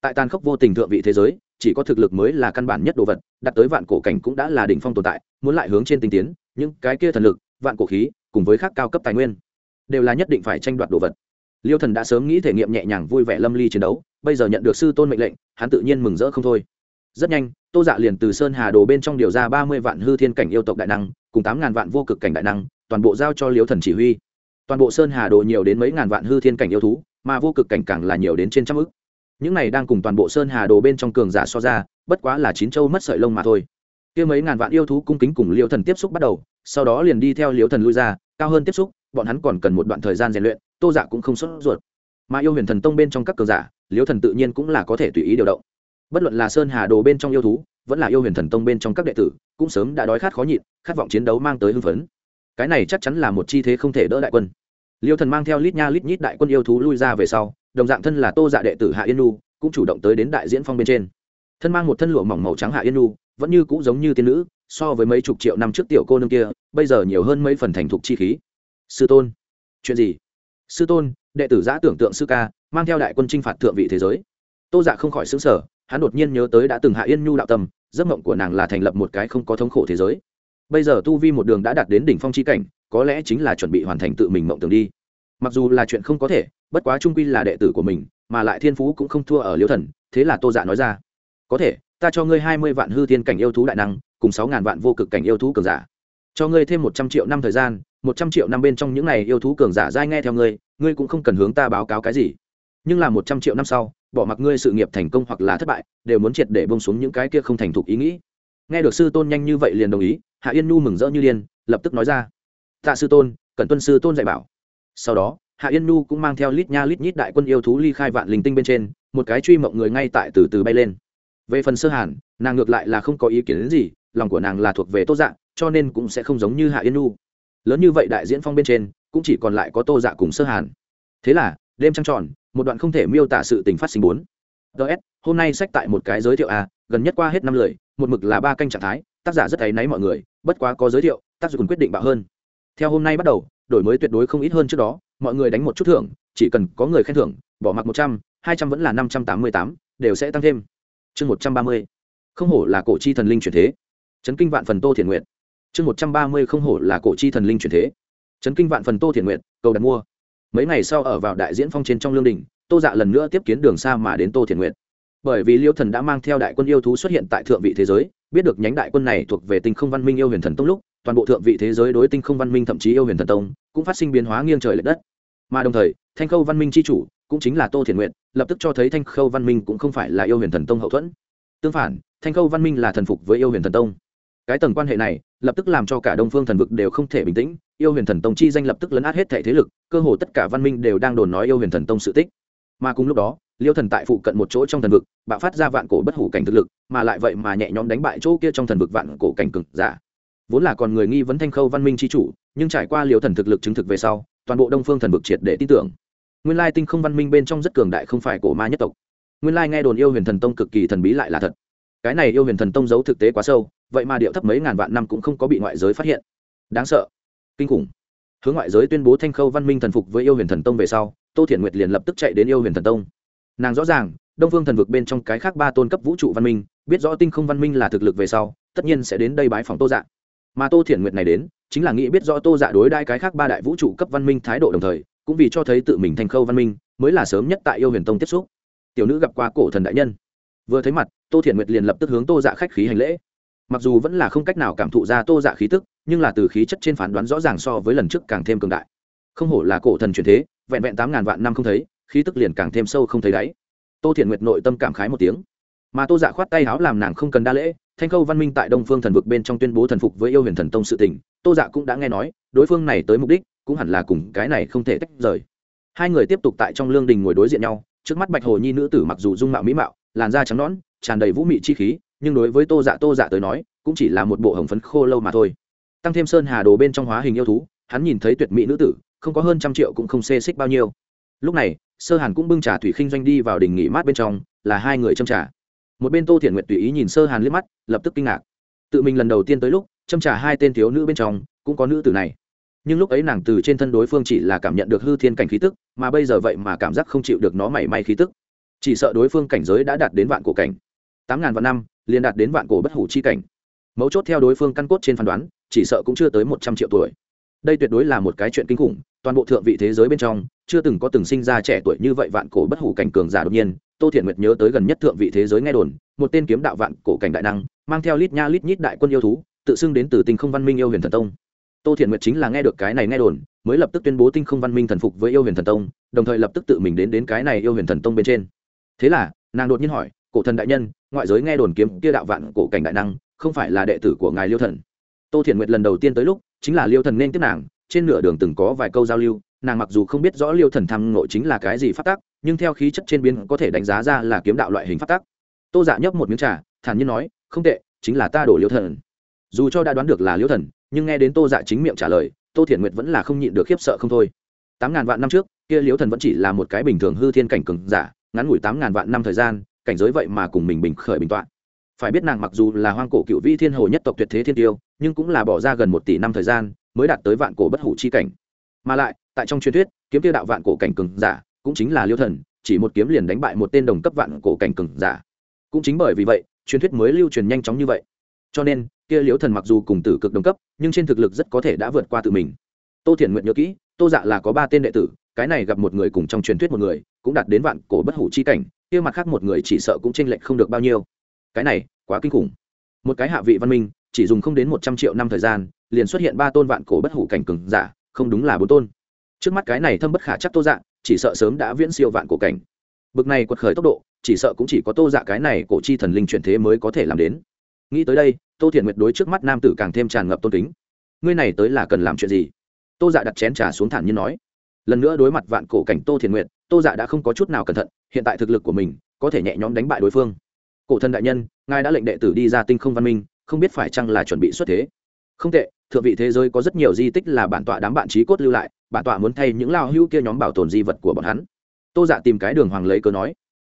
Tại tàn khốc vô tình thượng vị thế giới chỉ có thực lực mới là căn bản nhất đồ vật, đặt tới vạn cổ cảnh cũng đã là đỉnh phong tồn tại, muốn lại hướng trên tinh tiến, những cái kia thần lực, vạn cổ khí, cùng với khác cao cấp tài nguyên, đều là nhất định phải tranh đoạt đồ vật. Liêu thần đã sớm nghĩ thể nghiệm nhẹ nhàng vui vẻ lâm ly chiến đấu, bây giờ nhận được sư tôn mệnh lệnh, hắn tự nhiên mừng rỡ không thôi. Rất nhanh, tô dạ liền từ sơn hà đồ bên trong điều ra ba mươi vạn hư thiên cảnh yêu tộc đại năng, cùng tám ngàn vạn vô cực cảnh đại năng, toàn bộ giao cho liêu thần chỉ huy. Toàn bộ sơn hà đồ nhiều đến mấy ngàn vạn hư thiên cảnh yêu thú, mà vô cực cảnh càng là nhiều đến trên trăm ức những này đang cùng toàn bộ sơn hà đồ bên trong cường giả so ra, bất quá là chín châu mất sợi lông mà thôi. Kia mấy ngàn vạn yêu thú cung kính cùng liêu thần tiếp xúc bắt đầu, sau đó liền đi theo liêu thần lui ra, cao hơn tiếp xúc, bọn hắn còn cần một đoạn thời gian rèn luyện, tô giả dạ cũng không sốt ruột. Mà yêu huyền thần tông bên trong các cường giả, liêu thần tự nhiên cũng là có thể tùy ý điều động. Bất luận là sơn hà đồ bên trong yêu thú, vẫn là yêu huyền thần tông bên trong các đệ tử, cũng sớm đã đói khát khó nhịn, khát vọng chiến đấu mang tới hưng phấn. Cái này chắc chắn là một chi thế không thể đỡ đại quân. Liêu thần mang theo lít nha lít nhít đại quân yêu thú lui ra về sau đồng dạng thân là tô dạ đệ tử hạ yên nu, cũng chủ động tới đến đại diễn phong bên trên. Thân mang một thân lụa mỏng màu trắng hạ yên nu, vẫn như cũng giống như tiên nữ, so với mấy chục triệu năm trước tiểu cô nương kia, bây giờ nhiều hơn mấy phần thành thục chi khí. Sư tôn. Chuyện gì? Sư tôn, đệ tử giã tưởng tượng sư ca, mang theo đại quân chinh phạt thượng vị thế giới. Tô dạ không khỏi xứng sở hắn đột nhiên nhớ tới đã từng hạ yên nhu đạo tâm, giấc mộng của nàng là thành lập một cái không có thống khổ thế giới. Bây giờ tu vi một đường đã đạt đến đỉnh phong c h i cảnh, có lẽ chính là chuẩn bị hoàn thành tự mình mộng tưởng đi mặc dù là chuyện không có thể, bất quá trung quy là đệ tử của mình, mà lại thiên phú cũng không thua ở liêu thần, thế là tô dạ nói ra. Có thể, ta cho ngươi hai mươi vạn hư thiên cảnh yêu thú đại năng, cùng sáu ngàn vạn vô cực cảnh yêu thú cường giả. Cho ngươi thêm một trăm triệu năm thời gian, một trăm triệu năm bên trong những n à y yêu thú cường giả dai nghe theo ngươi ngươi cũng không cần hướng ta báo cáo cái gì. Nhưng là một trăm triệu năm sau, bỏ mặc ngươi sự nghiệp thành công hoặc là thất bại, đều muốn triệt để bông xuống những cái kia không thành thục ý nghĩ. Nghe được sư tôn nhanh như vậy liền đồng ý, hạ yên nu mừng rỡ như điên, lập tức nói ra. Tạ sư tôn cần tuân sư tôn dạy bảo sau đó, hạ yên nu cũng mang theo lít nha lít nhít đại quân yêu thú ly khai vạn linh tinh bên trên, một cái truy mộng người ngay tại từ từ bay lên. Về phần sơ hàn, nàng ngược lại là không có ý kiến đến gì, lòng của nàng là thuộc về tô dạ cho nên cũng sẽ không giống như hạ yên nu. lớn như vậy đại diễn phong bên trên, cũng chỉ còn lại có tô dạ cùng sơ hàn. Thế là, đêm trăng tròn, một đoạn không thể miêu tả sự tình phát sinh bốn. Ts hôm nay sách tại một cái giới thiệu a, gần nhất qua hết năm lời một mực là ba canh trạng thái, tác giả rất áy náy mọi người, bất quá có giới thiệu, tác dụng quyết định bạo hơn. Theo hôm nay bắt đầu đổi mới tuyệt đối không ít hơn trước đó, mọi người đánh một chút thưởng, chỉ cần có người khen thưởng, bỏ mặc một trăm, hai trăm vẫn là năm trăm tám mươi tám, đều sẽ tăng thêm. Chương một trăm ba mươi, không hổ là cổ chi thần linh chuyển thế. Chấn kinh vạn phần tô thiền nguyện chương một trăm ba mươi, không hổ là cổ chi thần linh chuyển thế. Chấn kinh vạn phần tô thiền nguyện cầu đặt mua. Mấy ngày sau ở vào đại diễn phong trên trong lương đình, tô dạ lần nữa tiếp kiến đường xa mà đến tô thiền nguyện bởi vì liêu thần đã mang theo đại quân yêu thú xuất hiện tại thượng vị thế giới, biết được nhánh đại quân này thuộc về tinh không văn minh yêu huyền thần tông lúc toàn bộ thượng vị thế giới đối tinh không văn minh thậm chí yêu huyền thần tông cũng phát sinh biến hóa nghiêng trời l ệ đất. Mà đồng thời, thanh khâu văn minh c h i chủ cũng chính là tô thiền nguyện lập tức cho thấy thanh khâu văn minh cũng không phải là yêu huyền thần tông hậu thuẫn. Tương phản, thanh khâu văn minh là thần phục với yêu huyền thần tông. Cái tầng quan hệ này lập tức làm cho cả đông phương thần vực đều không thể bình tĩnh, yêu huyền thần tông chi danh lập tức lấn át hết thể thế lực, cơ hồ tất cả văn minh đều đang đồn nói yêu huyền thần tông sự tích. Mà cùng lúc đó, liêu thần tại phụ cận một chỗ trong thần vực, bạo phát ra vạn cổ bất hủ cảnh thực lực, mà lại vậy mà nhẹ nhõm đánh bại chỗ kia trong thần vực vạn cổ cảnh cực giả vốn là còn người nghi vấn thanh khâu văn minh c h i chủ, nhưng trải qua liều thần thực lực chứng thực về sau, toàn bộ đông phương thần vực triệt để tin tưởng. Nguyên lai tinh không văn minh bên trong rất cường đại không phải cổ ma nhất tộc. Nguyên lai nghe đồn yêu huyền thần tông cực kỳ thần bí lại là thật. Cái này yêu huyền thần tông giấu thực tế quá sâu, vậy mà điệu thấp mấy ngàn vạn năm cũng không có bị ngoại giới phát hiện. Đáng sợ. Kinh khủng. Hướng ngoại giới tuyên bố thanh khâu văn minh thần phục với yêu huyền thần tông về sau, tô thiện nguyệt liền lập tức chạy đến yêu huyền thần tông. Nàng rõ ràng, đông phương thần vực bên trong cái khác ba tôn cấp vũ trụ văn minh, biết rõ tinh không văn minh là thực lực về sau, tất nhiên sẽ đến đây bái phòng tô dạng mà tô thiển nguyệt này đến, chính là nghĩ biết rõ tô dạ đối đai cái khác ba đại vũ trụ cấp văn minh thái độ đồng thời, cũng vì cho thấy tự mình thành khâu văn minh, mới là sớm nhất tại yêu huyền tông tiếp xúc. Tiểu nữ gặp qua cổ thần đại nhân. Vừa thấy mặt, tô thiển nguyệt liền lập tức hướng tô dạ khách khí hành lễ. Mặc dù vẫn là không cách nào cảm thụ ra tô dạ khí tức, nhưng là từ khí chất trên phán đoán rõ ràng so với lần trước càng thêm cường đại. Không hổ là cổ thần truyền thế, vẹn vẹn tám ngàn vạn năm không thấy, khí tức liền càng thêm sâu không thấy đáy. Tô thiển nguyệt nội tâm cảm khái một tiếng mà tô dạ khoát tay áo làm nàng không cần đa lễ, thanh khâu văn minh tại đông phương thần vực bên trong tuyên bố thần phục với yêu huyền thần tông sự tình, tô dạ cũng đã nghe nói, đối phương này tới mục đích, cũng hẳn là cùng cái này không thể tách rời. Hai người tiếp tục tại trong lương đình ngồi đối diện nhau, trước mắt bạch hồ nhi nữ tử mặc dù dung mạo mỹ mạo, làn da trắng nõn, tràn đầy vũ mị chi khí, nhưng đối với tô dạ tô dạ tới nói, cũng chỉ là một bộ hồng phấn khô lâu mà thôi. Tăng thêm sơn hà đồ bên trong hóa hình yêu thú, hắn nhìn thấy tuyệt mỹ nữ tử, không có hơn trăm triệu cũng không xê xích bao nhiêu. Lúc này, sơ hàn cũng bưng trà thủy khinh doanh đi vào đình nghỉ mát bên trong, là hai người châm trà một bên tô thiện nguyện tùy ý nhìn sơ hàn liếc mắt, lập tức kinh ngạc. Tự mình lần đầu tiên tới lúc, châm trà hai tên thiếu nữ bên trong, cũng có nữ tử này. Nhưng lúc ấy nàng từ trên thân đối phương chỉ là cảm nhận được hư thiên cảnh khí tức, mà bây giờ vậy mà cảm giác không chịu được nó mảy may khí tức. Chỉ sợ đối phương cảnh giới đã đạt đến vạn cổ cảnh. Tám ngàn vạn năm, liền đạt đến vạn cổ bất hủ chi cảnh. Mấu chốt theo đối phương căn cốt trên phán đoán, chỉ sợ cũng chưa tới một trăm triệu tuổi đây tuyệt đối là một cái chuyện kinh khủng, toàn bộ thượng vị thế giới bên trong, chưa từng có từng sinh ra trẻ tuổi như vậy vạn cổ bất hủ cảnh cường giả đột nhiên. Tô thiện nguyệt nhớ tới gần nhất thượng vị thế giới nghe đồn, một tên kiếm đạo vạn cổ cảnh đại năng, mang theo lít nha lít nhít đại quân yêu thú, tự xưng đến từ tinh không văn minh yêu huyền thần tông. Tô thiện nguyệt chính là nghe được cái này nghe đồn, mới lập tức tuyên bố tinh không văn minh thần phục với yêu huyền thần tông, đồng thời lập tức tự mình đến đến cái này yêu huyền thần tông bên trên. Thế là, nàng đột nhiên hỏi, cổ thần đại nhân, ngoại giới nghe đồn kiếm kia đạo vạn cổ cảnh đại năng, không phải là đệ tử của ngài liêu thần? Tô thiện nguyệt lần đầu tiên tới lúc chính là liêu thần nên tiếp nàng, trên nửa đường từng có vài câu giao lưu, nàng mặc dù không biết rõ liêu thần tham ngộ chính là cái gì phát tác nhưng theo khí chất trên biến có thể đánh giá ra là kiếm đạo loại hình phát tác tô dạ nhấp một miếng trà, thản nhiên nói, không tệ, chính là ta đổ liêu thần. Dù cho đã đoán được là liêu thần, nhưng nghe đến tô dạ chính miệng trả lời, tô thiển nguyệt vẫn là không nhịn được khiếp sợ không thôi. Tám ngàn vạn năm trước, kia liêu thần vẫn chỉ là một cái bình thường hư thiên cảnh cường giả, ngắn ngủi tám ngàn vạn năm thời gian, cảnh giới vậy mà cùng mình bình khởi bình t phải biết nàng mặc dù là hoang cổ cựu vi thiên hồ nhất tộc tuyệt thế thiên tiêu, nhưng cũng là bỏ ra gần một tỷ năm thời gian mới đạt tới vạn cổ bất hủ chi cảnh. Mà lại, tại trong truyền thuyết, kiếm tiêu đạo vạn cổ cảnh cường giả cũng chính là liêu thần, chỉ một kiếm liền đánh bại một tên đồng cấp vạn cổ cảnh cường giả. Cũng chính bởi vì vậy, truyền thuyết mới lưu truyền nhanh chóng như vậy. Cho nên, kia liêu thần mặc dù cùng tử cực đồng cấp, nhưng trên thực lực rất có thể đã vượt qua tự mình. Tô Thiển nguyện nhớ kỹ, tô dạ là có ba tên đệ tử, cái này gặp một người cùng trong truyền thuyết một người, cũng đạt đến vạn cổ bất hủ chi cảnh, kia mặt khác một người chỉ sợ cũng tranh lệch không được bao nhiêu cái này quá kinh khủng. Một cái hạ vị văn minh, chỉ dùng không đến một trăm triệu năm thời gian, liền xuất hiện ba tôn vạn cổ bất hủ cảnh cường giả, không đúng là bốn tôn. Trước mắt cái này thâm bất khả chắc tô dạ chỉ sợ sớm đã viễn siêu vạn cổ cảnh. Bực này quật khởi tốc độ, chỉ sợ cũng chỉ có tô dạ cái này cổ chi thần linh chuyển thế mới có thể làm đến. Nghĩ tới đây, tô thiện nguyệt đối trước mắt nam tử càng thêm tràn ngập tôn kính. Ngươi này tới là cần làm chuyện gì? Tô dạ đặt chén trà xuống thản như nói. Lần nữa đối mặt vạn cổ cảnh tô thiện nguyệt, tô dạ đã không có chút nào cẩn thận, hiện tại thực lực của mình có thể nhẹ nhõm đánh bại đối phương cổ thần đại nhân, ngài đã lệnh đệ tử đi ra tinh không văn minh, không biết phải chăng là chuẩn bị xuất thế? Không tệ, thượng vị thế giới có rất nhiều di tích là bản tọa đám bạn trí cốt lưu lại, bản tọa muốn thay những lao hữu kia nhóm bảo tồn di vật của bọn hắn. Tô dạ tìm cái đường hoàng lấy cớ nói,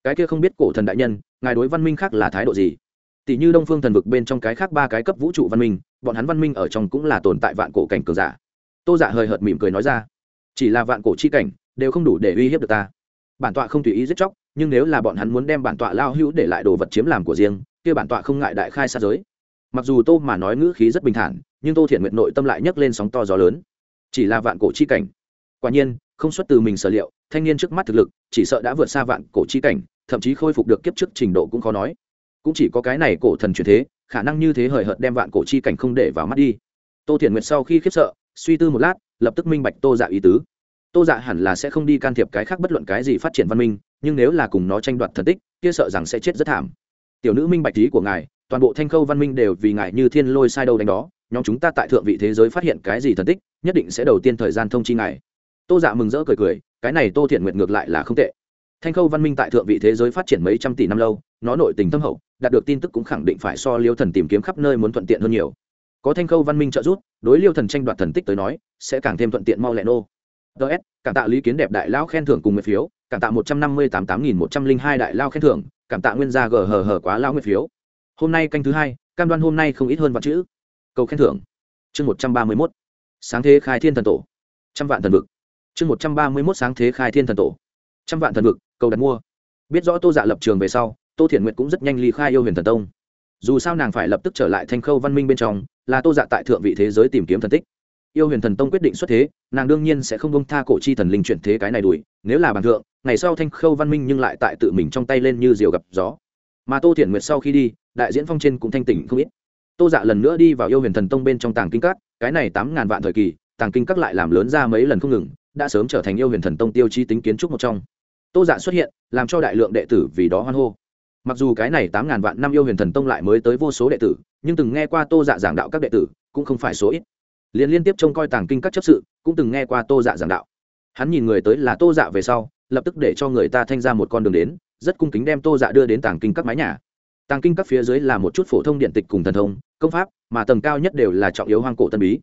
cái kia không biết cổ thần đại nhân, ngài đối văn minh khác là thái độ gì? Tỷ như đông phương thần vực bên trong cái khác ba cái cấp vũ trụ văn minh, bọn hắn văn minh ở trong cũng là tồn tại vạn cổ cảnh cường giả. Tô dạ hơi hợt mỉm cười nói ra, chỉ là vạn cổ chi cảnh, đều không đủ để uy hiếp được ta. Bản tọa không tùy ý giết chóc nhưng nếu là bọn hắn muốn đem bản tọa lao hữu để lại đồ vật chiếm làm của riêng, kia bản tọa không ngại đại khai sát giới. Mặc dù tô mà nói ngữ khí rất bình thản, nhưng tô thiện nguyện nội tâm lại nhấc lên sóng to gió lớn. Chỉ là vạn cổ chi cảnh. Quả nhiên, không xuất từ mình sở liệu, thanh niên trước mắt thực lực, chỉ sợ đã vượt xa vạn cổ chi cảnh, thậm chí khôi phục được kiếp trước trình độ cũng khó nói. Cũng chỉ có cái này cổ thần truyền thế, khả năng như thế hời hợt đem vạn cổ chi cảnh không để vào mắt đi. Tô thiện nguyệt sau khi khiếp sợ, suy tư một lát, lập tức minh bạch tô dạ ý tứ tô dạ hẳn là sẽ không đi can thiệp cái khác bất luận cái gì phát triển văn minh, nhưng nếu là cùng nó tranh đoạt thần tích, kia sợ rằng sẽ chết rất thảm. Tiểu nữ minh bạch trí của ngài, toàn bộ thanh khâu văn minh đều vì ngài như thiên lôi sai đâu đánh đó, nhóm chúng ta tại thượng vị thế giới phát hiện cái gì thần tích, nhất định sẽ đầu tiên thời gian thông chi ngài. Tô dạ mừng rỡ cười cười, cái này tô thiện nguyện ngược lại là không tệ. Thanh khâu văn minh tại thượng vị thế giới phát triển mấy trăm tỷ năm lâu, nó nội tình tâm hậu, đạt được tin tức cũng khẳng định phải so liêu thần tìm kiếm khắp nơi muốn thuận tiện hơn nhiều. Có thanh khâu văn minh trợ giúp, đối liêu thần tranh đoạt thần tích tới nói, sẽ càng thêm thuận tiện mau lẹ nô ts cảm tạ lý kiến đẹp đại lao khen thưởng cùng nguyện phiếu, cảm tạ một trăm năm mươi tám tám nghìn một trăm linh hai đại lao khen thưởng, cảm tạ nguyên gia gờ hờ hờ quá lao nguyện phiếu. Hôm nay canh thứ hai, cam đoan hôm nay không ít hơn vạn chữ. Cầu khen thưởng. Chương một trăm ba mươi mốt. Sáng thế khai thiên thần tổ. Trăm vạn thần vực. Chương một trăm ba mươi mốt sáng thế khai thiên thần tổ. Trăm vạn thần vực, cầu đặt mua. Biết rõ tô dạ lập trường về sau, tô thiện nguyệt cũng rất nhanh ly khai yêu huyền thần tông. Dù sao nàng phải lập tức trở lại thanh khâu văn minh bên trong, là tô dạ tại thượng vị thế giới tìm kiếm thần tích. Yêu huyền thần tông quyết định xuất thế nàng đương nhiên sẽ không bông tha cổ chi thần linh chuyển thế cái này đuổi nếu là bàn thượng, ngày sau thanh khâu văn minh nhưng lại tại tự mình trong tay lên như diều gặp gió. Mà tô thiện nguyệt sau khi đi, đại diễn phong trên cũng thanh tỉnh không ít. Tô dạ lần nữa đi vào yêu huyền thần tông bên trong tàng kinh các, cái này tám ngàn vạn thời kỳ, tàng kinh các lại làm lớn ra mấy lần không ngừng, đã sớm trở thành yêu huyền thần tông tiêu chi tính kiến trúc một trong. Tô dạ xuất hiện, làm cho đại lượng đệ tử vì đó hoan hô. Mặc dù cái này tám ngàn vạn năm yêu huyền thần tông lại mới tới vô số đệ tử, nhưng từng nghe qua tô dạ giảng đạo các đệ tử, cũng không phải số ít liền liên tiếp trông coi tàng kinh các chấp sự, cũng từng nghe qua tô dạ giảng đạo. Hắn nhìn người tới là tô dạ về sau, lập tức để cho người ta thanh ra một con đường đến, rất cung kính đem tô dạ đưa đến tàng kinh các mái nhà. Tàng kinh các phía dưới là một chút phổ thông điện tịch cùng thần thông, công pháp, mà tầng cao nhất đều là trọng yếu hoang cổ tân bí.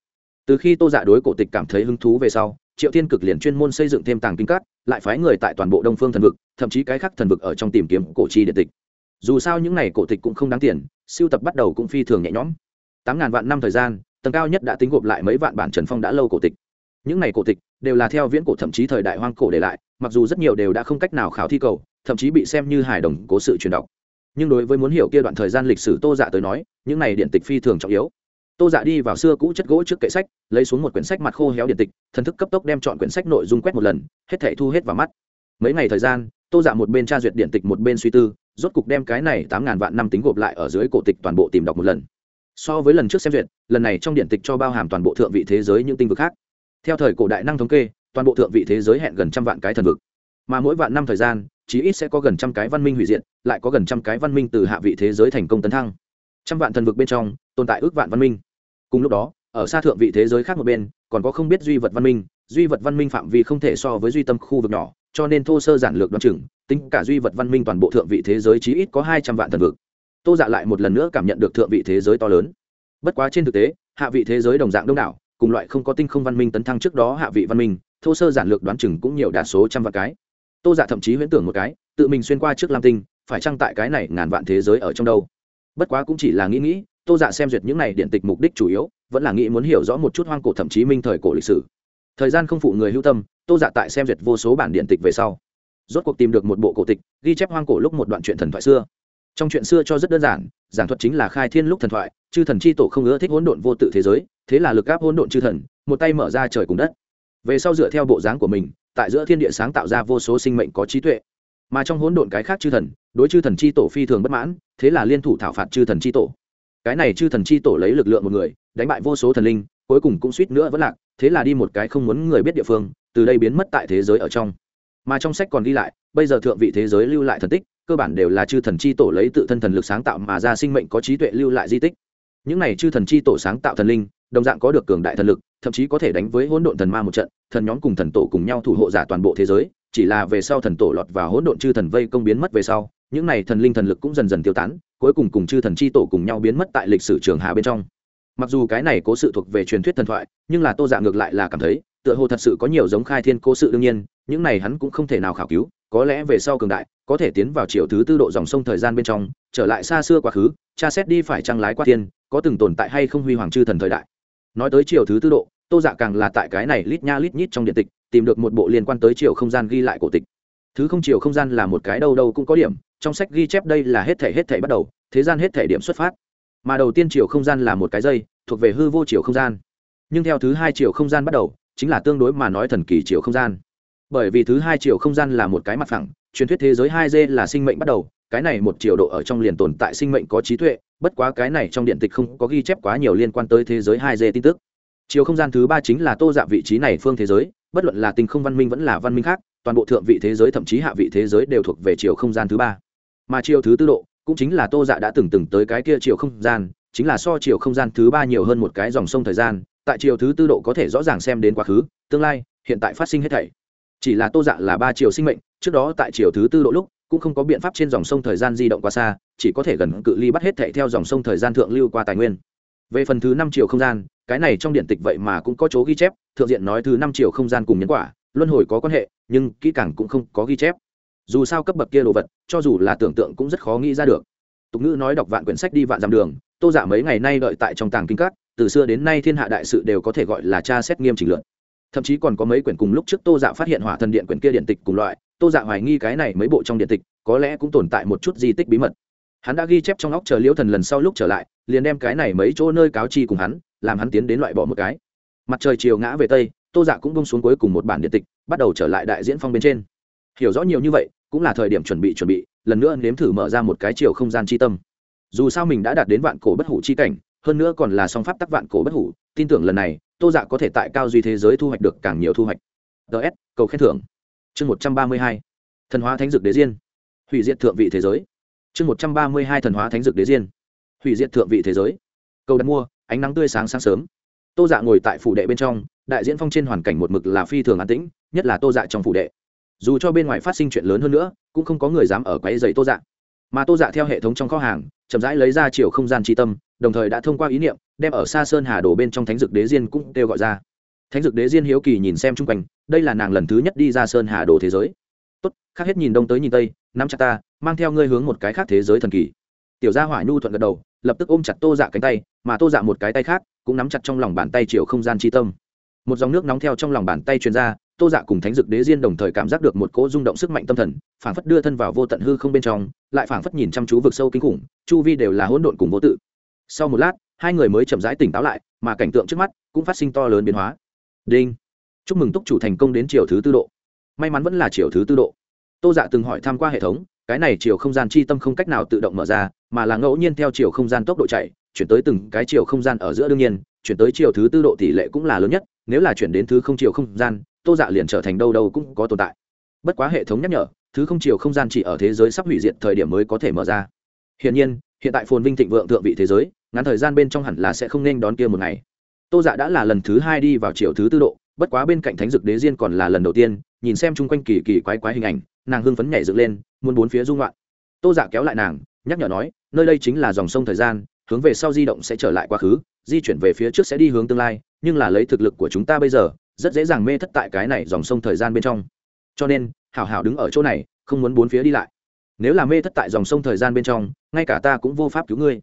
Từ khi tô dạ đối cổ tịch cảm thấy hứng thú về sau, triệu thiên cực liền chuyên môn xây dựng thêm tàng kinh các, lại phái người tại toàn bộ đông phương thần vực, thậm chí cái khác thần vực ở trong tìm kiếm cổ chi điện tịch. Dù sao những n à y cổ tịch cũng không đáng tiền siêu tập bắt đầu cũng phi thường nhẹ nhõm. Tám ngàn vạn năm thời gian tầng cao nhất đã tính gộp lại mấy vạn bản trần phong đã lâu cổ tịch. Những n à y cổ tịch đều là theo viễn cổ thậm chí thời đại hoang cổ để lại, mặc dù rất nhiều đều đã không cách nào khảo thi cầu, thậm chí bị xem như hài đồng cố sự truyền đọc. Nhưng đối với muốn hiểu kia đoạn thời gian lịch sử tô dạ tới nói, những này điện tịch phi thường trọng yếu. Tô dạ đi vào xưa cũ chất gỗ trước kệ sách, lấy xuống một quyển sách mặt khô héo điện tịch, thần thức cấp tốc đem chọn quyển sách nội dung quét một lần, hết thể thu hết vào mắt. Mấy ngày thời gian, tô dạ một bên tra duyệt điện tịch một bên suy tư, rốt cục đem cái này tám ngàn vạn năm tính gộp lại ở dưới cổ tịch toàn bộ tìm đọc một lần so với lần trước xem duyệt, lần này trong điện tịch cho bao hàm toàn bộ thượng vị thế giới những tinh vực khác. Theo thời cổ đại năng thống kê, toàn bộ thượng vị thế giới hẹn gần trăm vạn cái thần vực. Mà mỗi vạn năm thời gian, chí ít sẽ có gần trăm cái văn minh hủy diệt, lại có gần trăm cái văn minh từ hạ vị thế giới thành công tấn thăng. Trăm vạn thần vực bên trong, tồn tại ước vạn văn minh. Cùng lúc đó, ở xa thượng vị thế giới khác một bên, còn có không biết duy vật văn minh, duy vật văn minh phạm vi không thể so với duy tâm khu vực nhỏ, cho nên thô sơ giản lược đoan chừng, tính cả duy vật văn minh toàn bộ thượng vị thế giới chí ít có hai trăm vạn thần vực tô dạ lại một lần nữa cảm nhận được thượng vị thế giới to lớn. Bất quá trên thực tế, hạ vị thế giới đồng dạng đông đảo, cùng loại không có tinh không văn minh tấn thăng trước đó hạ vị văn minh, thô sơ giản lược đoán chừng cũng nhiều đa số trăm vạn cái. Tô dạ thậm chí huyễn tưởng một cái, tự mình xuyên qua trước lam tinh, phải chăng tại cái này ngàn vạn thế giới ở trong đâu? Bất quá cũng chỉ là nghĩ nghĩ, tô dạ xem duyệt những này điện tịch mục đích chủ yếu, vẫn là nghĩ muốn hiểu rõ một chút hoang cổ thậm chí minh thời cổ lịch sử. Thời gian không phụ người hưu tâm, tô dạ tại xem duyệt vô số bản điện tịch về sau. Rốt cuộc tìm được một bộ cổ tịch, ghi chép hoang cổ lúc một đoạn chuyện thần thoại xưa trong chuyện xưa cho rất đơn giản, giảng thuật chính là khai thiên lúc thần thoại, chư thần c h i tổ không ưa thích hỗn độn vô tự thế giới, thế là lực áp hỗn độn chư thần, một tay mở ra trời cùng đất. Về sau dựa theo bộ dáng của mình, tại giữa thiên địa sáng tạo ra vô số sinh mệnh có trí tuệ. Mà trong hỗn độn cái khác chư thần, đối chư thần c h i tổ phi thường bất mãn, thế là liên thủ thảo phạt chư thần c h i tổ. Cái này chư thần c h i tổ lấy lực lượng một người, đánh bại vô số thần linh, cuối cùng cũng suýt nữa vẫn lạc, thế là đi một cái không muốn người biết địa phương, từ đây biến mất tại thế giới ở trong. Mà trong sách còn ghi lại, bây giờ thượng vị thế giới lưu lại thần tích cơ bản đều là chư thần chi tổ lấy tự thân thần lực sáng tạo mà ra sinh mệnh có trí tuệ lưu lại di tích. Những này chư thần chi tổ sáng tạo thần linh, đồng dạng có được cường đại thần lực, thậm chí có thể đánh với hỗn độn thần ma một trận, thần nhóm cùng thần tổ cùng nhau thủ hộ giả toàn bộ thế giới, chỉ là về sau thần tổ lọt vào hỗn độn chư thần vây công biến mất về sau, những này thần linh thần lực cũng dần dần tiêu tán, cuối cùng cùng chư thần chi tổ cùng nhau biến mất tại lịch sử trường hà bên trong. Mặc dù cái này cố sự thuộc về truyền thuyết thần thoại, nhưng là tô dạ ngược lại là cảm thấy, tựa hồ thật sự có nhiều giống khai thiên cố sự đương nhiên, những này hắn cũng không thể nào khảo cứu có lẽ về sau cường đại, có thể tiến vào chiều thứ tư độ dòng sông thời gian bên trong, trở lại xa xưa quá khứ, cha xét đi phải trăng lái qua thiên, có từng tồn tại hay không huy hoàng chư thần thời đại. Nói tới chiều thứ tư độ, tô dạ càng là tại cái này lít nha lít nhít trong điện tịch, tìm được một bộ liên quan tới chiều không gian ghi lại cổ tịch. Thứ không chiều không gian là một cái đâu đâu cũng có điểm, trong sách ghi chép đây là hết thể hết thể bắt đầu, thế gian hết thể điểm xuất phát. Mà đầu tiên chiều không gian là một cái dây, thuộc về hư vô chiều không gian. Nhưng theo thứ hai chiều không gian bắt đầu, chính là tương đối mà nói thần kỳ chiều không gian bởi vì thứ hai chiều không gian là một cái mặt phẳng, truyền thuyết thế giới hai d là sinh mệnh bắt đầu, cái này một chiều độ ở trong liền tồn tại sinh mệnh có trí tuệ, bất quá cái này trong điện tịch không có ghi chép quá nhiều liên quan tới thế giới hai d tin tức. Chiều không gian thứ ba chính là tô dạ vị trí này phương thế giới, bất luận là tình không văn minh vẫn là văn minh khác, toàn bộ thượng vị thế giới thậm chí hạ vị thế giới đều thuộc về chiều không gian thứ ba. Mà chiều thứ tư độ, cũng chính là tô dạ đã từng từng tới cái kia chiều không gian, chính là so chiều không gian thứ ba nhiều hơn một cái dòng sông thời gian, tại chiều thứ tư độ có thể rõ ràng xem đến quá khứ, tương lai, hiện tại phát sinh hết thảy chỉ là tô dạ là ba chiều sinh mệnh, trước đó tại chiều thứ tư độ lúc, cũng không có biện pháp trên dòng sông thời gian di động quá xa, chỉ có thể gần cự ly bắt hết thảy theo dòng sông thời gian thượng lưu qua tài nguyên. Về phần thứ năm chiều không gian, cái này trong điện tịch vậy mà cũng có chỗ ghi chép, thượng diện nói thứ năm chiều không gian cùng nhân quả, luân hồi có quan hệ, nhưng kỹ càng cũng không có ghi chép. Dù sao cấp bậc kia đồ vật, cho dù là tưởng tượng cũng rất khó nghĩ ra được. Tục ngữ nói đọc vạn quyển sách đi vạn dặm đường, tô giả mấy ngày nay đợi tại trong tàng kinh các, từ xưa đến nay thiên hạ đại sự đều có thể gọi là tra xét nghiêm chỉnh luận thậm chí còn có mấy quyển cùng lúc trước tô dạ phát hiện hỏa thần điện quyển kia điện tịch cùng loại. Tô dạ hoài nghi cái này mấy bộ trong điện tịch có lẽ cũng tồn tại một chút di tích bí mật. Hắn đã ghi chép trong óc chờ liễu thần lần sau lúc trở lại, liền đem cái này mấy chỗ nơi cáo chi cùng hắn, làm hắn tiến đến loại bỏ một cái. Mặt trời chiều ngã về tây, tô dạ cũng bông xuống cuối cùng một bản điện tịch, bắt đầu trở lại đại diễn phong bên trên. Hiểu rõ nhiều như vậy, cũng là thời điểm chuẩn bị chuẩn bị, lần nữa nếm thử mở ra một cái chiều không gian chi tâm. Dù sao mình đã đạt đến vạn cổ bất hủ chi cảnh hơn nữa còn là song pháp tắc vạn cổ bất hủ, tin tưởng lần này, tô dạ có thể tại cao duy thế giới thu hoạch được càng nhiều thu hoạch. Ts cầu khen thưởng. Chương một trăm ba mươi hai, thần hóa thánh dược đế diên. Hủy diệt thượng vị thế giới. Chương một trăm ba mươi hai, thần hóa thánh dược đế diên. Hủy diệt thượng vị thế giới. Cầu đặt mua, ánh nắng tươi sáng sáng sớm. Tô dạ ngồi tại phủ đệ bên trong, đại diễn phong trên hoàn cảnh một mực là phi thường an tĩnh, nhất là tô dạ trong phủ đệ. Dù cho bên ngoài phát sinh chuyện lớn hơn nữa, cũng không có người dám ở quáy dày tô dạ. Mà tô dạ theo hệ thống trong kho hàng, chậm rãi lấy ra chiều không gian tri tâm đồng thời đã thông qua ý niệm, đem ở xa sơn hà đồ bên trong thánh dực đế diên cũng kêu gọi ra. Thánh dực đế diên hiếu kỳ nhìn xem chung quanh, đây là nàng lần thứ nhất đi ra sơn hà đồ thế giới. Tốt, khác hết nhìn đông tới nhìn tây, nắm chặt ta, mang theo ngươi hướng một cái khác thế giới thần kỳ. Tiểu gia hỏa nhu thuận gật đầu, lập tức ôm chặt tô dạ cánh tay, mà tô dạ một cái tay khác cũng nắm chặt trong lòng bàn tay chiều không gian chi tâm. Một dòng nước nóng theo trong lòng bàn tay truyền ra, tô dạ cùng thánh dực đế diên đồng thời cảm giác được một cỗ rung động sức mạnh tâm thần, phảng phất đưa thân vào vô tận hư không bên trong, lại phảng phất nhìn chăm chú vực sâu kinh khủng, chu vi đều là hỗn độn cùng vô tự sau một lát, hai người mới chậm rãi tỉnh táo lại, mà cảnh tượng trước mắt cũng phát sinh to lớn biến hóa. Đinh! Chúc mừng túc chủ thành công đến chiều thứ tư độ. May mắn vẫn là chiều thứ tư độ. Tô dạ từng hỏi tham q u a hệ thống, cái này chiều không gian chi tâm không cách nào tự động mở ra, mà là ngẫu nhiên theo chiều không gian tốc độ chạy, chuyển tới từng cái chiều không gian ở giữa đương nhiên, chuyển tới chiều thứ tư độ tỷ lệ cũng là lớn nhất, nếu là chuyển đến thứ không chiều không gian, tô dạ liền trở thành đâu đâu cũng có tồn tại. Bất quá hệ thống nhắc nhở, thứ không chiều không gian chỉ ở thế giới sắp hủy diệt thời điểm mới có thể mở ra. Hiển nhiên hiện tại phồn vinh thịnh vượng thượng vị thế giới, ngắn thời gian bên trong hẳn là sẽ không nên đón kia một ngày. Tô dạ đã là lần thứ hai đi vào chiều thứ tư độ, bất quá bên cạnh thánh dực đế diên còn là lần đầu tiên, nhìn xem chung quanh kỳ kỳ quái quái hình ảnh, nàng hưng phấn nhảy dựng lên, muốn bốn phía dung loạn tô dạ kéo lại nàng, nhắc nhở nói, nơi đây chính là dòng sông thời gian, hướng về sau di động sẽ trở lại quá khứ, di chuyển về phía trước sẽ đi hướng tương lai, nhưng là lấy thực lực của chúng ta bây giờ, rất dễ dàng mê thất tại cái này dòng sông thời gian bên trong. Cho nên, hảo hảo đứng ở chỗ này, không muốn bốn phía đi lại nếu là mê thất tại dòng sông thời gian bên trong, ngay cả ta cũng vô pháp cứu ngươi.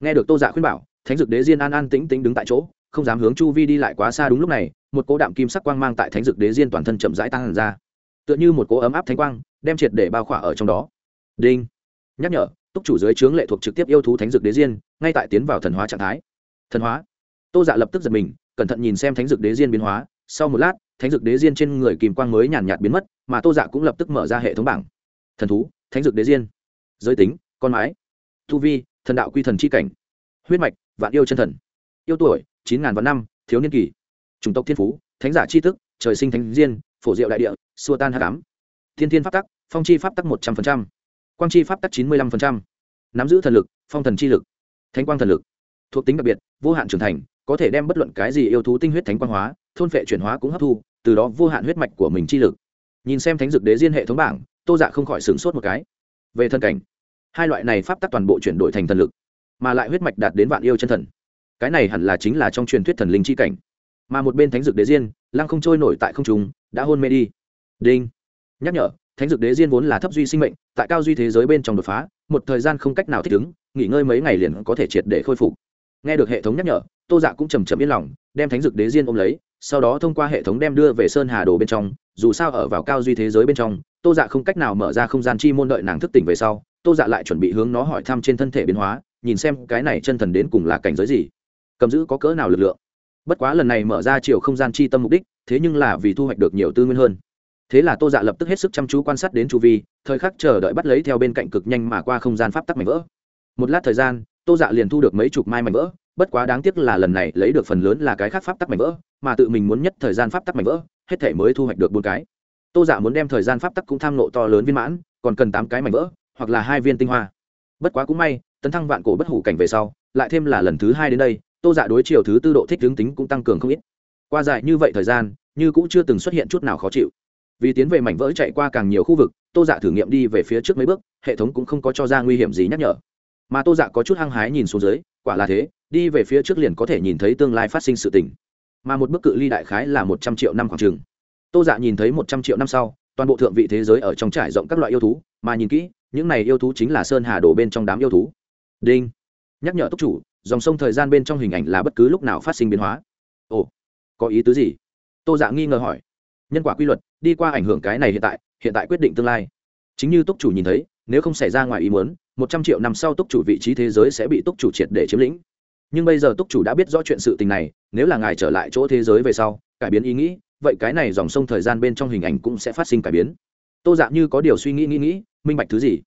Nghe được tô dạ khuyên bảo, thánh dực đế diên an an tĩnh tĩnh đứng tại chỗ, không dám hướng chu vi đi lại quá xa đúng lúc này, một cỗ đạm kim sắc quang mang tại thánh dực đế diên toàn thân chậm rãi tăng hẳn ra. Tựa như một cỗ ấm áp thánh quang, đem triệt để bao khỏa ở trong đó. Đinh. Nhắc nhở, túc chủ dưới trướng lệ thuộc trực tiếp yêu thú thánh dực đế diên, ngay tại tiến vào thần hóa trạng thái. Thần hóa. Tô dạ lập tức giật mình, cẩn thận nhìn xem thánh dực đế diên biến hóa. Sau một lát, thánh dực đế diên trên người kìm quang mới nhàn nhạt biến mất, mà tô dạ cũng lập tức mở ra hệ thống bảng. Thần thú thánh Dược đế diên, giới tính, con mái thu vi, thần đạo quy thần c h i cảnh, huyết mạch, vạn yêu chân thần, yêu tuổi, chín ngàn vạn năm, thiếu niên kỳ, chủng tộc thiên phú, thánh giả c h i tức, trời sinh thánh diên, phổ diệu đại địa, xua tan hạ cám, thiên thiên pháp tắc, phong chi pháp tắc một trăm linh quang chi pháp tắc chín mươi năm nắm giữ thần lực, phong thần chi lực, thánh quang thần lực, thuộc tính đặc biệt, vô hạn trưởng thành, có thể đem bất luận cái gì yêu thú tinh huyết thánh quang hóa, thôn phệ chuyển hóa cũng hấp thu, từ đó vô hạn huyết mạch của mình chi lực. Nhìn xem thánh dược đế diên hệ thống bảng tô dạ không khỏi sửng sốt một cái. Về thân cảnh, hai loại này pháp tắc toàn bộ chuyển đổi thành thần lực, mà lại huyết mạch đạt đến vạn yêu chân thần. Cái này hẳn là chính là trong truyền thuyết thần linh chi cảnh. Mà một bên thánh dược đế diên, lăng không trôi nổi tại không trung, đã hôn mê đi. Đinh. Nhắc nhở, thánh dược đế diên vốn là thấp duy sinh mệnh, tại cao duy thế giới bên trong đột phá, một thời gian không cách nào thích ứng, nghỉ ngơi mấy ngày liền có thể triệt để khôi phục. Nghe được hệ thống nhắc nhở, tô dạ cũng chầm chậm yên lòng, đem thánh dược đế diên ôm lấy, sau đó thông qua hệ thống đem đưa về sơn hà đồ bên trong, dù sao ở vào cao duy thế giới bên trong tô dạ không cách nào mở ra không gian chi môn đợi nàng thức tỉnh về sau, tô dạ lại chuẩn bị hướng nó hỏi thăm trên thân thể biến hóa, nhìn xem cái này chân thần đến cùng là cảnh giới gì. Cầm giữ có cỡ nào lực lượng? Bất quá lần này mở ra chiều không gian chi tâm mục đích, thế nhưng là vì thu hoạch được nhiều tư nguyên hơn. Thế là tô dạ lập tức hết sức chăm chú quan sát đến chu vi, thời khắc chờ đợi bắt lấy theo bên cạnh cực nhanh mà qua không gian pháp tắc mảnh vỡ. Một lát thời gian, tô dạ liền thu được mấy chục mai mảnh vỡ, bất quá đáng tiếc là lần này lấy được phần lớn là cái khác pháp tắc mảnh vỡ, mà tự mình muốn nhất thời gian pháp tắc mảnh vỡ, hết thể mới thu hoạch được bốn cái tô giả dạ muốn đem thời gian pháp tắc cũng tham nộ to lớn viên mãn, còn cần tám cái mảnh vỡ, hoặc là hai viên tinh hoa. Bất quá cũng may, tấn thăng vạn cổ bất hủ cảnh về sau, lại thêm là lần thứ hai đến đây, tô giả dạ đối chiều thứ tư độ thích hướng tính cũng tăng cường không ít. Qua dài như vậy thời gian, như cũng chưa từng xuất hiện chút nào khó chịu. Vì tiến về mảnh vỡ chạy qua càng nhiều khu vực, tô dạ thử nghiệm đi về phía trước mấy bước, hệ thống cũng không có cho ra nguy hiểm gì nhắc nhở. Mà tô dạ có chút hăng hái nhìn xuống dưới, quả là thế, đi về phía trước liền có thể nhìn thấy tương lai phát sinh sự tình. Mà một bức cự ly đại khái là một trăm triệu năm khoảng trường tô dạ nhìn thấy một trăm triệu năm sau, toàn bộ thượng vị thế giới ở trong trải rộng các loại yêu thú, mà nhìn kỹ, những này yêu thú chính là sơn hà đổ bên trong đám yêu thú. Đinh. Nhắc nhở túc chủ, dòng sông thời gian bên trong hình ảnh là bất cứ lúc nào phát sinh biến hóa. Ồ, có ý tứ gì? Tô dạ nghi ngờ hỏi. Nhân quả quy luật, đi qua ảnh hưởng cái này hiện tại hiện tại quyết định tương lai. Chính như túc chủ nhìn thấy, nếu không xảy ra ngoài ý muốn, một trăm triệu năm sau túc chủ vị trí thế giới sẽ bị túc chủ triệt để chiếm lĩnh. Nhưng bây giờ túc chủ đã biết rõ chuyện sự tình này, nếu là ngài trở lại chỗ thế giới về sau, cải biến ý nghĩ vậy cái này dòng sông thời gian bên trong hình ảnh cũng sẽ phát sinh cải biến. Tô dạng như có điều suy nghĩ nghĩ nghĩ, minh bạch thứ gì?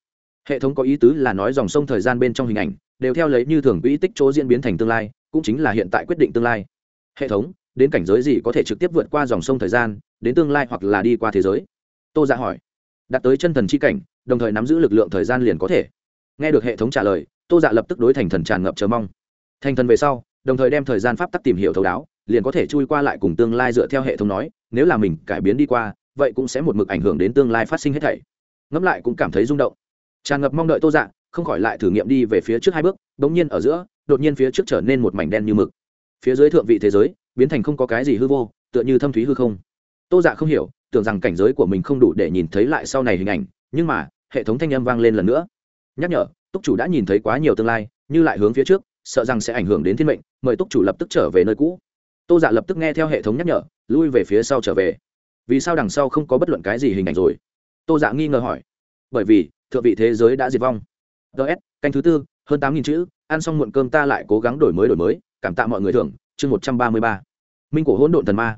Hệ thống có ý tứ là nói dòng sông thời gian bên trong hình ảnh đều theo lấy như thường quỹ tích chỗ diễn biến thành tương lai, cũng chính là hiện tại quyết định tương lai. Hệ thống, đến cảnh giới gì có thể trực tiếp vượt qua dòng sông thời gian, đến tương lai hoặc là đi qua thế giới? Tô dạ hỏi. Đạt tới chân thần c h i cảnh, đồng thời nắm giữ lực lượng thời gian liền có thể. Nghe được hệ thống trả lời, tô dạ lập tức đối thành thần tràn ngập chờ mong. Thành thần về sau, đồng thời đem thời gian pháp tắc tìm hiểu thấu đáo liền có thể chui qua lại cùng tương lai dựa theo hệ thống nói, nếu là mình cải biến đi qua, vậy cũng sẽ một mực ảnh hưởng đến tương lai phát sinh hết thảy. Ngẫm lại cũng cảm thấy rung động. Tràn ngập mong đợi tô dạ không khỏi lại thử nghiệm đi về phía trước hai bước đ ỗ n g nhiên ở giữa, đột nhiên phía trước trở nên một mảnh đen như mực. Phía dưới thượng vị thế giới, biến thành không có cái gì hư vô, tựa như thâm thúy hư không. Tô dạ không hiểu, tưởng rằng cảnh giới của mình không đủ để nhìn thấy lại sau này hình ảnh, nhưng mà, hệ thống thanh âm vang lên lần nữa. Nhắc nhở, túc chủ đã nhìn thấy quá nhiều tương lai, như lại hướng phía trước, sợ rằng sẽ ảnh hưởng đến thiên mệnh, mời túc chủ lập tức trở về nơi cũ tô dạ lập tức nghe theo hệ thống nhắc nhở, lui về phía sau trở về. Vì sao đằng sau không có bất luận cái gì hình ảnh rồi? Tô dạ nghi ngờ hỏi. Bởi vì, thượng vị thế giới đã diệt vong. Ts canh thứ tư, hơn tám nghìn chữ, ăn xong muộn cơm ta lại cố gắng đổi mới đổi mới, cảm tạ mọi người thưởng, chương một trăm ba mươi ba. Minh cổ hỗn độn thần ma.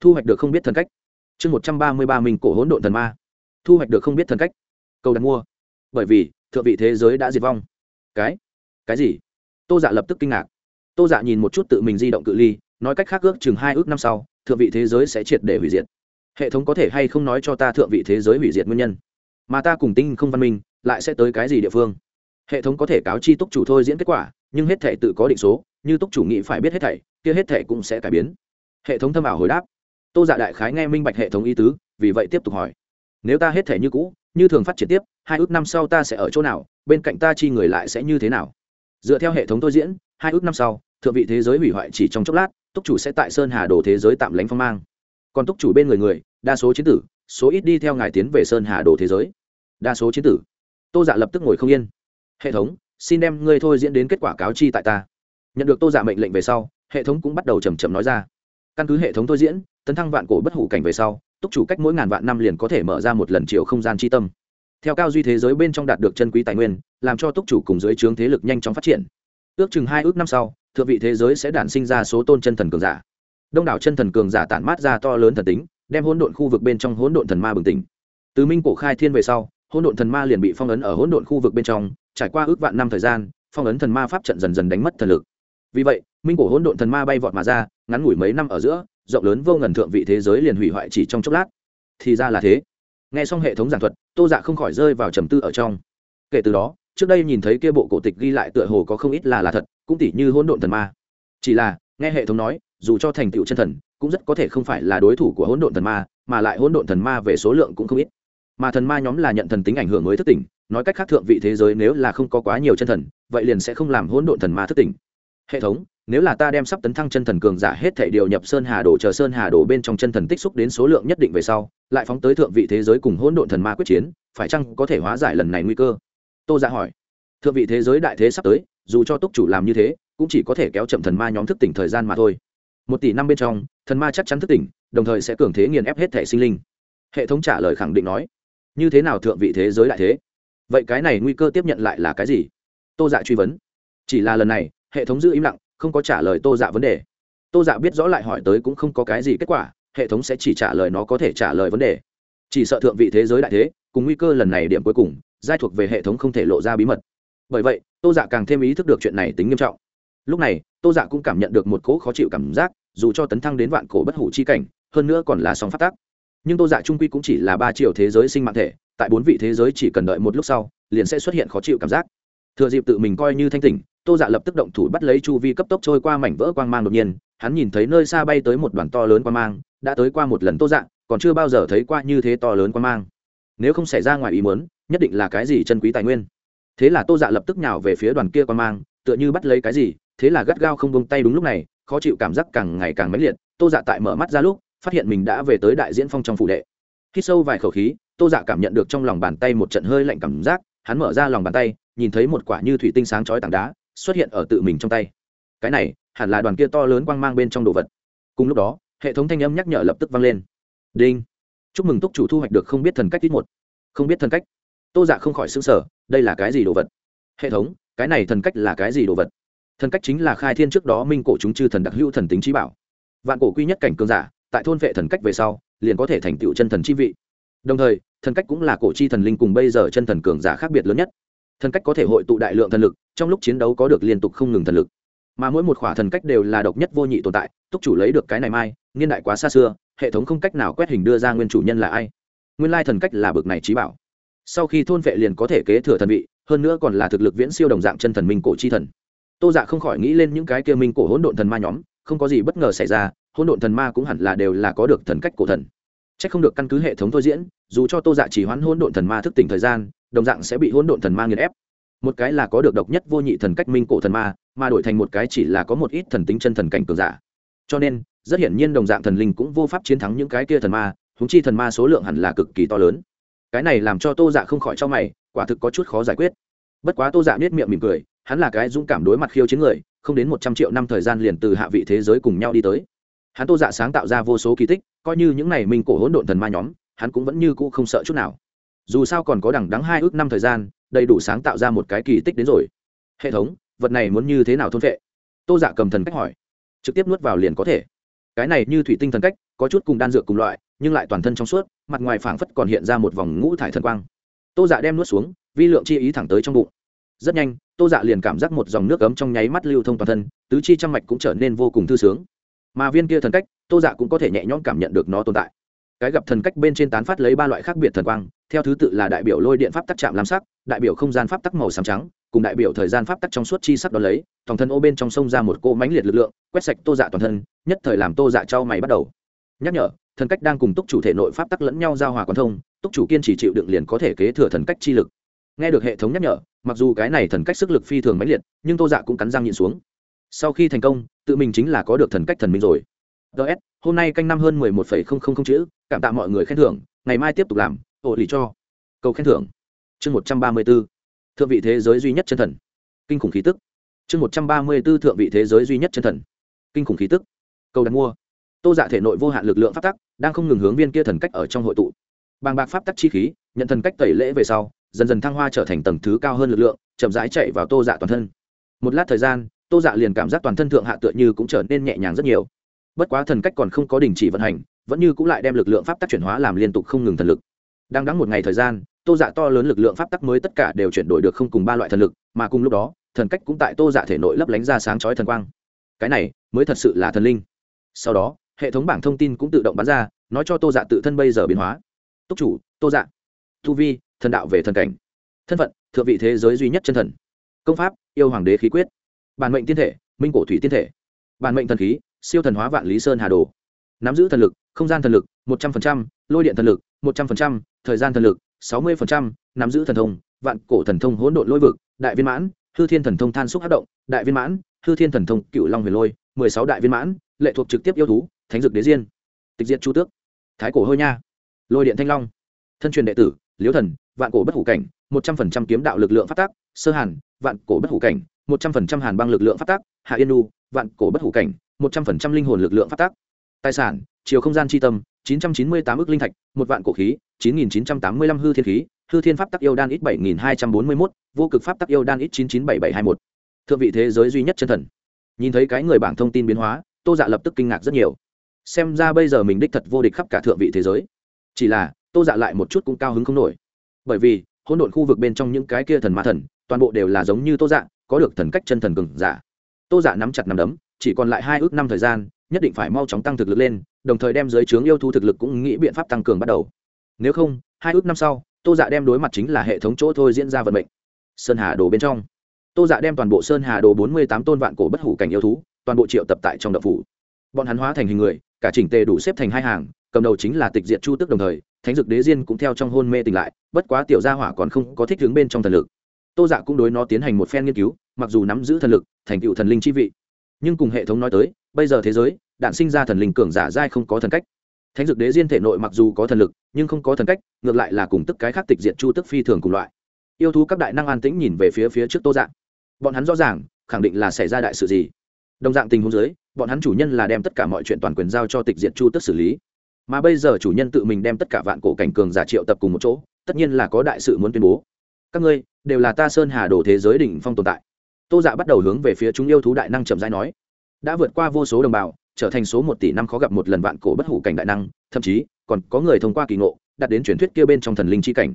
Thu hoạch được không biết thần cách. Chương một trăm ba mươi ba minh cổ hỗn độn thần ma. Thu hoạch được không biết thần cách. Câu đặt mua. Bởi vì, thượng vị thế giới đã diệt vong. Cái? Cái gì? Tô dạ lập tức kinh ngạc. Tô dạ nhìn một chút tự mình di động cự ly nói cách khác ước chừng hai ước năm sau, thượng vị thế giới sẽ triệt để hủy diệt. Hệ thống có thể hay không nói cho ta thượng vị thế giới hủy diệt nguyên nhân? Mà ta cùng tinh không văn minh lại sẽ tới cái gì địa phương? Hệ thống có thể cáo chi túc chủ thôi diễn kết quả, nhưng hết thể tự có định số, như túc chủ nghĩ phải biết hết thảy, kia hết thể cũng sẽ cải biến. Hệ thống thâm ảo hồi đáp. Tô dạ đại khái nghe minh bạch hệ thống ý tứ, vì vậy tiếp tục hỏi. Nếu ta hết thể như cũ, như thường phát triển tiếp, hai ước năm sau ta sẽ ở chỗ nào, bên cạnh ta chi người lại sẽ như thế nào? Dựa theo hệ thống tôi diễn hai ước năm sau, thượng vị thế giới hủy hoại chỉ trong chốc lát, túc chủ sẽ tại sơn hà đồ thế giới tạm lánh phong mang. Còn túc chủ bên người người, đa số chiến tử, số ít đi theo ngài tiến về sơn hà đồ thế giới. Đa số chiến tử. Tô dạ lập tức ngồi không yên. Hệ thống, xin đem ngươi thôi diễn đến kết quả cáo chi tại ta. Nhận được tô dạ mệnh lệnh về sau, hệ thống cũng bắt đầu chầm chậm nói ra. Căn cứ hệ thống thôi diễn, tấn thăng vạn cổ bất hủ cảnh về sau, túc chủ cách mỗi ngàn vạn năm liền có thể mở ra một lần chiều không gian tri tâm. Theo cao duy thế giới bên trong đạt được chân quý tài nguyên, làm cho túc chủ cùng dưới trướng thế lực nhanh chóng phát triển ước chừng hai ước năm sau, thượng vị thế giới sẽ đản sinh ra số tôn chân thần cường giả. Đông đảo chân thần cường giả tản mát ra to lớn thần tính, đem hỗn độn khu vực bên trong hỗn độn thần ma bừng tỉnh. Từ minh cổ khai thiên về sau, hỗn độn thần ma liền bị phong ấn ở hỗn độn khu vực bên trong, trải qua ước vạn năm thời gian, phong ấn thần ma pháp trận dần dần đánh mất thần lực. Vì vậy, minh cổ hỗn độn thần ma bay vọt mà ra, ngắn ngủi mấy năm ở giữa, rộng lớn vô ngần thượng vị thế giới liền hủy hoại chỉ trong chốc lát. Thì ra là thế. Nghe xong hệ thống giảng thuật, tô dạ không khỏi rơi vào trầm tư ở trong. Kể từ đó trước đây nhìn thấy kia bộ cổ tịch ghi lại tựa hồ có không ít là là thật, cũng tỉ như hỗn độn thần ma. Chỉ là, nghe hệ thống nói, dù cho thành tựu chân thần, cũng rất có thể không phải là đối thủ của hỗn độn thần ma, mà lại hỗn độn thần ma về số lượng cũng không ít. Mà thần ma nhóm là nhận thần tính ảnh hưởng mới thức tỉnh, nói cách khác thượng vị thế giới nếu là không có quá nhiều chân thần, vậy liền sẽ không làm hỗn độn thần ma thức tỉnh. Hệ thống, nếu là ta đem sắp tấn thăng chân thần cường giả hết thể điều nhập sơn hà đồ chờ sơn hà đồ bên trong chân thần tích xúc đến số lượng nhất định về sau, lại phóng tới thượng vị thế giới cùng hỗn độn thần ma quyết chiến, phải chăng có thể hóa giải lần này nguy cơ? Tô dạ hỏi. Thượng vị thế giới đại thế sắp tới, dù cho túc chủ làm như thế, cũng chỉ có thể kéo chậm thần ma nhóm thức tỉnh thời gian mà thôi. Một tỷ năm bên trong, thần ma chắc chắn thức tỉnh, đồng thời sẽ cường thế nghiền ép hết thể sinh linh. Hệ thống trả lời khẳng định nói. Như thế nào thượng vị thế giới đại thế? Vậy cái này nguy cơ tiếp nhận lại là cái gì? Tô dạ truy vấn. Chỉ là lần này, hệ thống giữ im lặng, không có trả lời tô dạ vấn đề. Tô dạ biết rõ lại hỏi tới cũng không có cái gì kết quả, hệ thống sẽ chỉ trả lời nó có thể trả lời vấn đề. Chỉ sợ thượng vị thế giới đại thế, cùng nguy cơ lần này điểm cuối cùng giai thuộc về hệ thống không thể lộ ra bí mật. Bởi vậy, tô dạ càng thêm ý thức được chuyện này tính nghiêm trọng. Lúc này, tô dạ cũng cảm nhận được một cỗ khó chịu cảm giác, dù cho tấn thăng đến vạn cổ bất hủ chi cảnh, hơn nữa còn là song phát tác. Nhưng tô dạ trung quy cũng chỉ là ba triệu thế giới sinh mạng thể, tại bốn vị thế giới chỉ cần đợi một lúc sau, liền sẽ xuất hiện khó chịu cảm giác. Thừa dịp tự mình coi như thanh tỉnh, tô dạ lập tức động thủ bắt lấy chu vi cấp tốc trôi qua mảnh vỡ quang mang đột nhiên, hắn nhìn thấy nơi xa bay tới một đoàn to lớn quang mang, đã tới qua một lần tô dạ còn chưa bao giờ thấy qua như thế to lớn quang mang nếu không xảy ra ngoài ý muốn, nhất định là cái gì chân quý tài nguyên. Thế là tô dạ lập tức nhào về phía đoàn kia quang mang, tựa như bắt lấy cái gì, thế là gắt gao không bông tay đúng lúc này, khó chịu cảm giác càng ngày càng mãnh liệt, tô dạ tại mở mắt ra lúc, phát hiện mình đã về tới đại diễn phong trong phủ đệ. Khi sâu vài khẩu khí, tô dạ cảm nhận được trong lòng bàn tay một trận hơi lạnh cảm giác, hắn mở ra lòng bàn tay, nhìn thấy một quả như thủy tinh sáng chói tảng đá, xuất hiện ở tự mình trong tay. Cái này, hẳn là đoàn kia to lớn quang mang bên trong đồ vật. Cùng lúc đó, hệ thống thanh âm nhắc nhở lập tức vang lên. Đinh! Chúc mừng túc chủ thu hoạch được không biết thần cách ít một. Không biết thần cách. Tô dạ không khỏi xứng sở đây là cái gì đồ vật? Hệ thống, cái này thần cách là cái gì đồ vật? Thần cách chính là khai thiên trước đó minh cổ chúng chư thần đặc hữu thần tính trí bảo. Vạn cổ quy nhất cảnh cường giả, tại thôn vệ thần cách về sau, liền có thể thành tựu chân thần chi vị. Đồng thời, thần cách cũng là cổ chi thần linh cùng bây giờ chân thần cường giả khác biệt lớn nhất. Thần cách có thể hội tụ đại lượng thần lực, trong lúc chiến đấu có được liên tục không ngừng thần lực. Mà mỗi một khỏa thần cách đều là độc nhất vô nhị tồn tại, túc chủ lấy được cái này mai, niên đại quá xa xưa hệ thống không cách nào quét hình đưa ra nguyên chủ nhân là ai. Nguyên lai thần cách là bực này trí bảo. Sau khi thôn vệ liền có thể kế thừa thần vị, hơn nữa còn là thực lực viễn siêu đồng dạng chân thần minh cổ chi thần. Tô dạ không khỏi nghĩ lên những cái kia minh cổ hỗn độn thần ma nhóm, không có gì bất ngờ xảy ra, hỗn độn thần ma cũng hẳn là đều là có được thần cách cổ thần. C h ắ c không được căn cứ hệ thống thôi diễn, dù cho tô dạ chỉ hoãn hỗn độn thần ma thức tỉnh thời gian, đồng dạng sẽ bị hỗn độn thần ma nghiền ép. Một cái là có được độc nhất vô nhị thần cách minh cổ thần ma, mà đổi thành một cái chỉ là có một ít thần tính chân thần cảnh cường giả. Cho nên rất hiển nhiên đồng dạng thần linh cũng vô pháp chiến thắng những cái kia thần ma húng chi thần ma số lượng hẳn là cực kỳ to lớn. Cái này làm cho tô dạ không khỏi cho mày, quả thực có chút khó giải quyết. Bất quá tô dạ biết miệng mỉm cười, hắn là cái dũng cảm đối mặt khiêu chiến người, không đến một trăm triệu năm thời gian liền từ hạ vị thế giới cùng nhau đi tới. Hắn tô dạ sáng tạo ra vô số kỳ tích, coi như những n à y minh cổ hỗn độn thần ma nhóm, hắn cũng vẫn như cũ không sợ chút nào. Dù sao còn có đẳng đắng hai ước năm thời gian, đầy đủ sáng tạo ra một cái kỳ tích đến rồi. Hệ thống, vật này muốn như thế nào thôn vệ? Tô dạ cầm thần cách hỏi. Trực tiếp nuốt vào liền có thể cái này như thủy tinh thần cách, có chút cùng đan dược cùng loại, nhưng lại toàn thân trong suốt, mặt ngoài phảng phất còn hiện ra một vòng ngũ thải thần quang. Tô dạ đem nuốt xuống, vi lượng chi ý thẳng tới trong bụng. Rất nhanh, tô dạ liền cảm giác một dòng nước ấm trong nháy mắt lưu thông toàn thân, tứ chi trăm mạch cũng trở nên vô cùng thư sướng. Mà viên kia thần cách, tô dạ cũng có thể nhẹ nhõm cảm nhận được nó tồn tại. Cái gặp thần cách bên trên tán phát lấy ba loại khác biệt thần quang, theo thứ tự là đại biểu lôi điện pháp tắc chạm lam sắc, đại biểu không gian pháp tắc màu xám trắng, cùng đại biểu thời gian pháp tắc trong suốt chi sắc đó lấy, toàn thân ô bên trong sông ra một cỗ mánh liệt lực lượng, quét sạch tô dạ toàn thân nhất thời làm tô dạ trao mày bắt đầu. Nhắc nhở, thần cách đang cùng túc chủ thể nội pháp tắc lẫn nhau giao hòa quan thông, túc chủ kiên trì chịu đựng liền có thể kế thừa thần cách chi lực. Nghe được hệ thống nhắc nhở, mặc dù cái này thần cách sức lực phi thường mãnh liệt, nhưng tô dạ cũng cắn răng nhịn xuống. Sau khi thành công, tự mình chính là có được thần cách thần minh rồi. Ts hôm nay canh năm hơn mười một phẩy không không không chữ, cảm tạ mọi người khen thưởng, ngày mai tiếp tục làm, ổ lì cho. Cầu khen thưởng. Chương một trăm ba mươi b ố thượng vị thế giới duy nhất chân thần. Kinh khủng khí tức. Chương một trăm ba mươi b ố thượng vị thế giới duy nhất chân thần. Kinh khủng khí tức cầu đặt mua. Tô dạ thể nội vô hạn lực lượng pháp tắc, đang không ngừng hướng viên kia thần cách ở trong hội tụ. Bàng bạc pháp tắc chi khí, nhận thần cách tẩy lễ về sau, dần dần thăng hoa trở thành tầng thứ cao hơn lực lượng, chậm rãi chạy vào tô dạ toàn thân. Một lát thời gian, tô dạ liền cảm giác toàn thân thượng hạ tựa như cũng trở nên nhẹ nhàng rất nhiều. Bất quá thần cách còn không có đình chỉ vận hành, vẫn như cũng lại đem lực lượng pháp tắc chuyển hóa làm liên tục không ngừng thần lực. Đang đắng một ngày thời gian, tô dạ to lớn lực lượng pháp tắc mới tất cả đều chuyển đổi được không cùng ba loại thần lực, mà cùng lúc đó, thần cách cũng tại tô dạ thể nội lấp lánh ra sáng chói thần quang. Cái này mới thật sự là thần linh sau đó, hệ thống bảng thông tin cũng tự động bắn ra, nói cho tô dạ tự thân bây giờ biến hóa. Túc chủ, tô dạ. Thu vi, thần đạo về thần cảnh. Thân phận, thượng vị thế giới duy nhất chân thần. Công pháp, yêu hoàng đế khí quyết. Bản mệnh tiên thể, minh cổ thủy tiên thể. Bản mệnh thần khí, siêu thần hóa vạn lý sơn hà đồ. Nắm giữ thần lực, không gian thần lực, một trăm linh lôi điện thần lực, một trăm linh thời gian thần lực, sáu mươi nắm giữ thần thông, vạn cổ thần thông hỗn độn lôi vực, đại viên mãn, hư thiên thần thông than xúc hát động, đại viên mãn, hư thiên thần thông cựu long huyền lôi, mười sáu đại viên mãn lệ thuộc trực tiếp yêu thú, thánh dược đế diên. Tịch diệt chu tước. Thái cổ hôi nha. Lôi điện thanh long. Thân truyền đệ tử, liễu thần, vạn cổ bất hủ cảnh, một trăm phần trăm kiếm đạo lực lượng phát tác, sơ hàn, vạn cổ bất hủ cảnh, một trăm phần trăm hàn băng lực lượng phát tác, hạ yên nu vạn cổ bất hủ cảnh, một trăm phần trăm linh hồn lực lượng phát tác. Tài sản chiều không gian tri tâm, chín trăm chín mươi tám ước linh thạch, một vạn cổ khí, chín nghìn chín trăm tám mươi lăm hư thiên khí, hư thiên pháp tắc yêu đan ít bảy nghìn hai trăm bốn mươi mốt, vô cực pháp tắc yêu đan ít chín chín bảy bảy hai một. Thượng vị thế giới duy nhất chân thần. Nhìn thấy cái người bảng thông tin biến hóa tô dạ lập tức kinh ngạc rất nhiều. Xem ra bây giờ mình đích thật vô địch khắp cả thượng vị thế giới. Chỉ là, tô dạ lại một chút cũng cao hứng không nổi. Bởi vì, hỗn độn khu vực bên trong những cái kia thần ma thần, toàn bộ đều là giống như tô dạ có được thần cách chân thần cừng giả. Tô dạ nắm chặt nắm đấm, chỉ còn lại hai ước năm thời gian, nhất định phải mau chóng tăng thực lực lên, đồng thời đem giới trướng yêu thu thực lực cũng nghĩ biện pháp tăng cường bắt đầu. Nếu không, hai ước năm sau, tô dạ đem đối mặt chính là hệ thống chỗ thôi diễn ra vận mệnh. Sơn hà đồ bên trong. Tô dạ đem toàn bộ sơn hà đồ bốn mươi tám tôn vạn cổ bất hủ cảnh yêu thú toàn bộ triệu tập tại trong đập phủ. Bọn hắn hóa thành hình người, cả chỉnh tề đủ xếp thành hai hàng, cầm đầu chính là tịch diệt chu tức đồng thời, thánh dực đế diên cũng theo trong hôn mê tỉnh lại, bất quá tiểu gia hỏa còn không có thích hướng bên trong thần lực. Tô dạ cũng đối nó tiến hành một phen nghiên cứu, mặc dù nắm giữ thần lực, thành tựu thần linh chi vị. Nhưng cùng hệ thống nói tới, bây giờ thế giới, đạn sinh ra thần linh cường giả dai không có thần cách. Thánh dực đế diên thể nội mặc dù có thần lực, nhưng không có thần cách, ngược lại là cùng tức cái khác tịch diệt chu tức phi thường cùng loại. Yêu thú các đại năng an tĩnh nhìn về phía phía trước tô dạng bọn hắn rõ ràng, khẳng định là xảy ra đại sự gì đồng dạng tình huống dưới, bọn hắn chủ nhân là đem tất cả mọi chuyện toàn quyền giao cho tịch diệt chu tức xử lý. Mà bây giờ chủ nhân tự mình đem tất cả vạn cổ cảnh cường giả triệu tập cùng một chỗ, tất nhiên là có đại sự muốn tuyên bố. Các ngươi, đều là ta sơn hà đồ thế giới đỉnh phong tồn tại. Tô dạ bắt đầu hướng về phía chúng yêu thú đại năng chậm rãi nói. Đã vượt qua vô số đồng bào, trở thành số một tỷ năm khó gặp một lần vạn cổ bất hủ cảnh đại năng, thậm chí, còn có người thông qua kỳ ngộ, đặt đến truyền thuyết kia bên trong thần linh chi cảnh.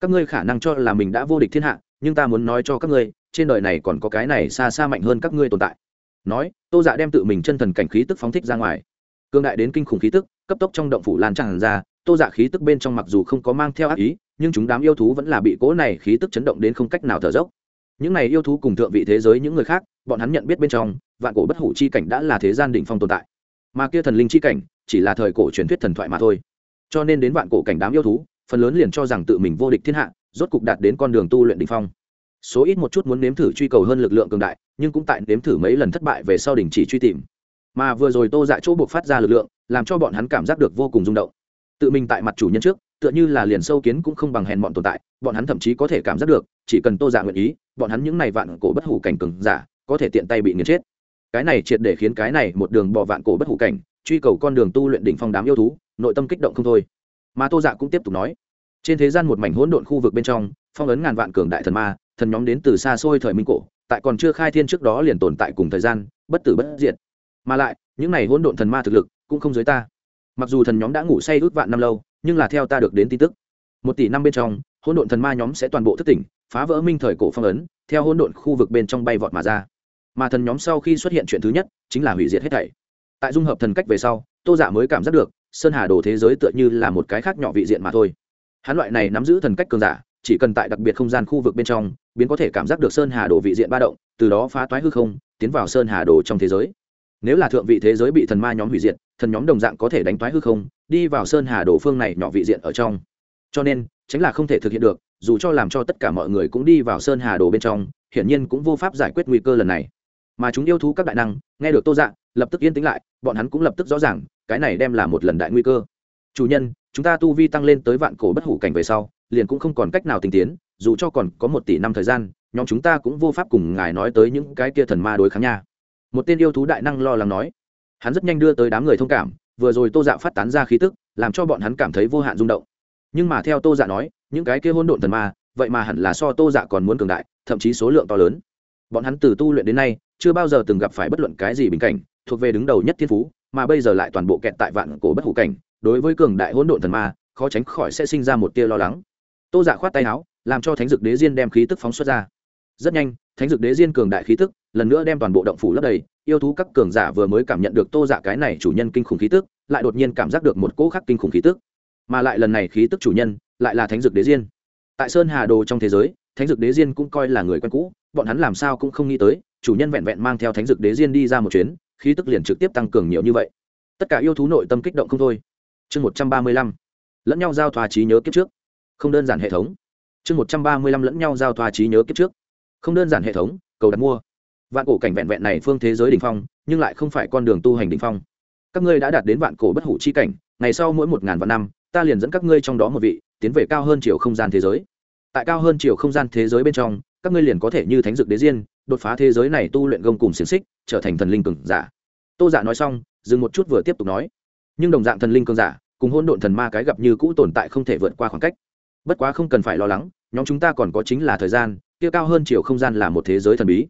Các ngươi khả năng cho là mình đã vô địch thiên hạ, nhưng ta muốn nói cho các ngươi, trên đời này còn có cái này xa xa mạnh hơn các ngươi tồn tại nói, tô dạ đem tự mình chân thần cảnh khí tức phóng thích ra ngoài. Cương đại đến kinh khủng khí tức, cấp tốc trong động phủ lan tràn ra, tô dạ khí tức bên trong mặc dù không có mang theo ác ý, nhưng chúng đám yêu thú vẫn là bị cố này khí tức chấn động đến không cách nào thở dốc. Những này yêu thú cùng thượng vị thế giới những người khác, bọn hắn nhận biết bên trong, vạn cổ bất hủ chi cảnh đã là thế gian đỉnh phong tồn tại. Mà kia thần linh chi cảnh, chỉ là thời cổ truyền thuyết thần thoại mà thôi. Cho nên đến vạn cổ cảnh đám yêu thú, phần lớn liền cho rằng tự mình vô địch thiên hạ, rốt cục đạt đến con đường tu luyện đỉnh phong số ít một chút muốn nếm thử truy cầu hơn lực lượng cường đại, nhưng cũng tại nếm thử mấy lần thất bại về sau đình chỉ truy tìm. Mà vừa rồi tô dạ chỗ buộc phát ra lực lượng, làm cho bọn hắn cảm giác được vô cùng rung động. Tự mình tại mặt chủ nhân trước, tựa như là liền sâu kiến cũng không bằng hèn bọn tồn tại, bọn hắn thậm chí có thể cảm giác được, chỉ cần tô dạ nguyện ý, bọn hắn những này vạn cổ bất hủ cảnh cường giả, có thể tiện tay bị nghiền chết. Cái này triệt để khiến cái này một đường bò vạn cổ bất hủ cảnh, truy cầu con đường tu luyện đỉnh phong đám yêu thú, nội tâm kích động không thôi. Mà tô dạ cũng tiếp tục nói, trên thế gian một mảnh hỗn độn khu vực bên trong phong ấn ngàn vạn cường đại thần ma, thần nhóm đến từ xa xôi thời minh cổ, tại còn chưa khai thiên trước đó liền tồn tại cùng thời gian, bất tử bất diệt. Mà lại, những này hỗn độn thần ma thực lực cũng không dưới ta. Mặc dù thần nhóm đã ngủ say ước vạn năm lâu, nhưng là theo ta được đến tin tức, một tỷ năm bên trong, hỗn độn thần ma nhóm sẽ toàn bộ thức tỉnh, phá vỡ minh thời cổ phong ấn, theo hỗn độn khu vực bên trong bay vọt mà ra. Mà thần nhóm sau khi xuất hiện chuyện thứ nhất, chính là hủy diệt hết thảy. Tại dung hợp thần cách về sau, tô giả mới cảm giác được, sơn hà đồ thế giới tựa như là một cái khác nhỏ vị diện mà thôi. Hắn loại này nắm giữ thần cách cường giả chỉ cần tại đặc biệt không gian khu vực bên trong, biến có thể cảm giác được sơn hà đồ vị diện ba động, từ đó phá toái hư không, tiến vào sơn hà đồ trong thế giới. Nếu là thượng vị thế giới bị thần ma nhóm hủy diệt, thần nhóm đồng dạng có thể đánh toái hư không, đi vào sơn hà đồ phương này nhỏ vị diện ở trong. Cho nên, tránh là không thể thực hiện được, dù cho làm cho tất cả mọi người cũng đi vào sơn hà đồ bên trong, hiển nhiên cũng vô pháp giải quyết nguy cơ lần này. Mà chúng yêu thú các đại năng, nghe được tô dạng lập tức yên tĩnh lại, bọn hắn cũng lập tức rõ ràng, cái này đem là một lần đại nguy cơ. Chủ nhân, chúng ta tu vi tăng lên tới vạn cổ bất hủ cảnh về sau liền cũng không còn cách nào tinh tiến, dù cho còn có một tỷ năm thời gian, nhóm chúng ta cũng vô pháp cùng ngài nói tới những cái kia thần ma đối kháng nha. Một tên yêu thú đại năng lo lắng nói. Hắn rất nhanh đưa tới đám người thông cảm, vừa rồi tô dạ phát tán ra khí tức, làm cho bọn hắn cảm thấy vô hạn rung động. Nhưng mà theo tô dạ nói, những cái kia hôn độn thần ma, vậy mà hẳn là so tô dạ còn muốn cường đại, thậm chí số lượng to lớn. Bọn hắn từ tu luyện đến nay, chưa bao giờ từng gặp phải bất luận cái gì bình cảnh, thuộc về đứng đầu nhất thiên phú, mà bây giờ lại toàn bộ kẹt tại vạn cổ bất hủ cảnh, đối với cường đại hỗn độn thần ma, khó tránh khỏi sẽ sinh ra một tia lo lắng tô giả khoát tay áo, làm cho thánh dực đế diên đem khí tức phóng xuất ra. Rất nhanh, thánh dực đế diên cường đại khí tức, lần nữa đem toàn bộ động phủ lấp đầy, yêu thú các cường giả vừa mới cảm nhận được tô giả cái này chủ nhân kinh khủng khí tức, lại đột nhiên cảm giác được một cỗ khắc kinh khủng khí tức. Mà lại lần này khí tức chủ nhân, lại là thánh dực đế diên. Tại sơn hà đồ trong thế giới, thánh dực đế diên cũng coi là người quen cũ, bọn hắn làm sao cũng không nghĩ tới, chủ nhân vẹn vẹn mang theo thánh dực đế diên đi ra một chuyến, khí tức liền trực tiếp tăng cường nhiều như vậy. Tất cả yêu thú nội tâm kích động không thôi. Chương một trăm ba mươi lăm, lẫn nhau giao thoa trí nhớ kiếp trước không đơn giản hệ thống. Chương một trăm ba mươi lăm lẫn nhau giao thoa trí nhớ kiếp trước. Không đơn giản hệ thống, cầu đặt mua. Vạn cổ cảnh vẹn vẹn này phương thế giới đ ỉ n h phong, nhưng lại không phải con đường tu hành đ ỉ n h phong. Các ngươi đã đạt đến vạn cổ bất hủ chi cảnh, ngày sau mỗi một ngàn vạn năm, ta liền dẫn các ngươi trong đó một vị, tiến về cao hơn chiều không gian thế giới. Tại cao hơn chiều không gian thế giới bên trong, các ngươi liền có thể như thánh dực đế diên, đột phá thế giới này tu luyện gông cùng xiềng xích, trở thành thần linh cường giả. Tô giả nói xong, dừng một chút vừa tiếp tục nói. Nhưng đồng dạng thần linh cường giả, cùng hôn độn thần ma cái gặp như cũ tồn tại không thể vượt qua khoảng cách bất quá không cần phải lo lắng, nhóm chúng ta còn có chính là thời gian, kia cao hơn chiều không gian là một thế giới thần bí.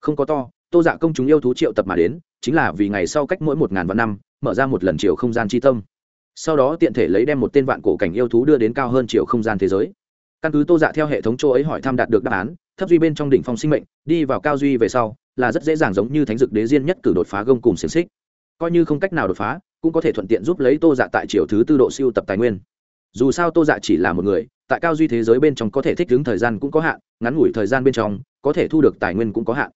Không có to, tô dạ công chúng yêu thú triệu tập mà đến, chính là vì ngày sau cách mỗi một ngàn vạn năm, mở ra một lần chiều không gian tri tâm. Sau đó tiện thể lấy đem một tên vạn cổ cảnh yêu thú đưa đến cao hơn chiều không gian thế giới. Căn cứ tô dạ theo hệ thống chỗ ấy hỏi thăm đạt được đáp án, thấp duy bên trong đỉnh phong sinh mệnh, đi vào cao duy về sau, là rất dễ dàng giống như thánh dực đế diên nhất cử đột phá gông cùng xiềng xích. Coi như không cách nào đột phá, cũng có thể thuận tiện giúp lấy tô dạ tại chiều thứ tư độ siêu tập tài nguyên. Dù sao tô dạ chỉ là một người tại cao duy thế giới bên trong có thể thích ứng thời gian cũng có hạn, ngắn ngủi thời gian bên trong, có thể thu được tài nguyên cũng có hạn.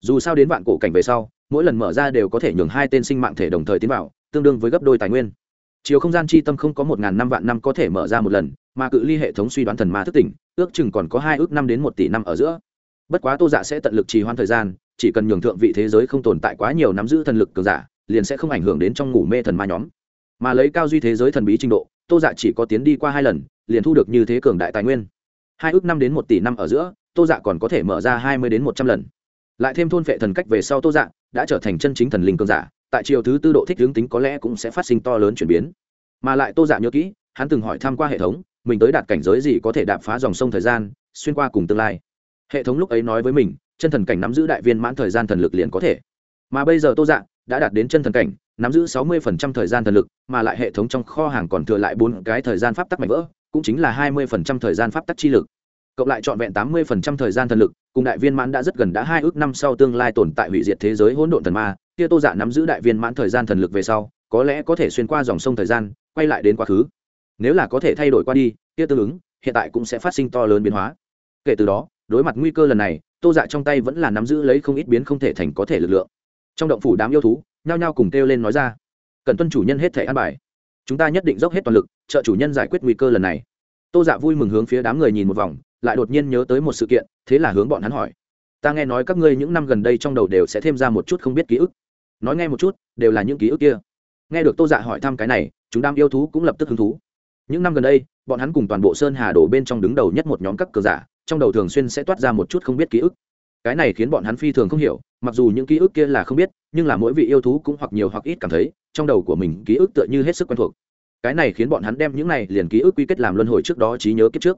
Dù sao đến vạn cổ cảnh về sau, mỗi lần mở ra đều có thể nhường hai tên sinh mạng thể đồng thời tiến vào, tương đương với gấp đôi tài nguyên. Chiều không gian chi tâm không có một ngàn năm vạn năm có thể mở ra một lần, mà cự ly hệ thống suy đoán thần ma thức tỉnh, ước chừng còn có hai ước năm đến một tỷ năm ở giữa. Bất quá tô dạ sẽ tận lực trì hoãn thời gian, chỉ cần nhường thượng vị thế giới không tồn tại quá nhiều nắm giữ thần lực cường giả, liền sẽ không ảnh hưởng đến trong ngủ mê thần ma nhóm. Mà lấy cao duy thế giới thần bí trình độ, tô dạ chỉ có tiến đi qua hai lần liền thu được như thế cường đại tài nguyên. Hai ước năm đến một tỷ năm ở giữa, tô dạ còn có thể mở ra hai mươi đến một trăm lần. Lại thêm thôn phệ thần cách về sau tô dạ đã trở thành chân chính thần linh cường giả, tại chiều thứ tư độ thích hướng tính có lẽ cũng sẽ phát sinh to lớn chuyển biến. Mà lại tô dạ nhớ kỹ, hắn từng hỏi tham q u a hệ thống, mình tới đạt cảnh giới gì có thể đạp phá dòng sông thời gian, xuyên qua cùng tương lai. Hệ thống lúc ấy nói với mình, chân thần cảnh nắm giữ đại viên mãn thời gian thần lực liền có thể. Mà bây giờ tô dạ đã đạt đến chân thần cảnh, nắm giữ sáu mươi phần trăm thời gian thần lực, mà lại hệ thống trong kho hàng còn thừa lại bốn cái thời gian pháp tắc mạnh vỡ cũng chính là hai mươi phần trăm thời gian pháp tắc chi lực. Cộng lại trọn vẹn tám mươi phần trăm thời gian thần lực, cùng đại viên mãn đã rất gần đã hai ước năm sau tương lai tồn tại hủy diệt thế giới hỗn độn thần ma, kia tô dạ nắm giữ đại viên mãn thời gian thần lực về sau, có lẽ có thể xuyên qua dòng sông thời gian, quay lại đến quá khứ. Nếu là có thể thay đổi qua đi, kia tương ứng, hiện tại cũng sẽ phát sinh to lớn biến hóa. Kể từ đó, đối mặt nguy cơ lần này, tô dạ trong tay vẫn là nắm giữ lấy không ít biến không thể thành có thể lực lượng. Trong động phủ đám yêu thú, nhao nhao cùng kêu lên nói ra. Cần tuân chủ nhân hết thể an bài chúng ta nhất định dốc hết toàn lực, trợ chủ nhân giải quyết nguy cơ lần này. Tô dạ vui mừng hướng phía đám người nhìn một vòng, lại đột nhiên nhớ tới một sự kiện, thế là hướng bọn hắn hỏi. Ta nghe nói các ngươi những năm gần đây trong đầu đều sẽ thêm ra một chút không biết ký ức. Nói nghe một chút, đều là những ký ức kia. Nghe được tô dạ hỏi thăm cái này, chúng đam yêu thú cũng lập tức hứng thú. Những năm gần đây, bọn hắn cùng toàn bộ sơn hà đổ bên trong đứng đầu nhất một nhóm các cờ giả, trong đầu thường xuyên sẽ toát ra một chút không biết ký ức. Cái này khiến bọn hắn phi thường không hiểu, mặc dù những ký ức kia là không biết, nhưng là mỗi vị yêu thú cũng hoặc nhiều hoặc ít cảm thấy trong đầu của mình ký ức tựa như hết sức quen thuộc. Cái này khiến bọn hắn đem những này liền ký ức quy kết làm luân hồi trước đó trí nhớ kiếp trước.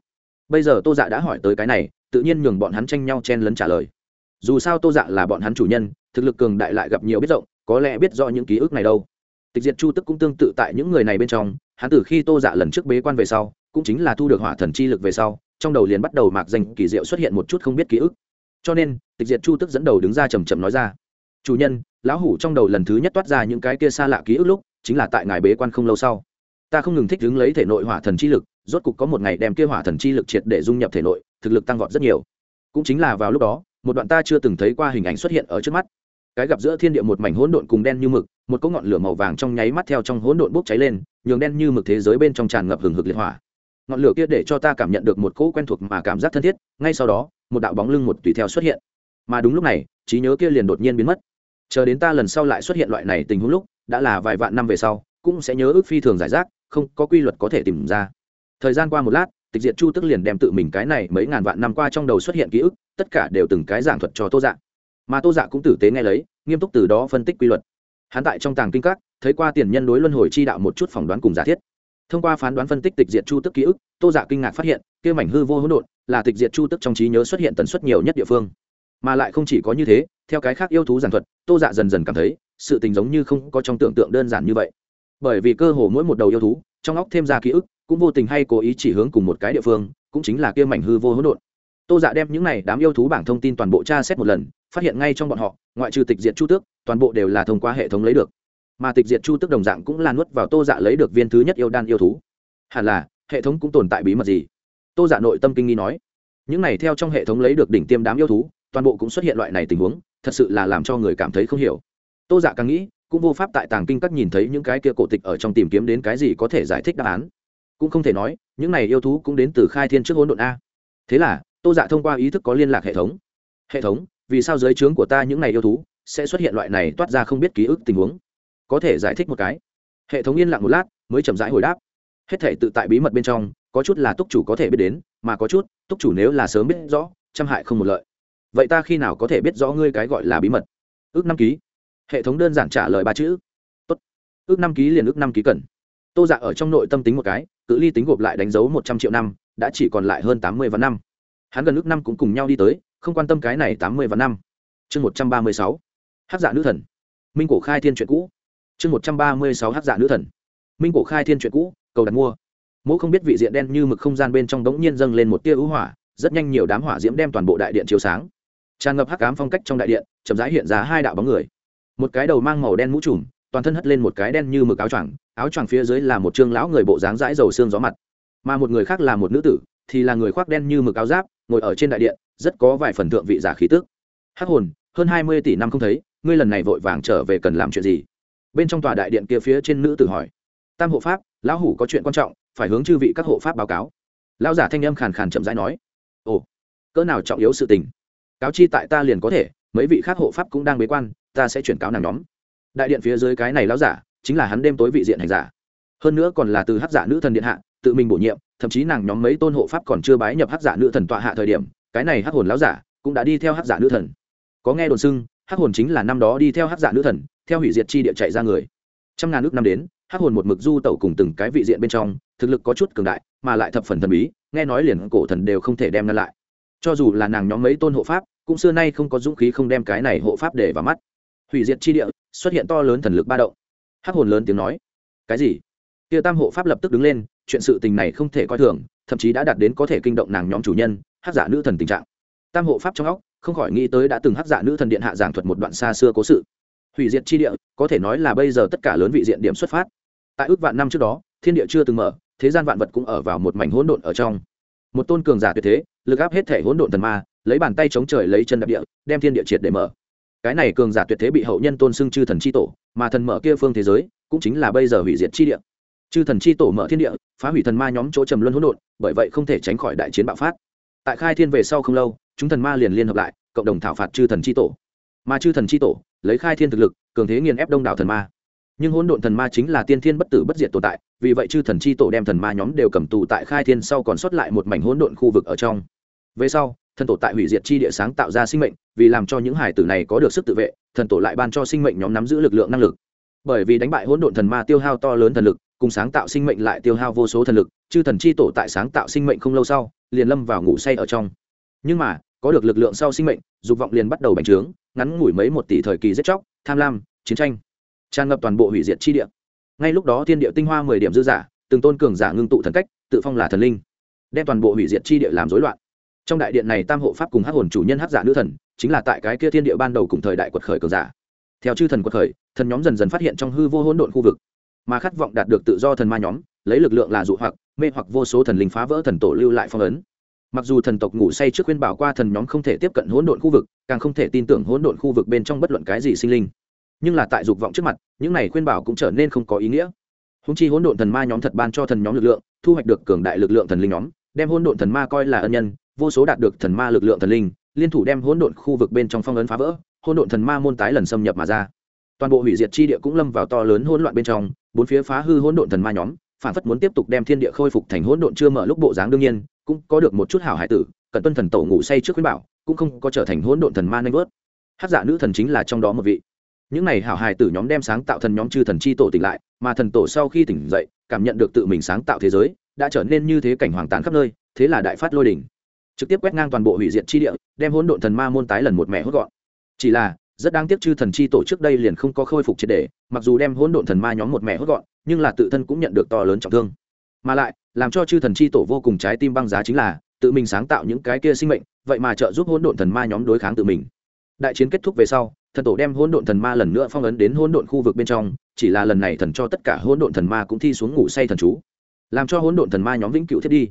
Bây giờ tô dạ đã hỏi tới cái này, tự nhiên nhường bọn hắn tranh nhau chen lấn trả lời. Dù sao tô dạ là bọn hắn chủ nhân, thực lực cường đại lại gặp nhiều biết rộng, có lẽ biết rõ những ký ức này đâu. Tịch diệt chu tức cũng tương tự tại những người này bên trong, hắn từ khi tô dạ lần trước bế quan về sau, cũng chính là thu được hỏa thần chi lực về sau, trong đầu liền bắt đầu mạc danh kỳ diệu xuất hiện một chút không biết ký ức. Cho nên, tịch diệt chu tức dẫn đầu đứng ra chầm chầm nói ra. Chủ nhân lão hủ trong đầu lần thứ nhất toát ra những cái kia xa lạ ký ức lúc, chính là tại ngài bế quan không lâu sau. Ta không ngừng thích đứng lấy thể nội hỏa thần chi lực, rốt cục có một ngày đem kia hỏa thần chi lực triệt để dung nhập thể nội, thực lực tăng vọt rất nhiều. Cũng chính là vào lúc đó, một đoạn ta chưa từng thấy qua hình ảnh xuất hiện ở trước mắt. Cái gặp giữa thiên địa một mảnh hỗn độn cùng đen như mực, một cỗ ngọn lửa màu vàng trong nháy mắt theo trong hỗn độn bốc cháy lên, nhường đen như mực thế giới bên trong tràn ngập hừng hực liệt hỏa. Ngọn lửa kia để cho ta cảm nhận được một cỗ quen thuộc mà cảm giác thân thiết, ngay sau đó, một đạo bóng lưng một tùy theo xuất hiện. Mà đúng lúc này, trí nhớ kia liền đột nhiên biến mất chờ đến ta lần sau lại xuất hiện loại này tình huống lúc, đã là vài vạn năm về sau, cũng sẽ nhớ ước phi thường giải rác, không có quy luật có thể tìm ra. Thời gian qua một lát, tịch diệt chu tức liền đem tự mình cái này mấy ngàn vạn năm qua trong đầu xuất hiện ký ức, tất cả đều từng cái giảng thuật cho tô dạ. Mà tô dạ cũng tử tế nghe lấy, nghiêm túc từ đó phân tích quy luật. Hắn tại trong tàng kinh các, thấy qua tiền nhân đối luân hồi chi đạo một chút phỏng đoán cùng giả thiết. Thông qua phán đoán phân tích tịch diệt chu tức ký ức, tô dạ kinh ngạc phát hiện, kia mảnh hư vô hỗn độn là tịch diệt chu tức trong trí nhớ xuất hiện tần suất nhiều nhất địa phương mà lại không chỉ có như thế, theo cái khác yêu thú giản thuật, tô dạ dần dần cảm thấy, sự tình giống như không có trong tưởng tượng đơn giản như vậy. Bởi vì cơ hồ mỗi một đầu yêu thú, trong óc thêm ra ký ức, cũng vô tình hay cố ý chỉ hướng cùng một cái địa phương, cũng chính là kia mảnh hư vô hỗn độn. Tô dạ đem những này đám yêu thú bảng thông tin toàn bộ tra xét một lần, phát hiện ngay trong bọn họ, ngoại trừ tịch diệt chu tước, toàn bộ đều là thông qua hệ thống lấy được. Mà tịch diệt chu tước đồng dạng cũng là nuốt vào tô dạ lấy được viên thứ nhất yêu đan yêu thú. Hẳn là, hệ thống cũng tồn tại bí mật gì? Tô dạ nội tâm kinh nghi nói. Những này theo trong hệ thống lấy được đỉnh tiêm đám yêu thú toàn bộ cũng xuất hiện loại này tình huống, thật sự là làm cho người cảm thấy không hiểu. Tô dạ càng nghĩ, cũng vô pháp tại tàng kinh các nhìn thấy những cái kia cổ tịch ở trong tìm kiếm đến cái gì có thể giải thích đáp án. Cũng không thể nói, những này yêu thú cũng đến từ khai thiên trước hỗn độn a. Thế là, tô dạ thông qua ý thức có liên lạc hệ thống. Hệ thống, vì sao giới trướng của ta những này yêu thú sẽ xuất hiện loại này toát ra không biết ký ức tình huống? Có thể giải thích một cái. Hệ thống yên lặng một lát, mới chậm rãi hồi đáp. Hết thể tự tại bí mật bên trong, có chút là túc chủ có thể biết đến, mà có chút, túc chủ nếu là sớm biết rõ trăm hại không một lợi vậy ta khi nào có thể biết rõ ngươi cái gọi là bí mật? Ước năm ký. Hệ thống đơn giản trả lời ba chữ. Tốt. ước năm ký liền ước năm ký cần. Tô dạ ở trong nội tâm tính một cái, cự ly tính gộp lại đánh dấu một trăm triệu năm, đã chỉ còn lại hơn tám mươi vạn năm. Hắn gần ước năm cũng cùng nhau đi tới, không quan tâm cái này tám mươi vạn năm. Chương một trăm ba mươi sáu. Hát dạ nữ thần. Minh cổ khai thiên chuyện cũ. Chương một trăm ba mươi sáu hát dạ nữ thần. Minh cổ khai thiên chuyện cũ, cầu đặt mua. Mỗ không biết vị diện đen như mực không gian bên trong đống nhiên dâng lên một tia ưu hỏa, rất nhanh nhiều đám hỏa diễm đem toàn bộ đại điện chiếu sáng tràn ngập hắc ám phong cách trong đại điện, chậm rãi hiện ra hai đạo bóng người. Một cái đầu mang màu đen mũ trùm, toàn thân hất lên một cái đen như mực áo choàng áo choàng phía dưới là một trương lão người bộ dáng dãi dầu xương gió mặt. Mà một người khác là một nữ tử, thì là người khoác đen như mực áo giáp, ngồi ở trên đại điện, rất có vài phần thượng vị giả khí tức. Hắc hồn, hơn hai mươi tỷ năm không thấy, ngươi lần này vội vàng trở về cần làm chuyện gì? Bên trong tòa đại điện kia phía trên nữ tử hỏi. Tam hộ pháp, lão hủ có chuyện quan trọng, phải hướng chư vị các hộ pháp báo cáo. Lão giả thanh âm khàn khàn chậm rãi nói. Ồ, cỡ nào trọng yếu sự tình? Cáo chi tại ta liền có thể, mấy vị khác hộ pháp cũng đang bế quan, ta sẽ chuyển cáo nàng nhóm. Đại điện phía dưới cái này lão giả, chính là hắn đêm tối vị diện hành giả. Hơn nữa còn là từ hát giả nữ thần điện hạ, tự mình bổ nhiệm, thậm chí nàng nhóm mấy tôn hộ pháp còn chưa bái nhập hát giả nữ thần tọa hạ thời điểm, cái này hát hồn lão giả cũng đã đi theo hát giả nữ thần. Có nghe đồn xưng hát hồn chính là năm đó đi theo hát giả nữ thần, theo hủy diệt chi địa chạy ra người. Trăm ngàn nước năm đến hát hồn một mực du tẩu cùng từng cái vị diện bên trong, thực lực có chút cường đại, mà lại thập phần thần bí, nghe nói liền cổ thần đều không thể đem ngăn lại cho dù là nàng nhóm mấy tôn hộ pháp, cũng xưa nay không có dũng khí không đem cái này hộ pháp để vào mắt. Hủy diệt chi địa, xuất hiện to lớn thần lực ba động. Hắc hồn lớn tiếng nói, cái gì? Tia tam hộ pháp lập tức đứng lên, chuyện sự tình này không thể coi thường, thậm chí đã đạt đến có thể kinh động nàng nhóm chủ nhân, hắc giả nữ thần tình trạng. Tam hộ pháp trong óc, không khỏi nghĩ tới đã từng hắc giả nữ thần điện hạ giảng thuật một đoạn xa xưa cố sự. Hủy diệt chi địa, có thể nói là bây giờ tất cả lớn vị diện điểm xuất phát. Tại ước vạn năm trước đó, thiên địa chưa từng mở, thế gian vạn vật cũng ở vào một mảnh hỗn độn ở trong một tôn cường giả tuyệt thế, lực áp hết thể hỗn độn thần ma, lấy bàn tay chống trời lấy chân đạp địa, đem thiên địa triệt để mở. Cái này cường giả tuyệt thế bị hậu nhân tôn xưng chư thần c h i tổ, mà thần mở kia phương thế giới, cũng chính là bây giờ hủy diệt chi địa. Chư thần c h i tổ mở thiên địa, phá hủy thần ma nhóm chỗ trầm luân hỗn độn, bởi vậy không thể tránh khỏi đại chiến bạo phát. Tại khai thiên về sau không lâu, chúng thần ma liền liên hợp lại, cộng đồng thảo phạt chư thần c tổ. Mà chư thần c tổ, lấy khai thiên thực lực, cường thế nghiền ép đông đảo thần ma nhưng hỗn độn thần ma chính là tiên thiên bất tử bất diệt tồn tại, vì vậy chư thần c h i tổ đem thần ma nhóm đều cầm tù tại khai thiên sau còn sót lại một mảnh hỗn độn khu vực ở trong. Về sau, thần tổ tại hủy diệt chi địa sáng tạo ra sinh mệnh, vì làm cho những hải tử này có được sức tự vệ, thần tổ lại ban cho sinh mệnh nhóm nắm giữ lực lượng năng lực. Bởi vì đánh bại hỗn độn thần ma tiêu hao to lớn thần lực, cùng sáng tạo sinh mệnh lại tiêu hao vô số thần lực, chư thần chi tổ tại sáng tạo sinh mệnh không lâu sau, liền lâm vào ngủ say ở trong. Nhưng mà, có được lực lượng sau sinh mệnh, dục vọng liền bắt đầu bành trướng, ngắn ngủi mấy một tỷ thời kỳ giết chóc, tham lam, chiến tranh tràn ngập toàn bộ hủy diệt chi địa. Ngay lúc đó thiên địa tinh hoa mười điểm dư giả, từng tôn cường giả ngưng tụ thần cách, tự phong là thần linh, đem toàn bộ hủy diệt chi địa làm rối loạn. Trong đại điện này tam hộ pháp cùng hắc hồn chủ nhân hắc giả nữ thần, chính là tại cái kia thiên địa ban đầu cùng thời đại quật khởi cường giả. Theo chư thần quật khởi, thần nhóm dần dần phát hiện trong hư vô hỗn độn khu vực. Mà khát vọng đạt được tự do thần ma nhóm, lấy lực lượng là dụ hoặc, mê hoặc vô số thần linh phá vỡ thần tổ lưu lại phong ấn. Mặc dù thần tộc ngủ say trước khuyên bảo qua thần nhóm không thể tiếp cận hỗn độn khu vực, càng không thể tin tưởng hỗn độn khu vực bên trong bất luận cái gì sinh linh nhưng là tại dục vọng trước mặt, những này khuyên bảo cũng trở nên không có ý nghĩa. Húng chi hỗn độn thần ma nhóm thật ban cho thần nhóm lực lượng, thu hoạch được cường đại lực lượng thần linh nhóm, đem hỗn độn thần ma coi là ân nhân, vô số đạt được thần ma lực lượng thần linh, liên thủ đem hỗn độn khu vực bên trong phong ấn phá vỡ, hỗn độn thần ma môn tái lần xâm nhập mà ra. Toàn bộ hủy diệt chi địa cũng lâm vào to lớn hỗn loạn bên trong, bốn phía phá hư hỗn độn thần ma nhóm, phản phất muốn tiếp tục đem thiên địa khôi phục thành hỗn độn chưa mở lúc bộ dáng đương nhiên, cũng có được một chút hảo hải tử cận tuân thần tổ ngủ say trước khuyến bảo, cũng không có trở thành hỗn độn thần ma nanh vớt hát giả nữ thần chính là trong đó một vị những này hảo hài tử nhóm đem sáng tạo thần nhóm chư thần chi tổ tỉnh lại, mà thần tổ sau khi tỉnh dậy, cảm nhận được tự mình sáng tạo thế giới, đã trở nên như thế cảnh hoàng tàn khắp nơi, thế là đại phát lôi đỉnh trực tiếp quét ngang toàn bộ hủy diệt chi địa, đem hỗn độn thần ma môn tái lần một mẹ hốt gọn. Chỉ là, rất đáng tiếc chư thần chi tổ trước đây liền không có khôi phục triệt đề mặc dù đem hỗn độn thần ma nhóm một mẹ hốt gọn, nhưng là tự thân cũng nhận được to lớn trọng thương. Mà lại, làm cho chư thần chi tổ vô cùng trái tim băng giá chính là, tự mình sáng tạo những cái kia sinh mệnh, vậy mà trợ giúp hỗn độn thần ma nhóm đối kháng tự mình. Đại chiến kết thúc về sau thần tổ đem hỗn độn thần ma lần nữa phong ấn đến hỗn độn khu vực bên trong, chỉ là lần này thần cho tất cả hỗn độn thần ma cũng thi xuống ngủ say thần chú, làm cho hỗn độn thần ma nhóm vĩnh cửu thiết đi.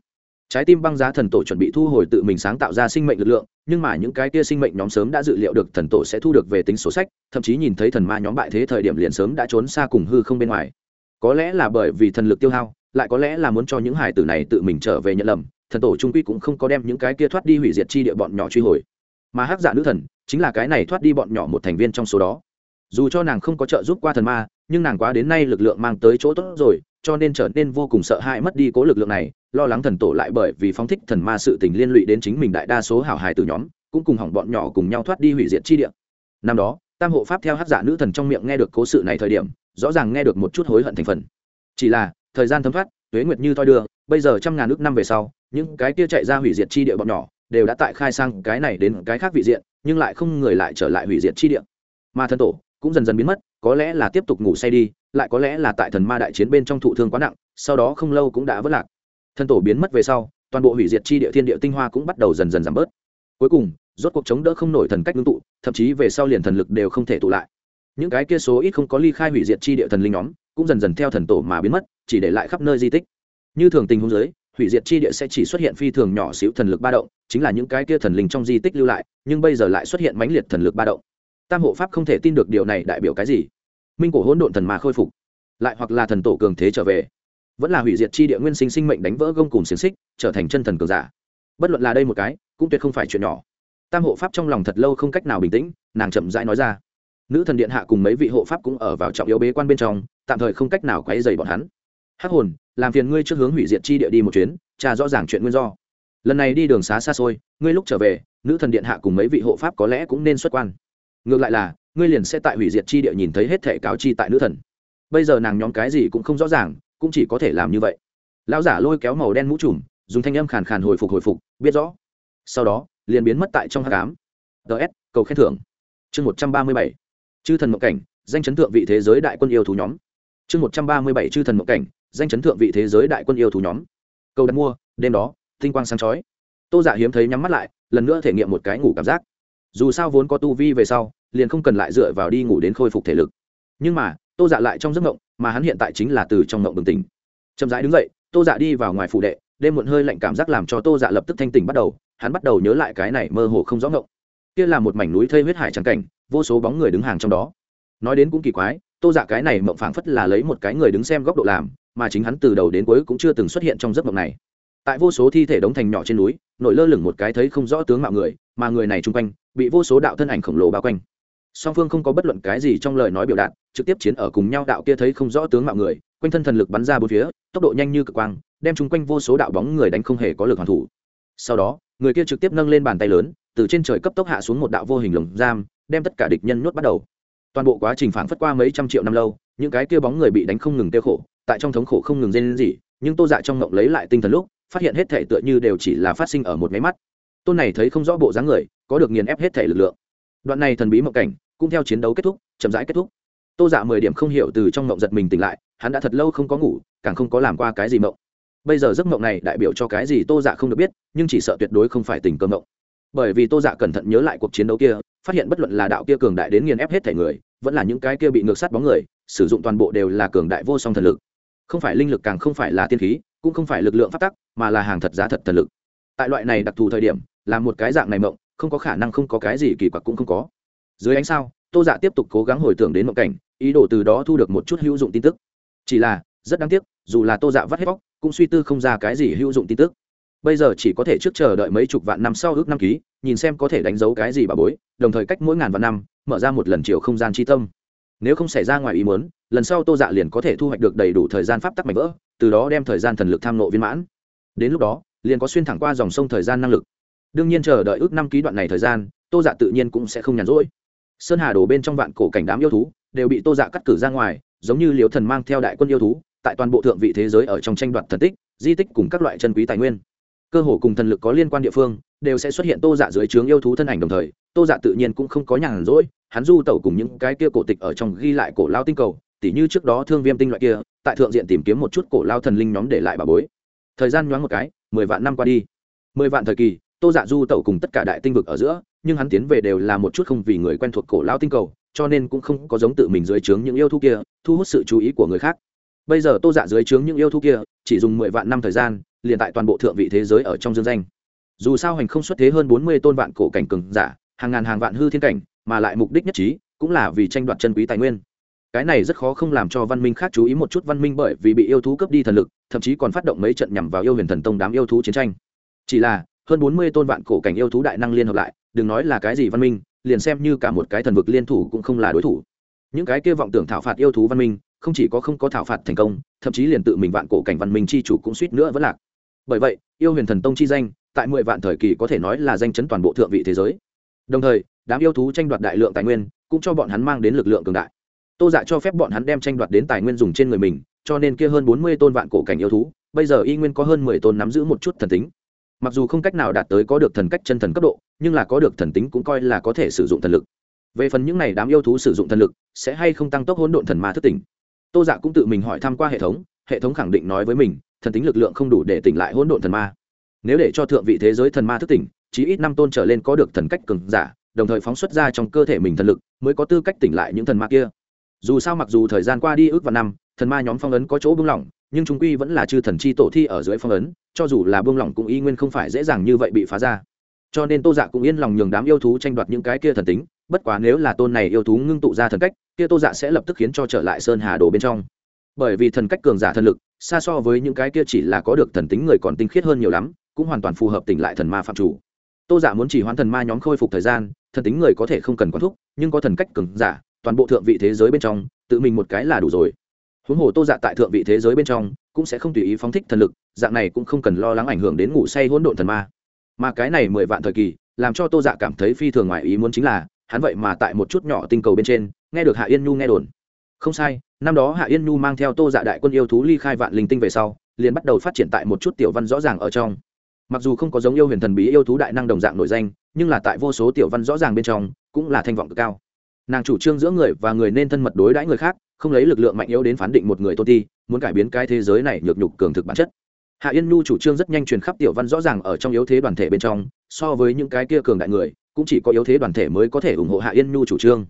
Trái tim băng giá thần tổ chuẩn bị thu hồi tự mình sáng tạo ra sinh mệnh lực lượng, nhưng mà những cái kia sinh mệnh nhóm sớm đã dự liệu được thần tổ sẽ thu được về tính sổ sách, thậm chí nhìn thấy thần ma nhóm bại thế thời điểm liền sớm đã trốn xa cùng hư không bên ngoài. Có lẽ là bởi vì thần lực tiêu hao, lại có lẽ là muốn cho những hải tử này tự mình trở về nhận lầm, thần tổ trung quy cũng không có đem những cái kia thoát đi hủy diệt chi địa bọn nhỏ truy hồi mà hắc dạ nữ thần chính là cái này thoát đi bọn nhỏ một thành viên trong số đó. Dù cho nàng không có trợ giúp qua thần ma, nhưng nàng quá đến nay lực lượng mang tới chỗ tốt rồi, cho nên trở nên vô cùng sợ hãi mất đi cố lực lượng này, lo lắng thần tổ lại bởi vì phóng thích thần ma sự tình liên lụy đến chính mình đại đa số hảo hài từ nhóm, cũng cùng hỏng bọn nhỏ cùng nhau thoát đi hủy diệt chi địa. Năm đó, tam hộ pháp theo hát giả dạ nữ thần trong miệng nghe được cố sự này thời điểm, rõ ràng nghe được một chút hối hận thành phần. Chỉ là, thời gian thấm thoát, tuế nguyệt như thoi đưa, bây giờ trăm ngàn ước năm về sau, những cái kia chạy ra hủy diệt chi địa bọn nhỏ đều đã tại khai sang cái này đến cái khác vị diện, nhưng lại không người lại trở lại hủy diệt chi địa. Mà thần tổ cũng dần dần biến mất, có lẽ là tiếp tục ngủ say đi, lại có lẽ là tại thần ma đại chiến bên trong thụ thương quá nặng, sau đó không lâu cũng đã vất lạc. Thần tổ biến mất về sau, toàn bộ hủy diệt chi địa thiên địa tinh hoa cũng bắt đầu dần dần giảm bớt. Cuối cùng, rốt cuộc chống đỡ không nổi thần cách ngưng tụ, thậm chí về sau liền thần lực đều không thể tụ lại. Những cái kia số ít không có ly khai hủy diệt chi địa thần linh nhóm cũng dần dần theo thần tổ mà biến mất, chỉ để lại khắp nơi di tích. Như thường tình huống giới hủy diệt chi địa sẽ chỉ xuất hiện phi thường nhỏ xíu thần lực ba động chính là những cái kia thần linh trong di tích lưu lại, nhưng bây giờ lại xuất hiện mãnh liệt thần lực ba động. Tam hộ pháp không thể tin được điều này đại biểu cái gì? Minh cổ hỗn độn thần mà khôi phục, lại hoặc là thần tổ cường thế trở về, vẫn là hủy diệt chi địa nguyên sinh sinh mệnh đánh vỡ gông cùng xiềng xích, trở thành chân thần cường giả. Bất luận là đây một cái, cũng tuyệt không phải chuyện nhỏ. Tam hộ pháp trong lòng thật lâu không cách nào bình tĩnh, nàng chậm rãi nói ra. Nữ thần điện hạ cùng mấy vị hộ pháp cũng ở vào trọng yếu bế quan bên trong, tạm thời không cách nào quấy dày bọn hắn. Hắc hồn, làm phiền ngươi trước hướng hủy diệt chi địa đi một chuyến trà rõ ràng chuyện nguyên do lần này đi đường xá xa xôi, ngươi lúc trở về, nữ thần điện hạ cùng mấy vị hộ pháp có lẽ cũng nên xuất quan. Ngược lại là, ngươi liền sẽ tại hủy diệt chi địa nhìn thấy hết thể cáo chi tại nữ thần. Bây giờ nàng nhóm cái gì cũng không rõ ràng, cũng chỉ có thể làm như vậy. Lão giả lôi kéo màu đen mũ trùm, dùng thanh âm khàn khàn hồi phục hồi phục, biết rõ. Sau đó, liền biến mất tại trong hát cám ts cầu khen thưởng. Chương một trăm ba mươi bảy. Chư thần mộng cảnh, danh chấn thượng vị thế giới đại quân yêu thú nhóm. Chương một trăm ba mươi bảy, chư thần mộng cảnh, danh chấn thượng vị thế giới đại quân yêu thú nhóm. Cầu đặt mua, đêm đó tinh quang sáng chói. Tô dạ hiếm thấy nhắm mắt lại, lần nữa thể nghiệm một cái ngủ cảm giác. Dù sao vốn có tu vi về sau, liền không cần lại dựa vào đi ngủ đến khôi phục thể lực. Nhưng mà, tô dạ lại trong giấc mộng, mà hắn hiện tại chính là từ trong mộng bừng tỉnh. Chậm rãi đứng dậy, tô dạ đi vào ngoài phủ đệ, đêm muộn hơi lạnh cảm giác làm cho tô dạ lập tức thanh tỉnh bắt đầu, hắn bắt đầu nhớ lại cái này mơ hồ không rõ ngộng kia là một mảnh núi thây huyết hải trắng cảnh, vô số bóng người đứng hàng trong đó. Nói đến cũng kỳ quái, tô dạ cái này mộng phảng phất là lấy một cái người đứng xem góc độ làm, mà chính hắn từ đầu đến cuối cũng chưa từng xuất hiện trong giấc mộng này tại vô số thi thể đống thành nhỏ trên núi, nổi lơ lửng một cái thấy không rõ tướng mạo người, mà người này chung quanh, bị vô số đạo thân ảnh khổng lồ bao quanh. Song phương không có bất luận cái gì trong lời nói biểu đạt, trực tiếp chiến ở cùng nhau đạo kia thấy không rõ tướng mạo người, quanh thân thần lực bắn ra bốn phía, tốc độ nhanh như cực quang, đem chung quanh vô số đạo bóng người đánh không hề có lực hoàn thủ. Sau đó, người kia trực tiếp nâng lên bàn tay lớn, từ trên trời cấp tốc hạ xuống một đạo vô hình lồng giam, đem tất cả địch nhân nhốt bắt đầu. Toàn bộ quá trình phản phất qua mấy trăm triệu năm lâu, những cái kia bóng người bị đánh không ngừng tiêu khổ, tại trong thống khổ không ngừng rên gì nhưng tô dạ trong ngộng lấy lại tinh thần lúc phát hiện hết thể tựa như đều chỉ là phát sinh ở một máy mắt. Tôn này thấy không rõ bộ dáng người, có được nghiền ép hết thể lực lượng. Đoạn này thần bí mộng cảnh, cũng theo chiến đấu kết thúc, chậm rãi kết thúc. Tô dạ mười điểm không hiểu từ trong mộng giật mình tỉnh lại, hắn đã thật lâu không có ngủ, càng không có làm qua cái gì mộng. Bây giờ giấc mộng này đại biểu cho cái gì tô dạ không được biết, nhưng chỉ sợ tuyệt đối không phải tình cơ mộng. Bởi vì tô dạ cẩn thận nhớ lại cuộc chiến đấu kia, phát hiện bất luận là đạo kia cường đại đến nghiền ép hết thể người, vẫn là những cái kia bị ngược sát bóng người, sử dụng toàn bộ đều là cường đại vô song thần lực. Không phải linh lực càng không phải là tiên khí cũng không phải lực lượng phát tắc, mà là hàng thật giá thật thần lực. Tại loại này đặc thù thời điểm, là một cái dạng này mộng, không có khả năng không có cái gì kỳ quặc cũng không có. Dưới ánh sao, tô dạ tiếp tục cố gắng hồi tưởng đến mộng cảnh, ý đồ từ đó thu được một chút hữu dụng tin tức. Chỉ là, rất đáng tiếc, dù là tô dạ vắt hết bóc cũng suy tư không ra cái gì hữu dụng tin tức. Bây giờ chỉ có thể trước chờ đợi mấy chục vạn năm sau ước năm ký, nhìn xem có thể đánh dấu cái gì bà bối, đồng thời cách mỗi ngàn vạn năm, mở ra một lần chiều không gian tri tâm nếu không xảy ra ngoài ý muốn, lần sau tô dạ liền có thể thu hoạch được đầy đủ thời gian pháp tắc mạnh vỡ, từ đó đem thời gian thần lực tham nộ viên mãn. Đến lúc đó, liền có xuyên thẳng qua dòng sông thời gian năng lực. Đương nhiên chờ đợi ước năm ký đoạn này thời gian, tô dạ tự nhiên cũng sẽ không nhàn rỗi. Sơn hà đổ bên trong vạn cổ cảnh đám yêu thú, đều bị tô dạ cắt cử ra ngoài, giống như liều thần mang theo đại quân yêu thú, tại toàn bộ thượng vị thế giới ở trong tranh đoạt thần tích, di tích cùng các loại chân quý tài nguyên. Cơ hồ cùng thần lực có liên quan địa phương, đều sẽ xuất hiện tô dạ dưới trướng yêu thú thân ảnh đồng thời tô dạ tự nhiên cũng không có nhàn rỗi, hắn du tẩu cùng những cái kia cổ tịch ở trong ghi lại cổ lao tinh cầu, tỉ như trước đó thương viêm tinh loại kia, tại thượng diện tìm kiếm một chút cổ lao thần linh nhóm để lại bà bối. Thời gian nhoáng một cái, mười vạn năm qua đi. Mười vạn thời kỳ, tô dạ du tẩu cùng tất cả đại tinh vực ở giữa, nhưng hắn tiến về đều là một chút không vì người quen thuộc cổ lao tinh cầu, cho nên cũng không có giống tự mình dưới trướng những yêu thú kia, thu hút sự chú ý của người khác. Bây giờ tô dạ dưới trướng những yêu thú kia, chỉ dùng mười vạn năm thời gian, liền tại toàn bộ thượng vị thế giới ở trong dương danh. Dù sao hành không xuất thế hơn bốn mươi tôn vạn cổ cảnh cường giả hàng ngàn hàng vạn hư thiên cảnh, mà lại mục đích nhất trí, cũng là vì tranh đoạt chân quý tài nguyên. Cái này rất khó không làm cho văn minh khác chú ý một chút văn minh bởi vì bị yêu thú cướp đi thần lực, thậm chí còn phát động mấy trận nhằm vào yêu huyền thần tông đám yêu thú chiến tranh. Chỉ là, hơn bốn mươi tôn vạn cổ cảnh yêu thú đại năng liên hợp lại, đừng nói là cái gì văn minh, liền xem như cả một cái thần vực liên thủ cũng không là đối thủ. Những cái kia vọng tưởng thảo phạt yêu thú văn minh, không chỉ có không có thảo phạt thành công, thậm chí liền tự mình vạn cổ cảnh văn minh chi chủ cũng suýt nữa vẫn lạc. Bởi vậy, yêu huyền thần tông chi danh, tại mười vạn thời kỳ có thể nói là danh chấn toàn bộ thượng vị thế giới đồng thời, đám yêu thú tranh đoạt đại lượng tài nguyên, cũng cho bọn hắn mang đến lực lượng cường đại. Tô dạ cho phép bọn hắn đem tranh đoạt đến tài nguyên dùng trên người mình, cho nên kia hơn bốn mươi tôn vạn cổ cảnh yêu thú, bây giờ y nguyên có hơn mười tôn nắm giữ một chút thần tính. Mặc dù không cách nào đạt tới có được thần cách chân thần cấp độ, nhưng là có được thần tính cũng coi là có thể sử dụng thần lực. Về phần những này đám yêu thú sử dụng thần lực, sẽ hay không tăng tốc hỗn độn thần ma thức tỉnh? Tô dạ cũng tự mình hỏi thăm qua hệ thống hệ thống khẳng định nói với mình, thần tính lực lượng không đủ để tỉnh lại hỗn độn thần ma. Nếu để cho thượng vị thế giới thần ma thức tỉnh chí ít năm tôn trở lên có được thần cách cường giả, đồng thời phóng xuất ra trong cơ thể mình thần lực, mới có tư cách tỉnh lại những thần ma kia. Dù sao mặc dù thời gian qua đi ước vào năm, thần ma nhóm phong ấn có chỗ buông lỏng, nhưng chúng quy vẫn là chư thần chi tổ thi ở dưới phong ấn, cho dù là buông lỏng cũng y nguyên không phải dễ dàng như vậy bị phá ra. Cho nên tô dạ cũng yên lòng nhường đám yêu thú tranh đoạt những cái kia thần tính, bất quá nếu là tôn này yêu thú ngưng tụ ra thần cách, kia tô dạ sẽ lập tức khiến cho trở lại sơn hà đồ bên trong. Bởi vì thần cách cường giả thần lực, xa so với những cái kia chỉ là có được thần tính người còn tinh khiết hơn nhiều lắm, cũng hoàn toàn phù hợp tỉnh lại thần ma phạm chủ tô giả muốn chỉ hoãn thần ma nhóm khôi phục thời gian, thần tính người có thể không cần quán thúc, nhưng có thần cách cường giả, toàn bộ thượng vị thế giới bên trong, tự mình một cái là đủ rồi. Huống hồ tô dạ tại thượng vị thế giới bên trong, cũng sẽ không tùy ý phóng thích thần lực, dạng này cũng không cần lo lắng ảnh hưởng đến ngủ say hỗn độn thần ma. Mà cái này mười vạn thời kỳ, làm cho tô dạ cảm thấy phi thường ngoài ý muốn chính là, hắn vậy mà tại một chút nhỏ tinh cầu bên trên, nghe được hạ yên nhu nghe đồn. Không sai, năm đó hạ yên nhu mang theo tô dạ đại quân yêu thú ly khai vạn linh tinh về sau, liền bắt đầu phát triển tại một chút tiểu văn rõ ràng ở trong mặc dù không có giống yêu huyền thần bí yêu thú đại năng đồng dạng nổi danh, nhưng là tại vô số tiểu văn rõ ràng bên trong, cũng là thanh vọng cực cao. Nàng chủ trương giữa người và người nên thân mật đối đãi người khác, không lấy lực lượng mạnh yếu đến phán định một người tôn ti, muốn cải biến cái thế giới này nhược nhục cường thực bản chất. Hạ yên nhu chủ trương rất nhanh truyền khắp tiểu văn rõ ràng ở trong yếu thế đoàn thể bên trong, so với những cái kia cường đại người, cũng chỉ có yếu thế đoàn thể mới có thể ủng hộ hạ yên nhu chủ trương.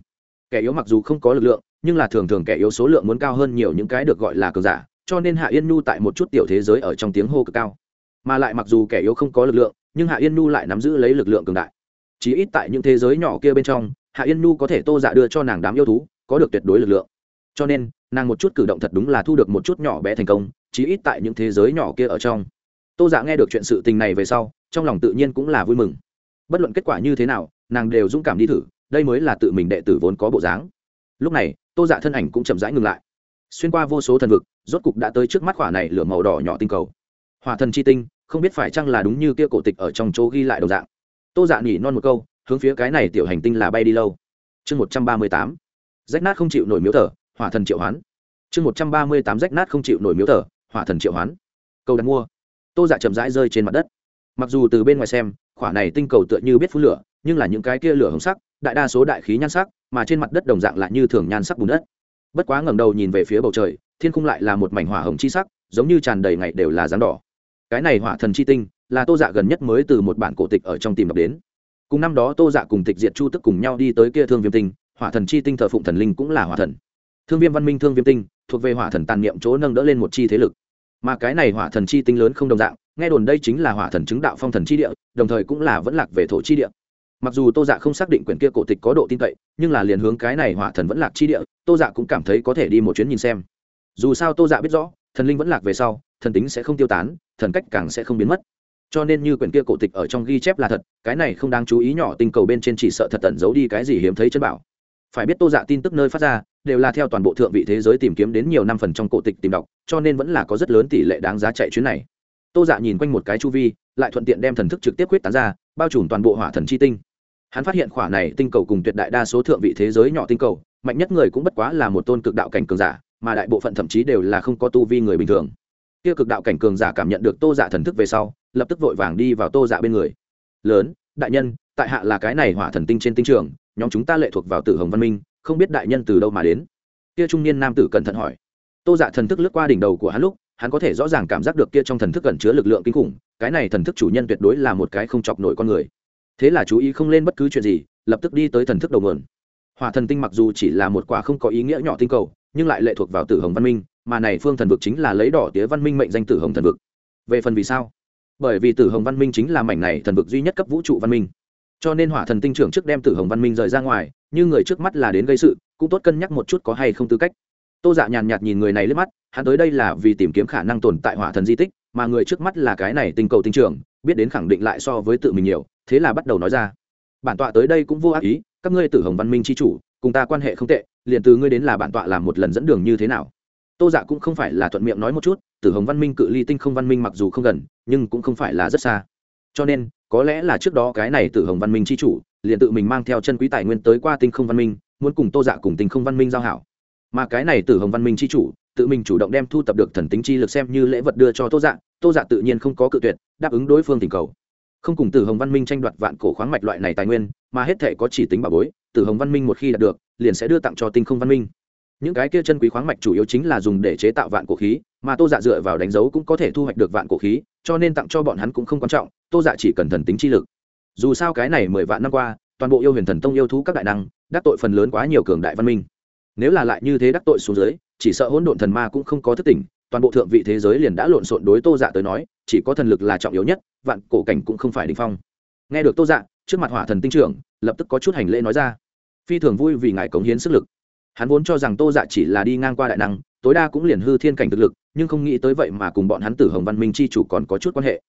Kẻ yếu mặc dù không có lực lượng, nhưng là thường thường kẻ yếu số lượng muốn cao hơn nhiều những cái được gọi là cường giả, cho nên hạ yên nhu tại một chút tiểu thế giới ở trong tiếng hô cực cao mà lại mặc dù kẻ yếu không có lực lượng, nhưng hạ yên nhu lại nắm giữ lấy lực lượng cường đại. Chỉ ít tại những thế giới nhỏ kia bên trong, hạ yên nhu có thể tô dạ đưa cho nàng đám yêu thú, có được tuyệt đối lực lượng. Cho nên, nàng một chút cử động thật đúng là thu được một chút nhỏ bé thành công Chỉ ít tại những thế giới nhỏ kia ở trong. Tô dạ nghe được chuyện sự tình này về sau, trong lòng tự nhiên cũng là vui mừng. Bất luận kết quả như thế nào, nàng đều dũng cảm đi thử, đây mới là tự mình đệ tử vốn có bộ dáng. Lúc này, tô dạ thân ảnh cũng chậm rãi ngừng lại. Xuyên qua vô số thần vực, rốt cục đã tới trước mắt khỏa này lửa màu đỏ nhỏ tinh cầu hỏa thần chi tinh không biết phải chăng là đúng như kia cổ tịch ở trong chỗ ghi lại đồng dạng. Tô dạ nhỉ non một câu hướng phía cái này tiểu hành tinh là bay đi lâu. Chương một trăm ba mươi tám. Rách nát không chịu nổi miếu thở, hỏa thần triệu hoán. Chương một trăm ba mươi tám rách nát không chịu nổi miếu thở, hỏa thần triệu hoán. Câu đặt mua. Tô dạ chậm rãi rơi trên mặt đất. Mặc dù từ bên ngoài xem khỏa này tinh cầu tựa như biết phun lửa nhưng là những cái kia lửa hồng sắc đại đa số đại khí nhan sắc mà trên mặt đất đồng dạng lại như thường nhan sắc bùn đất. Bất quá ngẩng đầu nhìn về phía bầu trời thiên khung lại là một mảnh hỏa hồng chi sắc giống như tràn đầy ngày đều là dáng đỏ cái này hỏa thần chi tinh là tô dạ gần nhất mới từ một bản cổ tịch ở trong tìm đọc đến. Cùng năm đó tô dạ cùng tịch diệt chu tức cùng nhau đi tới kia thương viêm tinh, hỏa thần chi tinh thờ phụng thần linh cũng là hỏa thần. Thương viêm văn minh, thương viêm tinh thuộc về hỏa thần tàn niệm chỗ nâng đỡ lên một chi thế lực. Mà cái này hỏa thần chi tinh lớn không đồng dạng, nghe đồn đây chính là hỏa thần chứng đạo phong thần chi địa, đồng thời cũng là vẫn lạc về thổ chi địa. Mặc dù tô dạ không xác định quyển kia cổ tịch có độ tin cậy, nhưng là liền hướng cái này hỏa thần vẫn lạc chi địa, tô dạ cũng cảm thấy có thể đi một chuyến nhìn xem. Dù sao tô dạ biết rõ thần linh vẫn lạc về sau, thần tính sẽ không tiêu tán, thần cách càng sẽ không biến mất. Cho nên như quyển kia cổ tịch ở trong ghi chép là thật, cái này không đáng chú ý nhỏ tinh cầu bên trên chỉ sợ thật tận giấu đi cái gì hiếm thấy chân bảo. Phải biết tô dạ tin tức nơi phát ra, đều là theo toàn bộ thượng vị thế giới tìm kiếm đến nhiều năm phần trong cổ tịch tìm đọc, cho nên vẫn là có rất lớn tỷ lệ đáng giá chạy chuyến này. Tô dạ nhìn quanh một cái chu vi, lại thuận tiện đem thần thức trực tiếp quyết tán ra, bao trùm toàn bộ hỏa thần chi tinh. Hắn phát hiện khỏa này tinh cầu cùng tuyệt đại đa số thượng vị thế giới nhỏ tinh cầu, mạnh nhất người cũng bất quá là một tôn cực đạo cảnh cường giả mà đại bộ phận thậm chí đều là không có tu vi người bình thường. Kia cực đạo cảnh cường giả cảm nhận được tô dạ thần thức về sau, lập tức vội vàng đi vào tô dạ bên người. Lớn, đại nhân, tại hạ là cái này hỏa thần tinh trên tinh trường, nhóm chúng ta lệ thuộc vào tử hồng văn minh, không biết đại nhân từ đâu mà đến? Kia trung niên nam tử cẩn thận hỏi. Tô dạ thần thức lướt qua đỉnh đầu của hắn lúc, hắn có thể rõ ràng cảm giác được kia trong thần thức cẩn chứa lực lượng kinh khủng, cái này thần thức chủ nhân tuyệt đối là một cái không chọc nổi con người. Thế là chú ý không lên bất cứ chuyện gì, lập tức đi tới thần thức đầu nguồn hỏa thần tinh mặc dù chỉ là một quả không có ý nghĩa nhỏ tinh cầu nhưng lại lệ thuộc vào tử hồng văn minh mà này phương thần vực chính là lấy đỏ tía văn minh mệnh danh tử hồng thần vực. Về phần vì sao? Bởi vì tử hồng văn minh chính là mảnh này thần vực duy nhất cấp vũ trụ văn minh. Cho nên hỏa thần tinh trưởng trước đem tử hồng văn minh rời ra ngoài như người trước mắt là đến gây sự cũng tốt cân nhắc một chút có hay không tư cách. Tô dạ nhàn nhạt nhìn người này lướt mắt hắn tới đây là vì tìm kiếm khả năng tồn tại hỏa thần di tích mà người trước mắt là cái này tinh cầu tinh trưởng, biết đến khẳng định lại so với tự mình nhiều thế là bắt đầu nói ra. Bản tọa tới đây cũng vô ác ý các ngươi tử hồng văn minh c h i chủ, cùng ta quan hệ không tệ, liền từ ngươi đến là bản tọa làm một lần dẫn đường như thế nào? Tô dạ cũng không phải là thuận miệng nói một chút, tử hồng văn minh cự ly tinh không văn minh mặc dù không gần, nhưng cũng không phải là rất xa. Cho nên, có lẽ là trước đó cái này tử hồng văn minh c h i chủ, liền tự mình mang theo chân quý tài nguyên tới qua tinh không văn minh, muốn cùng tô dạ cùng tinh không văn minh giao hảo. Mà cái này tử hồng văn minh c h i chủ, tự mình chủ động đem thu tập được thần tính chi lực xem như lễ vật đưa cho tô dạ tô dạ tự nhiên không có cự tuyệt, đáp ứng đối phương tình cầu. Không cùng tử hồng văn minh tranh đoạt vạn cổ khoáng mạch loại này tài nguyên mà hết thể có chỉ tính bảo bối, tử hồng văn minh một khi đạt được, liền sẽ đưa tặng cho tinh không văn minh. Những cái kia chân quý khoáng mạch chủ yếu chính là dùng để chế tạo vạn cổ khí, mà tô dạ dựa vào đánh dấu cũng có thể thu hoạch được vạn cổ khí, cho nên tặng cho bọn hắn cũng không quan trọng, tô dạ chỉ cần thần tính chi lực. Dù sao cái này mười vạn năm qua, toàn bộ yêu huyền thần tông yêu thú các đại năng, đắc tội phần lớn quá nhiều cường đại văn minh. Nếu là lại như thế đắc tội xuống dưới, chỉ sợ hỗn độn thần ma cũng không có thức tỉnh, toàn bộ thượng vị thế giới liền đã lộn xộn đối tô dạ tới nói, chỉ có thần lực là trọng yếu nhất, vạn cổ cảnh cũng không phải đình phong. Nghe được tô dạ trước mặt hỏa thần tinh trưởng, lập tức có chút hành lễ nói ra. Phi thường vui vì ngài cống hiến sức lực. Hắn vốn cho rằng tô dạ chỉ là đi ngang qua đại năng, tối đa cũng liền hư thiên cảnh thực lực, nhưng không nghĩ tới vậy mà cùng bọn hắn tử hồng văn minh c h i chủ còn có chút quan hệ.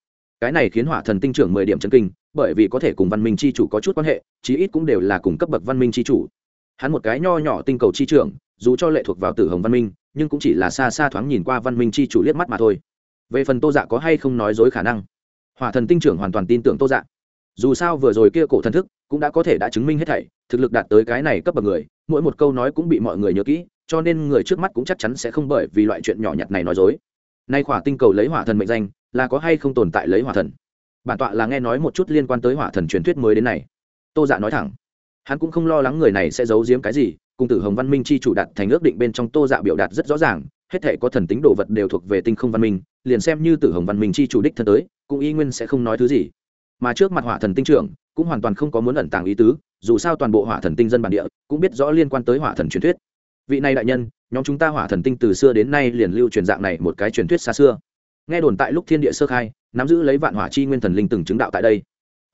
Cái này khiến hỏa thần tinh trưởng mười điểm chân kinh, bởi vì có thể cùng văn minh c h i chủ có chút quan hệ, chí ít cũng đều là cùng cấp bậc văn minh c h i chủ. Hắn một cái nho nhỏ tinh cầu chi trưởng, dù cho lệ thuộc vào tử hồng văn minh, nhưng cũng chỉ là xa xa thoáng nhìn qua văn minh chi chủ liếc mắt mà thôi. Về phần tô dạ có hay không nói dối khả năng? Hỏa thần tinh trưởng hoàn toàn tin tưởng tô dạ dù sao vừa rồi kia cổ thần thức cũng đã có thể đã chứng minh hết thảy, thực lực đạt tới cái này cấp bậc người, mỗi một câu nói cũng bị mọi người nhớ kỹ, cho nên người trước mắt cũng chắc chắn sẽ không bởi vì loại chuyện nhỏ nhặt này nói dối. Nay khỏa tinh cầu lấy hỏa thần mệnh danh, là có hay không tồn tại lấy hỏa thần? Bản tọa là nghe nói một chút liên quan tới hỏa thần truyền thuyết mới đến này. Tô dạ nói thẳng. Hắn cũng không lo lắng người này sẽ giấu giếm cái gì, cùng tử hồng văn minh chi chủ đạt thành ước định bên trong tô dạ biểu đạt rất rõ ràng, hết thể có thần tính đồ vật đều thuộc về tinh không văn minh, liền xem như tử hồng văn minh chi chủ đích thân tới, cũng y nguyên sẽ không nói thứ gì mà trước mặt hỏa thần tinh trưởng cũng hoàn toàn không có muốn ẩn tàng ý tứ, dù sao toàn bộ hỏa thần tinh dân bản địa cũng biết rõ liên quan tới hỏa thần truyền thuyết. Vị này đại nhân, nhóm chúng ta hỏa thần tinh từ xưa đến nay liền lưu truyền dạng này một cái truyền thuyết xa xưa. Nghe đồn tại lúc thiên địa sơ khai, nắm giữ lấy vạn hỏa chi nguyên thần linh từng chứng đạo tại đây.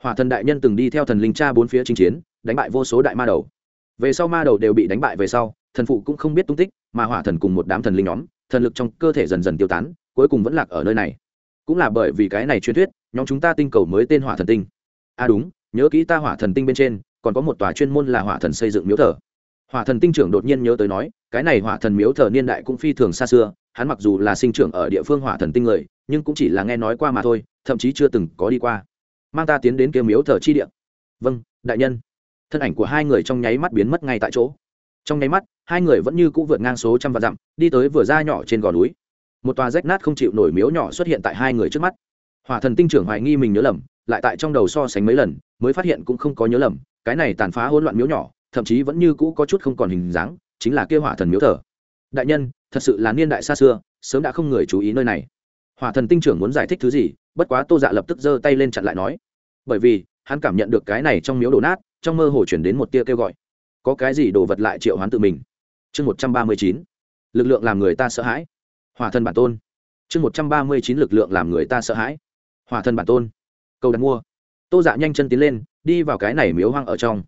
Hỏa thần đại nhân từng đi theo thần linh cha bốn phía chinh chiến, đánh bại vô số đại ma đầu. Về sau ma đầu đều bị đánh bại về sau, thần phụ cũng không biết tung tích, mà hỏa thần cùng một đám thần linh nhóm, thần lực trong cơ thể dần dần tiêu tán, cuối cùng vẫn lạc ở nơi này. Cũng là bởi vì cái này truyền thuyết nhóm chúng ta tinh cầu mới tên hỏa thần tinh. À đúng, nhớ kỹ ta hỏa thần tinh bên trên, còn có một tòa chuyên môn là hỏa thần xây dựng miếu thờ. Hỏa thần tinh trưởng đột nhiên nhớ tới nói, cái này hỏa thần miếu thờ niên đại cũng phi thường xa xưa, hắn mặc dù là sinh trưởng ở địa phương hỏa thần tinh người, nhưng cũng chỉ là nghe nói qua mà thôi, thậm chí chưa từng có đi qua. Mang ta tiến đến kia miếu thờ chi địa. Vâng đại nhân. Thân ảnh của hai người trong nháy mắt biến mất ngay tại chỗ. Trong nháy mắt, hai người vẫn như cũ vượt ngang số trăm vạn dặm, đi tới vừa ra nhỏ trên gò núi. Một tòa rách nát không chịu nổi miếu nhỏ xuất hiện tại hai người trước mắt hỏa thần tinh trưởng hoài nghi mình nhớ lầm, lại tại trong đầu so sánh mấy lần, mới phát hiện cũng không có nhớ lầm, cái này tàn phá hỗn loạn miếu nhỏ, thậm chí vẫn như cũ có chút không còn hình dáng, chính là kia hỏa thần miếu thờ. Đại nhân, thật sự là niên đại xa xưa, sớm đã không người chú ý nơi này. Hỏa thần tinh trưởng muốn giải thích thứ gì, bất quá tô dạ lập tức giơ tay lên chặn lại nói. Bởi vì, hắn cảm nhận được cái này trong miếu đổ nát, trong mơ hồ chuyển đến một tia kêu gọi. Có cái gì đồ vật lại triệu hoán tự mình? Chương một trăm ba mươi chín. Lực lượng làm người ta sợ hãi. Hòa thân bản tôn. Chương một trăm ba mươi chín lực lượng làm người ta sợ hãi hòa thân bản tôn. Câu đặt mua. Tô dạ nhanh chân tiến lên, đi vào cái này miếu hoang ở trong.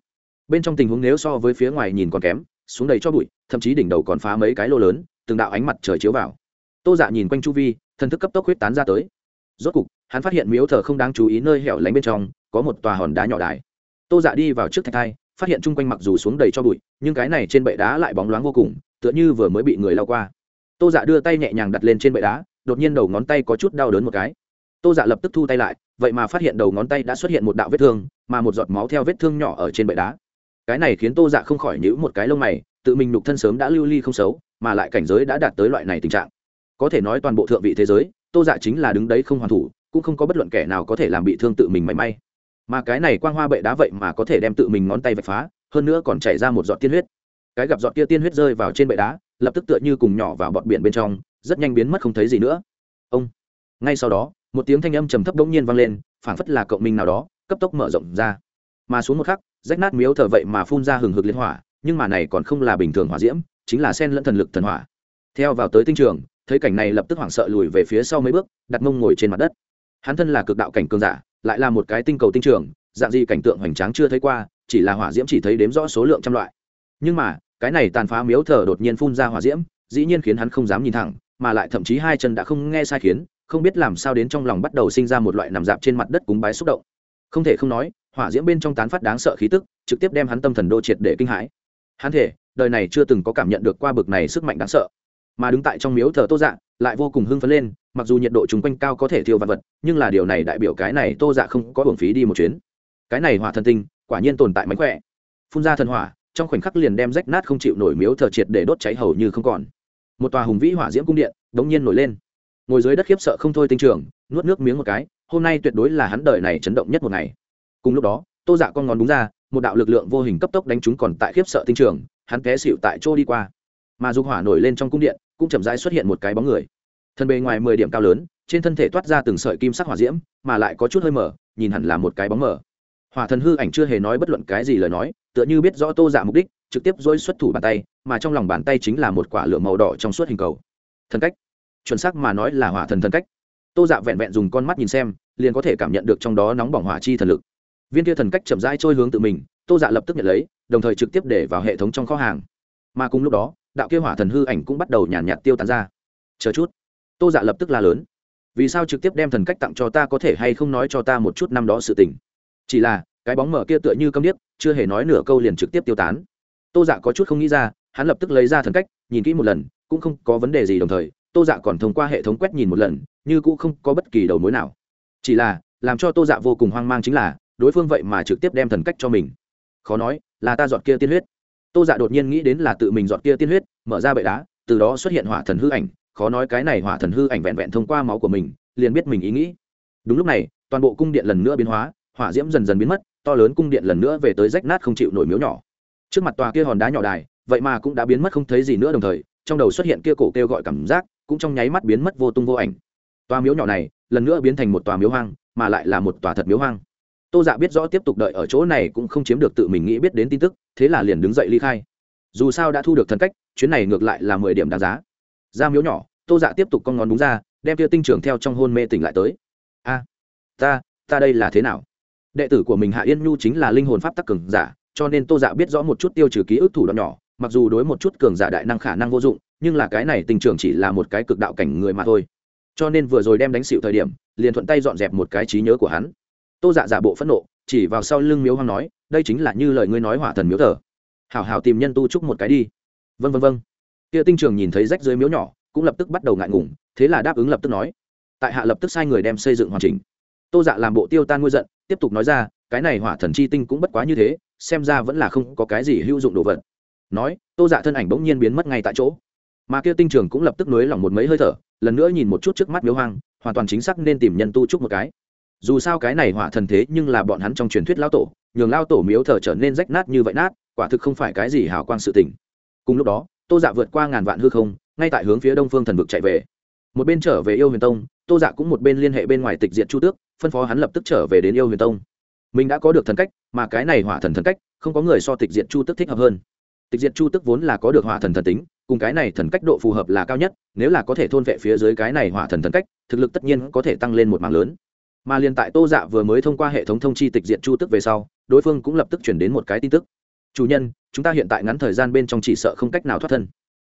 Bên trong tình huống nếu so với phía ngoài nhìn còn kém, xuống đầy cho bụi, thậm chí đỉnh đầu còn phá mấy cái lô lớn, từng đạo ánh mặt trời chiếu vào. Tô dạ nhìn quanh chu vi, thần thức cấp tốc huyết tán ra tới. Rốt cục, hắn phát hiện miếu thờ không đáng chú ý nơi hẻo lánh bên trong, có một tòa hòn đá nhỏ đài. Tô dạ đi vào trước thạch thai, phát hiện chung quanh mặc dù xuống đầy cho bụi, nhưng cái này trên bệ đá lại bóng loáng vô cùng, tựa như vừa mới bị người lao qua. Tô dạ đưa tay nhẹ nhàng đặt lên trên bệ đá, đột nhiên đầu ngón tay có chút đau đớn một cái tô dạ lập tức thu tay lại, vậy mà phát hiện đầu ngón tay đã xuất hiện một đạo vết thương, mà một giọt máu theo vết thương nhỏ ở trên bệ đá. Cái này khiến tô dạ không khỏi nhữ một cái lông mày, tự mình nhục thân sớm đã lưu ly không xấu, mà lại cảnh giới đã đạt tới loại này tình trạng. Có thể nói toàn bộ thượng vị thế giới, tô dạ chính là đứng đấy không hoàn thủ, cũng không có bất luận kẻ nào có thể làm bị thương tự mình mảy may. Mà cái này quang hoa bệ đá vậy mà có thể đem tự mình ngón tay vạch phá, hơn nữa còn chảy ra một giọt tiên huyết. Cái gặp giọt kia tiên huyết rơi vào trên bệ đá, lập tức tựa như cùng nhỏ vào bọt biển bên trong, rất nhanh biến mất không thấy gì nữa. Ông, ngay sau đó một tiếng thanh âm trầm thấp đống nhiên vang lên, phảng phất là cộng minh nào đó, cấp tốc mở rộng ra. Mà xuống một khắc, rách nát miếu thờ vậy mà phun ra hừng hực liên hỏa, nhưng mà này còn không là bình thường hỏa diễm, chính là sen lẫn thần lực thần hỏa. Theo vào tới tinh trường, thấy cảnh này lập tức hoảng sợ lùi về phía sau mấy bước, đặt mông ngồi trên mặt đất. Hắn thân là cực đạo cảnh cường giả, lại là một cái tinh cầu tinh trường, dạng gì cảnh tượng hoành tráng chưa thấy qua, chỉ là hỏa diễm chỉ thấy đếm rõ số lượng trăm loại. Nhưng mà, cái này tàn phá miếu thờ đột nhiên phun ra hỏa diễm, dĩ nhiên khiến hắn không dám nhìn thẳng, mà lại thậm chí hai chân đã không nghe sai khiến không biết làm sao đến trong lòng bắt đầu sinh ra một loại nằm dạp trên mặt đất cúng bái xúc động. Không thể không nói, hỏa diễm bên trong tán phát đáng sợ khí tức, trực tiếp đem hắn tâm thần đô triệt để kinh hãi. Hắn thể, đời này chưa từng có cảm nhận được qua bực này sức mạnh đáng sợ. Mà đứng tại trong miếu thờ tô dạ lại vô cùng hưng phấn lên, mặc dù nhiệt độ chung quanh cao có thể thiêu vật vật, nhưng là điều này đại biểu cái này tô dạ không có hưởng phí đi một chuyến. Cái này hỏa thần tinh, quả nhiên tồn tại mánh khỏe. Phun ra thần hỏa, trong khoảnh khắc liền đem rách nát không chịu nổi miếu thờ triệt để đốt cháy hầu như không còn. Một tòa hùng vĩ hỏa diễm cung điện, đống nhiên nổi lên ngồi dưới đất khiếp sợ không thôi tinh trường, nuốt nước miếng một cái, hôm nay tuyệt đối là hắn đời này chấn động nhất một ngày. Cùng lúc đó, tô dạ con ngón đúng ra, một đạo lực lượng vô hình cấp tốc đánh chúng còn tại khiếp sợ tinh trường, hắn té xịu tại chỗ đi qua. Mà dục hỏa nổi lên trong cung điện, cũng chậm rãi xuất hiện một cái bóng người. Thân bề ngoài mười điểm cao lớn, trên thân thể toát ra từng sợi kim sắc hỏa diễm, mà lại có chút hơi mở nhìn hẳn là một cái bóng mở hỏa thần hư ảnh chưa hề nói bất luận cái gì lời nói, tựa như biết rõ tô dạ mục đích, trực tiếp dối xuất thủ bàn tay, mà trong lòng bàn tay chính là một quả lửa màu đỏ trong suốt hình cầu. Thần cách chuẩn xác mà nói là hỏa thần thần cách. Tô dạ vẹn vẹn dùng con mắt nhìn xem, liền có thể cảm nhận được trong đó nóng bỏng hỏa chi thần lực. Viên kia thần cách chậm rãi trôi hướng tự mình, tô dạ lập tức nhận lấy, đồng thời trực tiếp để vào hệ thống trong kho hàng. Mà cùng lúc đó, đạo kia hỏa thần hư ảnh cũng bắt đầu nhàn nhạt tiêu tán ra. Chờ chút. Tô dạ lập tức la lớn. Vì sao trực tiếp đem thần cách tặng cho ta có thể hay không nói cho ta một chút năm đó sự tình? Chỉ là, cái bóng mở kia tựa như câm điếc, chưa hề nói nửa câu liền trực tiếp tiêu tán. Tô dạ có chút không nghĩ ra, hắn lập tức lấy ra thần cách, nhìn kỹ một lần, cũng không có vấn đề gì đồng thời tô dạ còn thông qua hệ thống quét nhìn một lần, như cũ không có bất kỳ đầu mối nào. Chỉ là, làm cho tô dạ vô cùng hoang mang chính là, đối phương vậy mà trực tiếp đem thần cách cho mình. Khó nói, là ta dọn kia tiên huyết. Tô dạ đột nhiên nghĩ đến là tự mình dọn kia tiên huyết, mở ra bệ đá, từ đó xuất hiện hỏa thần hư ảnh. Khó nói cái này hỏa thần hư ảnh vẹn vẹn thông qua máu của mình, liền biết mình ý nghĩ. Đúng lúc này, toàn bộ cung điện lần nữa biến hóa, hỏa diễm dần dần biến mất, to lớn cung điện lần nữa về tới rách nát không chịu nổi miếu nhỏ. Trước mặt tòa kia hòn đá nhỏ đài, vậy mà cũng đã biến mất không thấy gì nữa đồng thời, trong đầu xuất hiện kia cổ kêu gọi cảm giác cũng trong nháy mắt biến mất vô tung vô ảnh. Tòa miếu nhỏ này, lần nữa biến thành một tòa miếu hoang, mà lại là một tòa thật miếu hoang. Tô dạ biết rõ tiếp tục đợi ở chỗ này cũng không chiếm được tự mình nghĩ biết đến tin tức, thế là liền đứng dậy ly khai. Dù sao đã thu được thần cách, chuyến này ngược lại là mười điểm đáng giá. Ra miếu nhỏ, tô dạ tiếp tục con ngón đúng ra, đem tia tinh trưởng theo trong hôn mê tỉnh lại tới. A, ta ta đây là thế nào? Đệ tử của mình hạ yên nhu chính là linh hồn pháp tắc cường giả, cho nên tô dạ biết rõ một chút tiêu trừ ký ức thủ đoạn nhỏ, mặc dù đối một chút cường giả đại năng khả năng vô dụng nhưng là cái này tình trưởng chỉ là một cái cực đạo cảnh người mà thôi. Cho nên vừa rồi đem đánh xịu thời điểm, liền thuận tay dọn dẹp một cái trí nhớ của hắn. Tô dạ giả bộ phẫn nộ, chỉ vào sau lưng miếu hoang nói, đây chính là như lời ngươi nói hỏa thần miếu thờ. Hảo hảo tìm nhân tu trúc một cái đi. Vân vân vân kia tinh trường nhìn thấy rách dưới miếu nhỏ, cũng lập tức bắt đầu ngại ngùng, thế là đáp ứng lập tức nói, tại hạ lập tức sai người đem xây dựng hoàn chỉnh. Tô dạ làm bộ tiêu tan ngôi giận, tiếp tục nói ra, cái này hỏa thần chi tinh cũng bất quá như thế, xem ra vẫn là không có cái gì hữu dụng đồ vật. Nói, tô dạ thân ảnh bỗng nhiên biến mất ngay tại chỗ mà kia tinh trường cũng lập tức nối lòng một mấy hơi thở, lần nữa nhìn một chút trước mắt miếu hoang, hoàn toàn chính xác nên tìm nhân tu trúc một cái. Dù sao cái này hỏa thần thế nhưng là bọn hắn trong truyền thuyết lao tổ, nhường lao tổ miếu thờ trở nên rách nát như vậy nát, quả thực không phải cái gì hào quang sự tình. Cùng lúc đó, tô dạ vượt qua ngàn vạn hư không, ngay tại hướng phía đông phương thần vực chạy về. Một bên trở về yêu huyền tông, tô dạ cũng một bên liên hệ bên ngoài tịch diện chu tước, phân phó hắn lập tức trở về đến yêu huyền tông. Mình đã có được thần cách, mà cái này hỏa thần thần cách, không có người so tịch diện chu tước thích hợp hơn. Tịch diện chu tước vốn là có được hỏa thần thần tính cùng cái này thần cách độ phù hợp là cao nhất, nếu là có thể thôn vệ phía dưới cái này hỏa thần thần cách, thực lực tất nhiên có thể tăng lên một mảng lớn. Mà liền tại tô dạ vừa mới thông qua hệ thống thông chi tịch diện chu tức về sau, đối phương cũng lập tức chuyển đến một cái tin tức. Chủ nhân, chúng ta hiện tại ngắn thời gian bên trong chỉ sợ không cách nào thoát thân.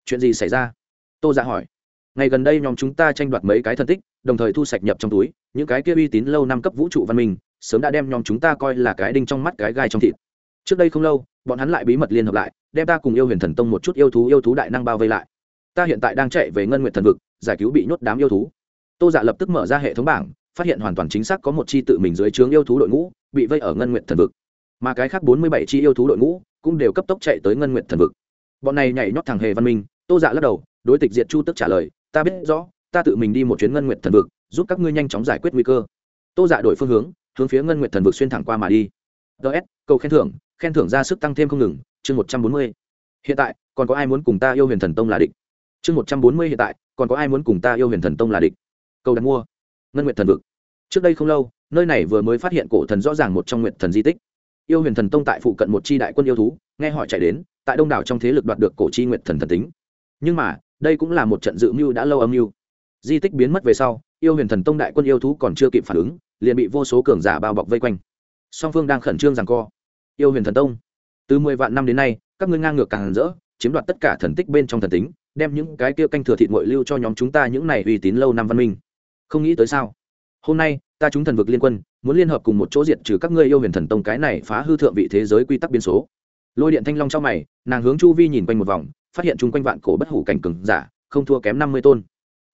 Chuyện gì xảy ra? Tô dạ hỏi. Ngày gần đây nhóm chúng ta tranh đoạt mấy cái thân tích, đồng thời thu sạch nhập trong túi, những cái kia uy tín lâu năm cấp vũ trụ văn minh, sớm đã đem nhóm chúng ta coi là cái đinh trong mắt cái gai trong thịt trước đây không lâu, bọn hắn lại bí mật liên hợp lại, đem ta cùng yêu huyền thần tông một chút yêu thú yêu thú đại năng bao vây lại. Ta hiện tại đang chạy về ngân nguyện thần vực, giải cứu bị nhốt đám yêu thú. Tô dạ lập tức mở ra hệ thống bảng, phát hiện hoàn toàn chính xác có một chi tự mình dưới trướng yêu thú đội ngũ, bị vây ở ngân nguyện thần vực. Mà cái khác bốn mươi bảy chi yêu thú đội ngũ cũng đều cấp tốc chạy tới ngân nguyện thần vực. Bọn này nhảy nhót thằng hề văn minh, tô dạ lắc đầu, đối tịch diệt chu tức trả lời, ta biết rõ, ta tự mình đi một chuyến ngân nguyện thần vực, giúp các ngươi nhanh chóng giải quyết nguy cơ. Tô dạ đổi phương hướng hướng phía ngân nguyện thần vực xuyên thẳng qua mà đi. Ts câu khen thưởng khen thưởng ra sức tăng thêm không ngừng, chương một trăm bốn mươi. Hiện tại, còn có ai muốn cùng ta yêu huyền thần tông là địch? Chương một trăm bốn mươi hiện tại, còn có ai muốn cùng ta yêu huyền thần tông là địch? Câu đặt mua. Ngân nguyện thần vực. Trước đây không lâu, nơi này vừa mới phát hiện cổ thần rõ ràng một trong nguyện thần di tích. Yêu huyền thần tông tại phụ cận một c h i đại quân yêu thú, nghe họ chạy đến, tại đông đảo trong thế lực đoạt được cổ chi nguyện thần thần tính. Nhưng mà, đây cũng là một trận dự mưu đã lâu âm mưu. Di tích biến mất về sau, yêu huyền thần tông đại quân yêu thú còn chưa kịp phản ứng, liền bị vô số cường giả bao bọc vây quanh. Song phương đang khẩn trương rằng co yêu huyền thần tông. Từ mười vạn năm đến nay, các ngươi ngang ngược càng rỡ, chiếm đoạt tất cả thần tích bên trong thần tính, đem những cái kia canh thừa thịt ngội lưu cho nhóm chúng ta những này uy tín lâu năm văn minh. Không nghĩ tới sao? Hôm nay, ta chúng thần vực liên quân, muốn liên hợp cùng một chỗ diệt trừ các ngươi yêu huyền thần tông cái này phá hư thượng vị thế giới quy tắc biên số. Lôi điện thanh long trong mày, nàng hướng chu vi nhìn quanh một vòng, phát hiện chung quanh vạn cổ bất hủ cảnh cừng giả, không thua kém năm mươi tôn.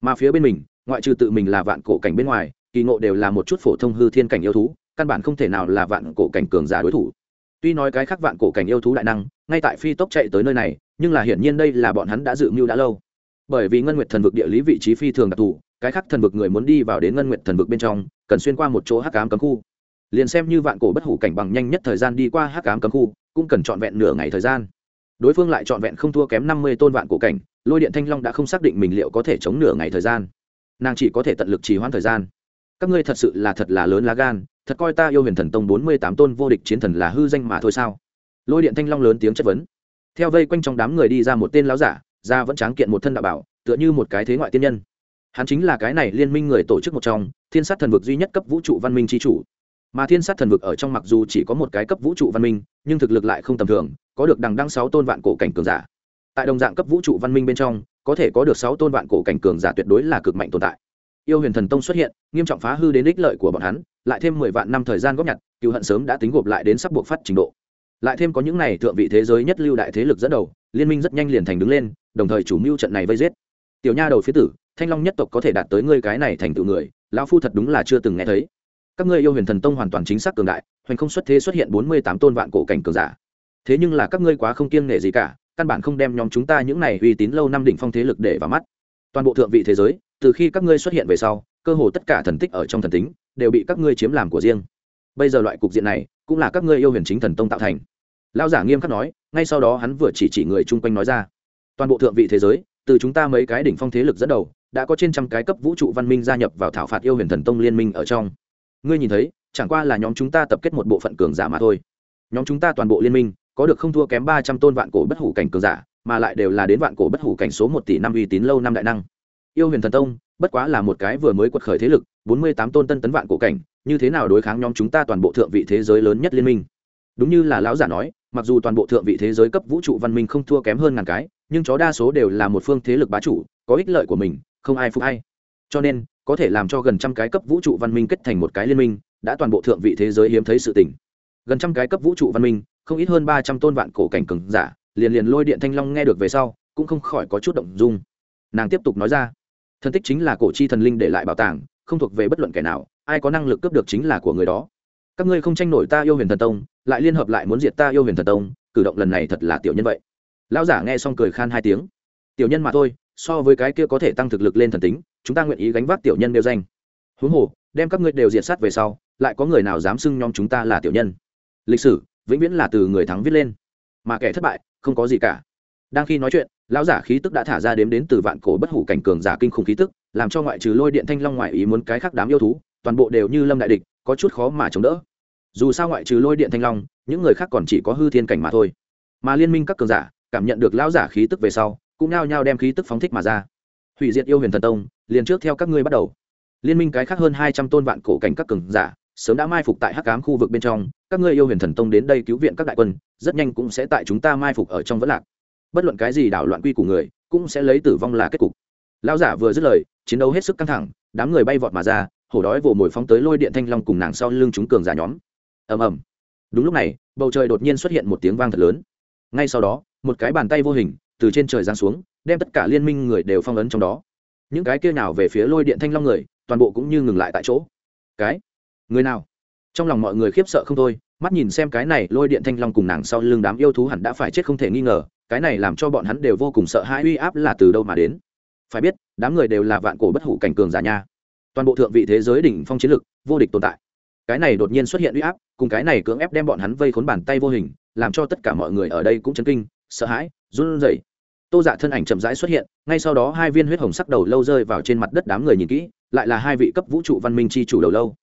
Mà phía bên mình, ngoại trừ tự mình là vạn cổ cảnh bên ngoài, kỳ ngộ đều là một chút phổ thông hư thiên cảnh yêu thú, căn bản không thể nào là vạn cổ cảnh cường giả đối thủ tuy nói cái khác vạn cổ cảnh yêu thú đại năng, ngay tại phi tốc chạy tới nơi này, nhưng là hiển nhiên đây là bọn hắn đã dự mưu đã lâu. Bởi vì ngân nguyệt thần vực địa lý vị trí phi thường đặc thù, cái khác thần vực người muốn đi vào đến ngân nguyệt thần vực bên trong, cần xuyên qua một chỗ hắc ám cấm khu. Liền xem như vạn cổ bất hủ cảnh bằng nhanh nhất thời gian đi qua hắc ám cấm khu, cũng cần trọn vẹn nửa ngày thời gian. Đối phương lại trọn vẹn không thua kém năm mươi tôn vạn cổ cảnh, lôi điện thanh long đã không xác định mình liệu có thể chống nửa ngày thời gian. Nàng chỉ có thể tận lực trì hoãn thời gian. Các ngươi thật sự là thật là lớn lá gan thật coi ta yêu huyền thần tông bốn mươi tám tôn vô địch chiến thần là hư danh mà thôi sao? Lôi điện thanh long lớn tiếng chất vấn. Theo vây quanh trong đám người đi ra một tên lão giả ra vẫn tráng kiện một thân đạo bảo, tựa như một cái thế ngoại tiên nhân. Hắn chính là cái này liên minh người tổ chức một trong, thiên sát thần vực duy nhất cấp vũ trụ văn minh tri chủ. Mà thiên sát thần vực ở trong mặc dù chỉ có một cái cấp vũ trụ văn minh, nhưng thực lực lại không tầm thường, có được đằng đăng sáu tôn vạn cổ cảnh cường giả. Tại đồng dạng cấp vũ trụ văn minh bên trong, có thể có được sáu tôn vạn cổ cảnh cường giả tuyệt đối là cực mạnh tồn tại. Yêu huyền thần tông xuất hiện, nghiêm trọng phá hư đến ích lợi của bọn hắn lại thêm mười vạn năm thời gian góp nhặt, cựu hận sớm đã tính gộp lại đến sắp buộc phát trình độ. Lại thêm có những này thượng vị thế giới nhất lưu đại thế lực dẫn đầu, liên minh rất nhanh liền thành đứng lên, đồng thời chủ mưu trận này vây giết. Tiểu nha đầu phía tử, thanh long nhất tộc có thể đạt tới ngươi cái này thành tựu người, lão phu thật đúng là chưa từng nghe thấy. Các ngươi yêu huyền thần tông hoàn toàn chính xác cường đại, hoành không xuất thế xuất hiện bốn mươi tám tôn vạn cổ cảnh cường giả. Thế nhưng là các ngươi quá không kiêng nể gì cả, căn bản không đem nhóm chúng ta những này uy tín lâu năm đỉnh phong thế lực để vào mắt. Toàn bộ thượng vị thế giới, từ khi các ngươi xuất hiện về sau, cơ hồ tất cả thần tích ở trong thần tính đều bị các ngươi chiếm làm của riêng. Bây giờ loại cục diện này cũng là các ngươi yêu huyền chính thần tông tạo thành. Lao giả nghiêm khắc nói, ngay sau đó hắn vừa chỉ chỉ người chung quanh nói ra. Toàn bộ thượng vị thế giới, từ chúng ta mấy cái đỉnh phong thế lực dẫn đầu, đã có trên trăm cái cấp vũ trụ văn minh gia nhập vào thảo phạt yêu huyền thần tông liên minh ở trong. Ngươi nhìn thấy, chẳng qua là nhóm chúng ta tập kết một bộ phận cường giả mà thôi. Nhóm chúng ta toàn bộ liên minh, có được không thua kém ba trăm tôn vạn cổ bất hủ cảnh cường giả, mà lại đều là đến vạn cổ bất hủ cảnh số một tỷ năm uy tín lâu năm đại năng. Yêu huyền thần tông, bất quá là một cái vừa mới quật khởi thế lực bốn mươi tám tôn tân tấn vạn cổ cảnh, như thế nào đối kháng nhóm chúng ta toàn bộ thượng vị thế giới lớn nhất liên minh? Đúng như là lão giả nói, mặc dù toàn bộ thượng vị thế giới cấp vũ trụ văn minh không thua kém hơn ngàn cái, nhưng chó đa số đều là một phương thế lực bá chủ, có ích lợi của mình, không ai phục hay cho nên, có thể làm cho gần trăm cái cấp vũ trụ văn minh kết thành một cái liên minh, đã toàn bộ thượng vị thế giới hiếm thấy sự tình. Gần trăm cái cấp vũ trụ văn minh, không ít hơn ba trăm tôn vạn cổ cảnh cường giả, liền liền lôi điện thanh long nghe được về sau, cũng không khỏi có chút động dung. Nàng tiếp tục nói ra thân tích chính là cổ chi thần linh để lại bảo tàng không thuộc về bất luận kẻ nào, ai có năng lực cướp được chính là của người đó. Các ngươi không tranh nổi ta yêu huyền thần tông, lại liên hợp lại muốn diệt ta yêu huyền thần tông, cử động lần này thật là tiểu nhân vậy. Lão giả nghe xong cười khan hai tiếng. Tiểu nhân mà thôi, so với cái kia có thể tăng thực lực lên thần tính, chúng ta nguyện ý gánh vác tiểu nhân nêu danh. Huống hồ, đem các ngươi đều diệt sát về sau, lại có người nào dám xưng nhóm chúng ta là tiểu nhân? Lịch sử, vĩnh viễn là từ người thắng viết lên. Mà kẻ thất bại, không có gì cả. Đang khi nói chuyện, lão giả khí tức đã thả ra đếm đến từ vạn cổ bất hủ cảnh cường giả kinh khủng khí tức làm cho ngoại trừ lôi điện thanh long ngoại ý muốn cái khác đám yêu thú, toàn bộ đều như lâm đại địch, có chút khó mà chống đỡ. Dù sao ngoại trừ lôi điện thanh long, những người khác còn chỉ có hư thiên cảnh mà thôi. Mà liên minh các cường giả, cảm nhận được lão giả khí tức về sau, cũng nao nhao đem khí tức phóng thích mà ra. Hủy diệt yêu huyền thần tông, liền trước theo các ngươi bắt đầu. Liên minh cái khác hơn hai trăm tôn vạn cổ cảnh các cường giả, sớm đã mai phục tại hắc cám khu vực bên trong. Các ngươi yêu huyền thần tông đến đây cứu viện các đại quân, rất nhanh cũng sẽ tại chúng ta mai phục ở trong vẫn lạc. Bất luận cái gì đảo loạn quy của người, cũng sẽ lấy tử vong là kết cục. Lão giả vừa dứt lời chiến đấu hết sức căng thẳng, đám người bay vọt mà ra, hổ đói vồ mồi phóng tới lôi điện thanh long cùng nàng sau lưng chúng cường giả nhóm. Ầm ầm. Đúng lúc này, bầu trời đột nhiên xuất hiện một tiếng vang thật lớn. Ngay sau đó, một cái bàn tay vô hình, từ trên trời giáng xuống, đem tất cả liên minh người đều phong ấn trong đó. Những cái kia nào về phía lôi điện thanh long người, toàn bộ cũng như ngừng lại tại chỗ. Cái? Người nào? Trong lòng mọi người khiếp sợ không thôi, mắt nhìn xem cái này lôi điện thanh long cùng nàng sau lưng đám yêu thú hẳn đã phải chết không thể nghi ngờ, cái này làm cho bọn hắn đều vô cùng sợ hãi, uy áp là từ đâu mà đến phải biết, đám người đều là vạn cổ bất hủ cảnh cường giả nha. Toàn bộ thượng vị thế giới đỉnh phong chiến lực vô địch tồn tại. Cái này đột nhiên xuất hiện uy áp, cùng cái này cưỡng ép đem bọn hắn vây khốn bàn tay vô hình, làm cho tất cả mọi người ở đây cũng chấn kinh, sợ hãi, run rẩy. Tô dạ thân ảnh chậm rãi xuất hiện, ngay sau đó hai viên huyết hồng sắc đầu lâu rơi vào trên mặt đất đám người nhìn kỹ, lại là hai vị cấp vũ trụ văn minh c h i chủ đầu lâu.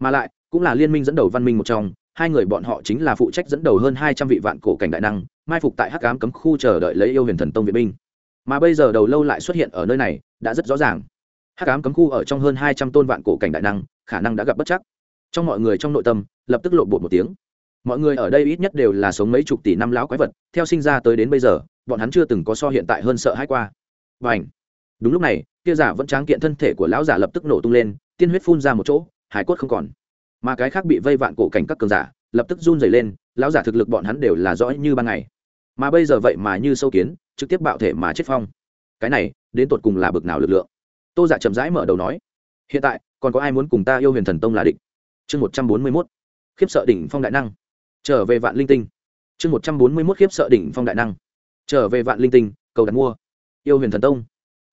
Mà lại, cũng là liên minh dẫn đầu văn minh một trong, hai người bọn họ chính là phụ trách dẫn đầu hơn hai trăm vị vạn cổ cảnh đại năng, mai phục tại hắc cám cấm khu chờ đợi lấy yêu huyền thần tông viện binh mà bây giờ đầu lâu lại xuất hiện ở nơi này, đã rất rõ ràng. Hắc cám cấm khu ở trong hơn hai trăm tôn vạn cổ cảnh đại năng, khả năng đã gặp bất chắc. Trong mọi người trong nội tâm, lập tức lộ bột một tiếng. Mọi người ở đây ít nhất đều là sống mấy chục tỷ năm lão quái vật, theo sinh ra tới đến bây giờ, bọn hắn chưa từng có so hiện tại hơn sợ hãi qua. Và ảnh đúng lúc này kia giả vẫn tráng kiện thân thể của lão giả lập tức nổ tung lên, tiên huyết phun ra một chỗ, hải cốt không còn. Mà cái khác bị vây vạn cổ cảnh các cường giả, lập tức run dày lên, lão giả thực lực bọn hắn đều là rõ như ban ngày. Mà bây giờ vậy mà như sâu kiến trực tiếp bạo thể mà chết phong. Cái này, đến tột cùng là bực nào lực lượng? Tô giả chậm rãi mở đầu nói, hiện tại, còn có ai muốn cùng ta yêu huyền thần tông là địch? Chương một trăm bốn mươi mốt, khiếp sợ đỉnh phong đại năng. Trở về vạn linh tinh. Chương một trăm bốn mươi mốt, khiếp sợ đỉnh phong đại năng. Trở về vạn linh tinh, cầu đặt mua. Yêu huyền thần tông.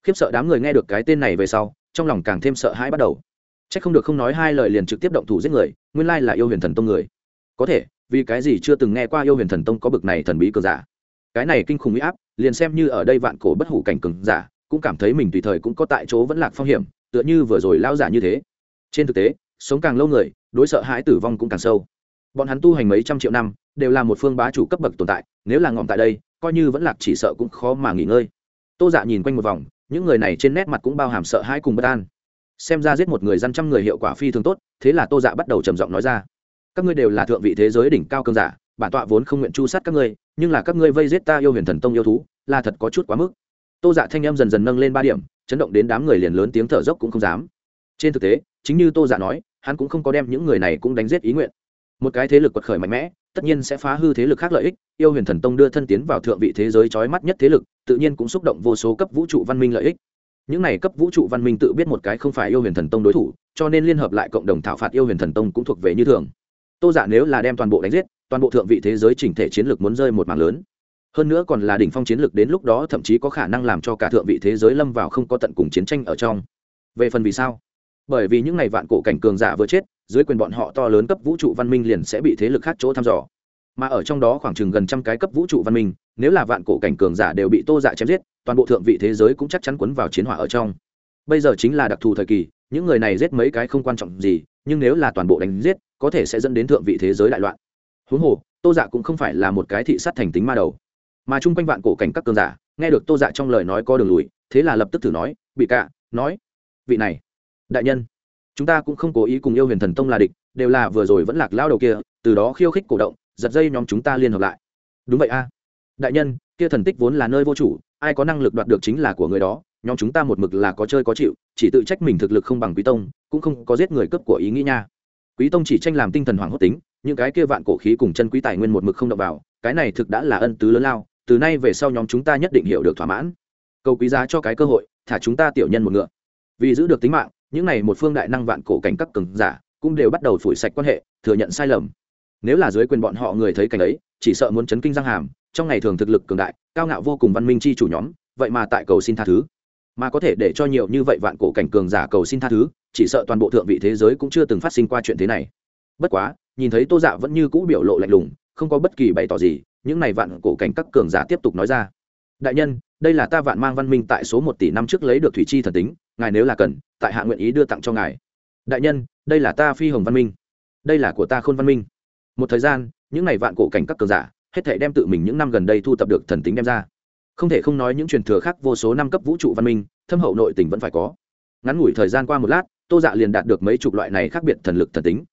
Khiếp sợ đám người nghe được cái tên này về sau, trong lòng càng thêm sợ hãi bắt đầu. C h ắ c không được không nói hai lời liền trực tiếp động thủ giết người, nguyên lai là yêu huyền thần tông người. Có thể, vì cái gì chưa từng nghe qua yêu huyền thần tông có bực này thần bí cờ giả? Cái này kinh khủng huy áp liền xem như ở đây vạn cổ bất hủ cảnh cường giả, cũng cảm thấy mình tùy thời cũng có tại chỗ vẫn lạc phong hiểm, tựa như vừa rồi lao giả như thế. Trên thực tế, sống càng lâu người, đối sợ hãi tử vong cũng càng sâu. Bọn hắn tu hành mấy trăm triệu năm, đều là một phương bá chủ cấp bậc tồn tại, nếu là ngọn tại đây, coi như vẫn lạc chỉ sợ cũng khó mà nghỉ ngơi. Tô dạ nhìn quanh một vòng, những người này trên nét mặt cũng bao hàm sợ hãi cùng bất an. Xem ra giết một người dân trăm người hiệu quả phi thường tốt, thế là tô dạ bắt đầu trầm giọng nói ra. Các ngươi đều là thượng vị thế giới đỉnh cao cơn giả, bản tọa vốn không nguyện chu sát các ngươi nhưng là các ngươi vây giết ta yêu huyền thần tông yêu thú, là thật có chút quá mức. Tô dạ thanh em dần dần nâng lên ba điểm, chấn động đến đám người liền lớn tiếng thở dốc cũng không dám. Trên thực tế, chính như tô dạ nói, hắn cũng không có đem những người này cũng đánh giết ý nguyện. Một cái thế lực quật khởi mạnh mẽ, tất nhiên sẽ phá hư thế lực khác lợi ích, yêu huyền thần tông đưa thân tiến vào thượng vị thế giới trói mắt nhất thế lực, tự nhiên cũng xúc động vô số cấp vũ trụ văn minh lợi ích. Những này cấp vũ trụ văn minh tự biết một cái không phải yêu huyền thần tông đối thủ, cho nên liên hợp lại cộng đồng thảo phạt yêu huyền thần tông cũng thuộc về như thường. Tô giả nếu là đem toàn bộ đánh giết toàn bộ thượng vị thế giới chỉnh thể chiến lược muốn rơi một mảng lớn. Hơn nữa còn là đỉnh phong chiến lược đến lúc đó thậm chí có khả năng làm cho cả thượng vị thế giới lâm vào không có tận cùng chiến tranh ở trong. Về phần vì sao? Bởi vì những ngày vạn cổ cảnh cường giả vừa chết, dưới quyền bọn họ to lớn cấp vũ trụ văn minh liền sẽ bị thế lực khác chỗ thăm dò. Mà ở trong đó khoảng chừng gần trăm cái cấp vũ trụ văn minh, nếu là vạn cổ cảnh cường giả đều bị tô dạ chém giết, toàn bộ thượng vị thế giới cũng chắc chắn quấn vào chiến hỏa ở trong. Bây giờ chính là đặc thù thời kỳ, những người này giết mấy cái không quan trọng gì, nhưng nếu là toàn bộ đánh giết, có thể sẽ dẫn đến thượng vị thế giới đại loạn huống hồ, tô dạ cũng không phải là một cái thị sát thành tính ma đầu. Mà chung quanh vạn cổ cảnh các cường giả, nghe được tô dạ trong lời nói có đường lùi, thế là lập tức thử nói, bị cạ, nói, vị này, đại nhân, chúng ta cũng không cố ý cùng yêu huyền thần tông là địch, đều là vừa rồi vẫn lạc lao đầu kia, từ đó khiêu khích cổ động, giật dây nhóm chúng ta liên hợp lại. Đúng vậy a. Đại nhân, kia thần tích vốn là nơi vô chủ, ai có năng lực đoạt được chính là của người đó, nhóm chúng ta một mực là có chơi có chịu, chỉ tự trách mình thực lực không bằng quý tông, cũng không có giết người cấp của ý nghĩ nha. Quý tông chỉ tranh làm tinh thần hoàng hốt tính những cái kia vạn cổ khí cùng chân quý tài nguyên một mực không đọc vào, cái này thực đã là ân tứ lớn lao, từ nay về sau nhóm chúng ta nhất định hiểu được thỏa mãn. Cầu quý giá cho cái cơ hội, thả chúng ta tiểu nhân một ngựa. Vì giữ được tính mạng, những này một phương đại năng vạn cổ cảnh các cường giả cũng đều bắt đầu phủi sạch quan hệ, thừa nhận sai lầm. Nếu là dưới quyền bọn họ người thấy cảnh ấy, chỉ sợ muốn chấn kinh răng hàm, trong ngày thường thực lực cường đại, cao ngạo vô cùng văn minh chi chủ nhóm, vậy mà tại cầu xin tha thứ. Mà có thể để cho nhiều như vậy vạn cổ cảnh cường giả cầu xin tha thứ, chỉ sợ toàn bộ thượng vị thế giới cũng chưa từng phát sinh qua chuyện thế này. Bất quá nhìn thấy tô dạ vẫn như cũ biểu lộ lạnh lùng, không có bất kỳ bày tỏ gì, những này vạn cổ cảnh các cường giả tiếp tục nói ra. Đại nhân, đây là ta vạn mang văn minh tại số một tỷ năm trước lấy được thủy chi thần tính, ngài nếu là cần, tại hạ nguyện ý đưa tặng cho ngài. Đại nhân, đây là ta phi hồng văn minh. Đây là của ta khôn văn minh. Một thời gian, những này vạn cổ cảnh các cường giả, hết thể đem tự mình những năm gần đây thu tập được thần tính đem ra. Không thể không nói những truyền thừa khác vô số năm cấp vũ trụ văn minh, thâm hậu nội tình vẫn phải có. Ngắn ngủi thời gian qua một lát, tô dạ liền đạt được mấy chục loại này khác biệt thần lực thần tính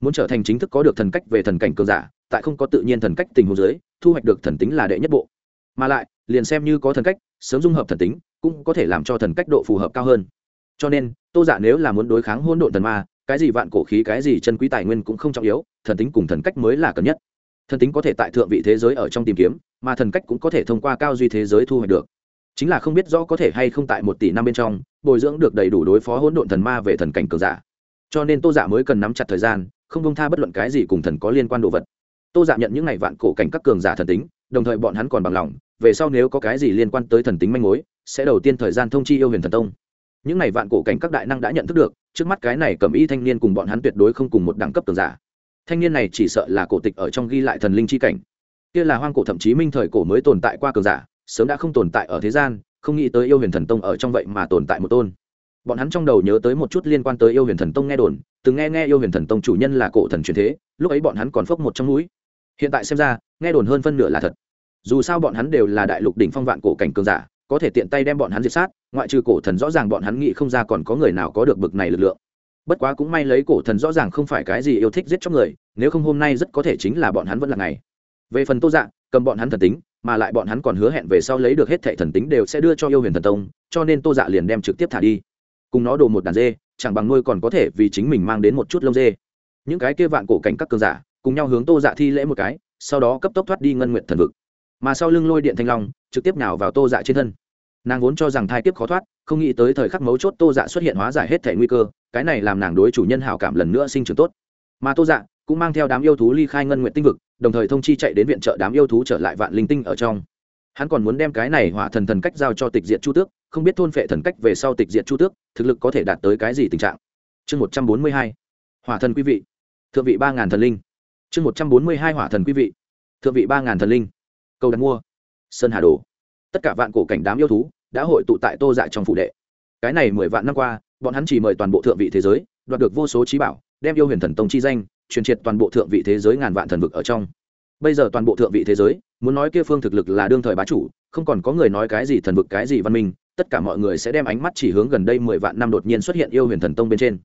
muốn trở thành chính thức có được thần cách về thần cảnh cường giả, tại không có tự nhiên thần cách tình huống giới thu hoạch được thần tính là đệ nhất bộ. Mà lại, liền xem như có thần cách, sớm dung hợp thần tính, cũng có thể làm cho thần cách độ phù hợp cao hơn. Cho nên, tô giả nếu là muốn đối kháng hôn độn thần ma, cái gì vạn cổ khí, cái gì chân quý tài nguyên cũng không trọng yếu, thần tính cùng thần cách mới là cần nhất. Thần tính có thể tại thượng vị thế giới ở trong tìm kiếm, mà thần cách cũng có thể thông qua cao duy thế giới thu hoạch được. Chính là không biết rõ có thể hay không tại một tỷ năm bên trong, bồi dưỡng được đầy đủ đối phó hỗn độn thần ma về thần cảnh cường giả. Cho nên tô giả mới cần nắm chặt thời gian không công tha bất luận cái gì cùng thần có liên quan đồ vật. Tô dạ nhận những ngày vạn cổ cảnh các cường giả thần tính, đồng thời bọn hắn còn bằng lòng, về sau nếu có cái gì liên quan tới thần tính manh mối, sẽ đầu tiên thời gian thông chi yêu huyền thần tông. Những này vạn cổ cảnh các đại năng đã nhận thức được, trước mắt cái này cầm y thanh niên cùng bọn hắn tuyệt đối không cùng một đẳng cấp cường giả. Thanh niên này chỉ sợ là cổ tịch ở trong ghi lại thần linh chi cảnh. Kia là hoang cổ thậm chí minh thời cổ mới tồn tại qua cường giả, sớm đã không tồn tại ở thế gian, không nghĩ tới yêu huyền thần tông ở trong vậy mà tồn tại một tôn bọn hắn trong đầu nhớ tới một chút liên quan tới yêu huyền thần tông nghe đồn, từng nghe nghe yêu huyền thần tông chủ nhân là cổ thần truyền thế, lúc ấy bọn hắn còn phốc một trong núi. Hiện tại xem ra, nghe đồn hơn phân nửa là thật. Dù sao bọn hắn đều là đại lục đỉnh phong vạn cổ cảnh cường giả, có thể tiện tay đem bọn hắn diệt sát, ngoại trừ cổ thần rõ ràng bọn hắn nghĩ không ra còn có người nào có được bực này lực lượng. Bất quá cũng may lấy cổ thần rõ ràng không phải cái gì yêu thích giết chóc người, nếu không hôm nay rất có thể chính là bọn hắn vẫn là ngày. Về phần tô dạ cầm bọn hắn thần tính, mà lại bọn hắn còn hứa hẹn về sau lấy được hết thệ thần tính đều sẽ đưa cho yêu huyền thần tông, cho nên tô dạ liền đem trực tiếp thả đi cùng nó đồ một đàn dê, chẳng bằng nuôi còn có thể vì chính mình mang đến một chút lông dê. Những cái kia vạn cổ cảnh các cường giả, cùng nhau hướng tô dạ thi lễ một cái, sau đó cấp tốc thoát đi ngân nguyện thần vực. Mà sau lưng lôi điện thanh long, trực tiếp nào vào tô dạ trên thân. Nàng vốn cho rằng thai tiếp khó thoát, không nghĩ tới thời khắc mấu chốt tô dạ xuất hiện hóa giải hết thể nguy cơ, cái này làm nàng đối chủ nhân hảo cảm lần nữa sinh trưởng tốt. Mà tô dạ cũng mang theo đám yêu thú ly khai ngân nguyện tinh vực, đồng thời thông chi chạy đến viện trợ đám yêu thú trở lại vạn linh tinh ở trong hắn còn muốn đem cái này hỏa thần thần cách giao cho tịch diệt chu tước, không biết thôn phệ thần cách về sau tịch diệt chu tước, thực lực có thể đạt tới cái gì tình trạng. Chương một trăm bốn mươi hai, hỏa thần quý vị. Thượng vị ba ngàn thần linh. Chương một trăm bốn mươi hai, hỏa thần quý vị. Thượng vị ba ngàn thần linh. Câu đặt mua. Sơn hà đồ. Tất cả vạn cổ cảnh đám yêu thú đã hội tụ tại tô dại trong phụ đệ. Cái này mười vạn năm qua, bọn hắn chỉ mời toàn bộ thượng vị thế giới, đoạt được vô số trí bảo, đem yêu huyền thần tông chi danh, truyền triệt toàn bộ thượng vị thế giới ngàn vạn thần vực ở trong bây giờ toàn bộ thượng vị thế giới, muốn nói kia phương thực lực là đương thời bá chủ, không còn có người nói cái gì thần vực, cái gì văn minh, tất cả mọi người sẽ đem ánh mắt chỉ hướng gần đây mười vạn năm đột nhiên xuất hiện yêu huyền thần tông bên trên.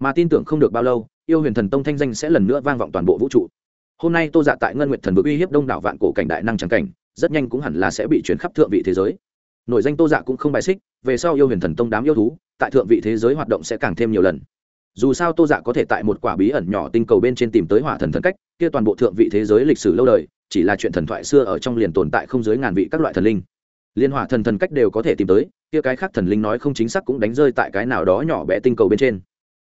Mà tin tưởng không được bao lâu, yêu huyền thần tông thanh danh sẽ lần nữa vang vọng toàn bộ vũ trụ. Hôm nay tô dạ tại ngân nguyệt thần vực uy hiếp đông đảo vạn cổ cảnh đại năng trắng cảnh, rất nhanh cũng hẳn là sẽ bị chuyển khắp thượng vị thế giới. Nổi danh tô dạ cũng không bài xích, về sau yêu huyền thần tông đám yêu thú, tại thượng vị thế giới hoạt động sẽ càng thêm nhiều lần dù sao tô dạ có thể tại một quả bí ẩn nhỏ tinh cầu bên trên tìm tới hỏa thần thần cách, kia toàn bộ thượng vị thế giới lịch sử lâu đời, chỉ là chuyện thần thoại xưa ở trong liền tồn tại không dưới ngàn vị các loại thần linh. Liên hỏa thần thần cách đều có thể tìm tới, kia cái khác thần linh nói không chính xác cũng đánh rơi tại cái nào đó nhỏ bé tinh cầu bên trên.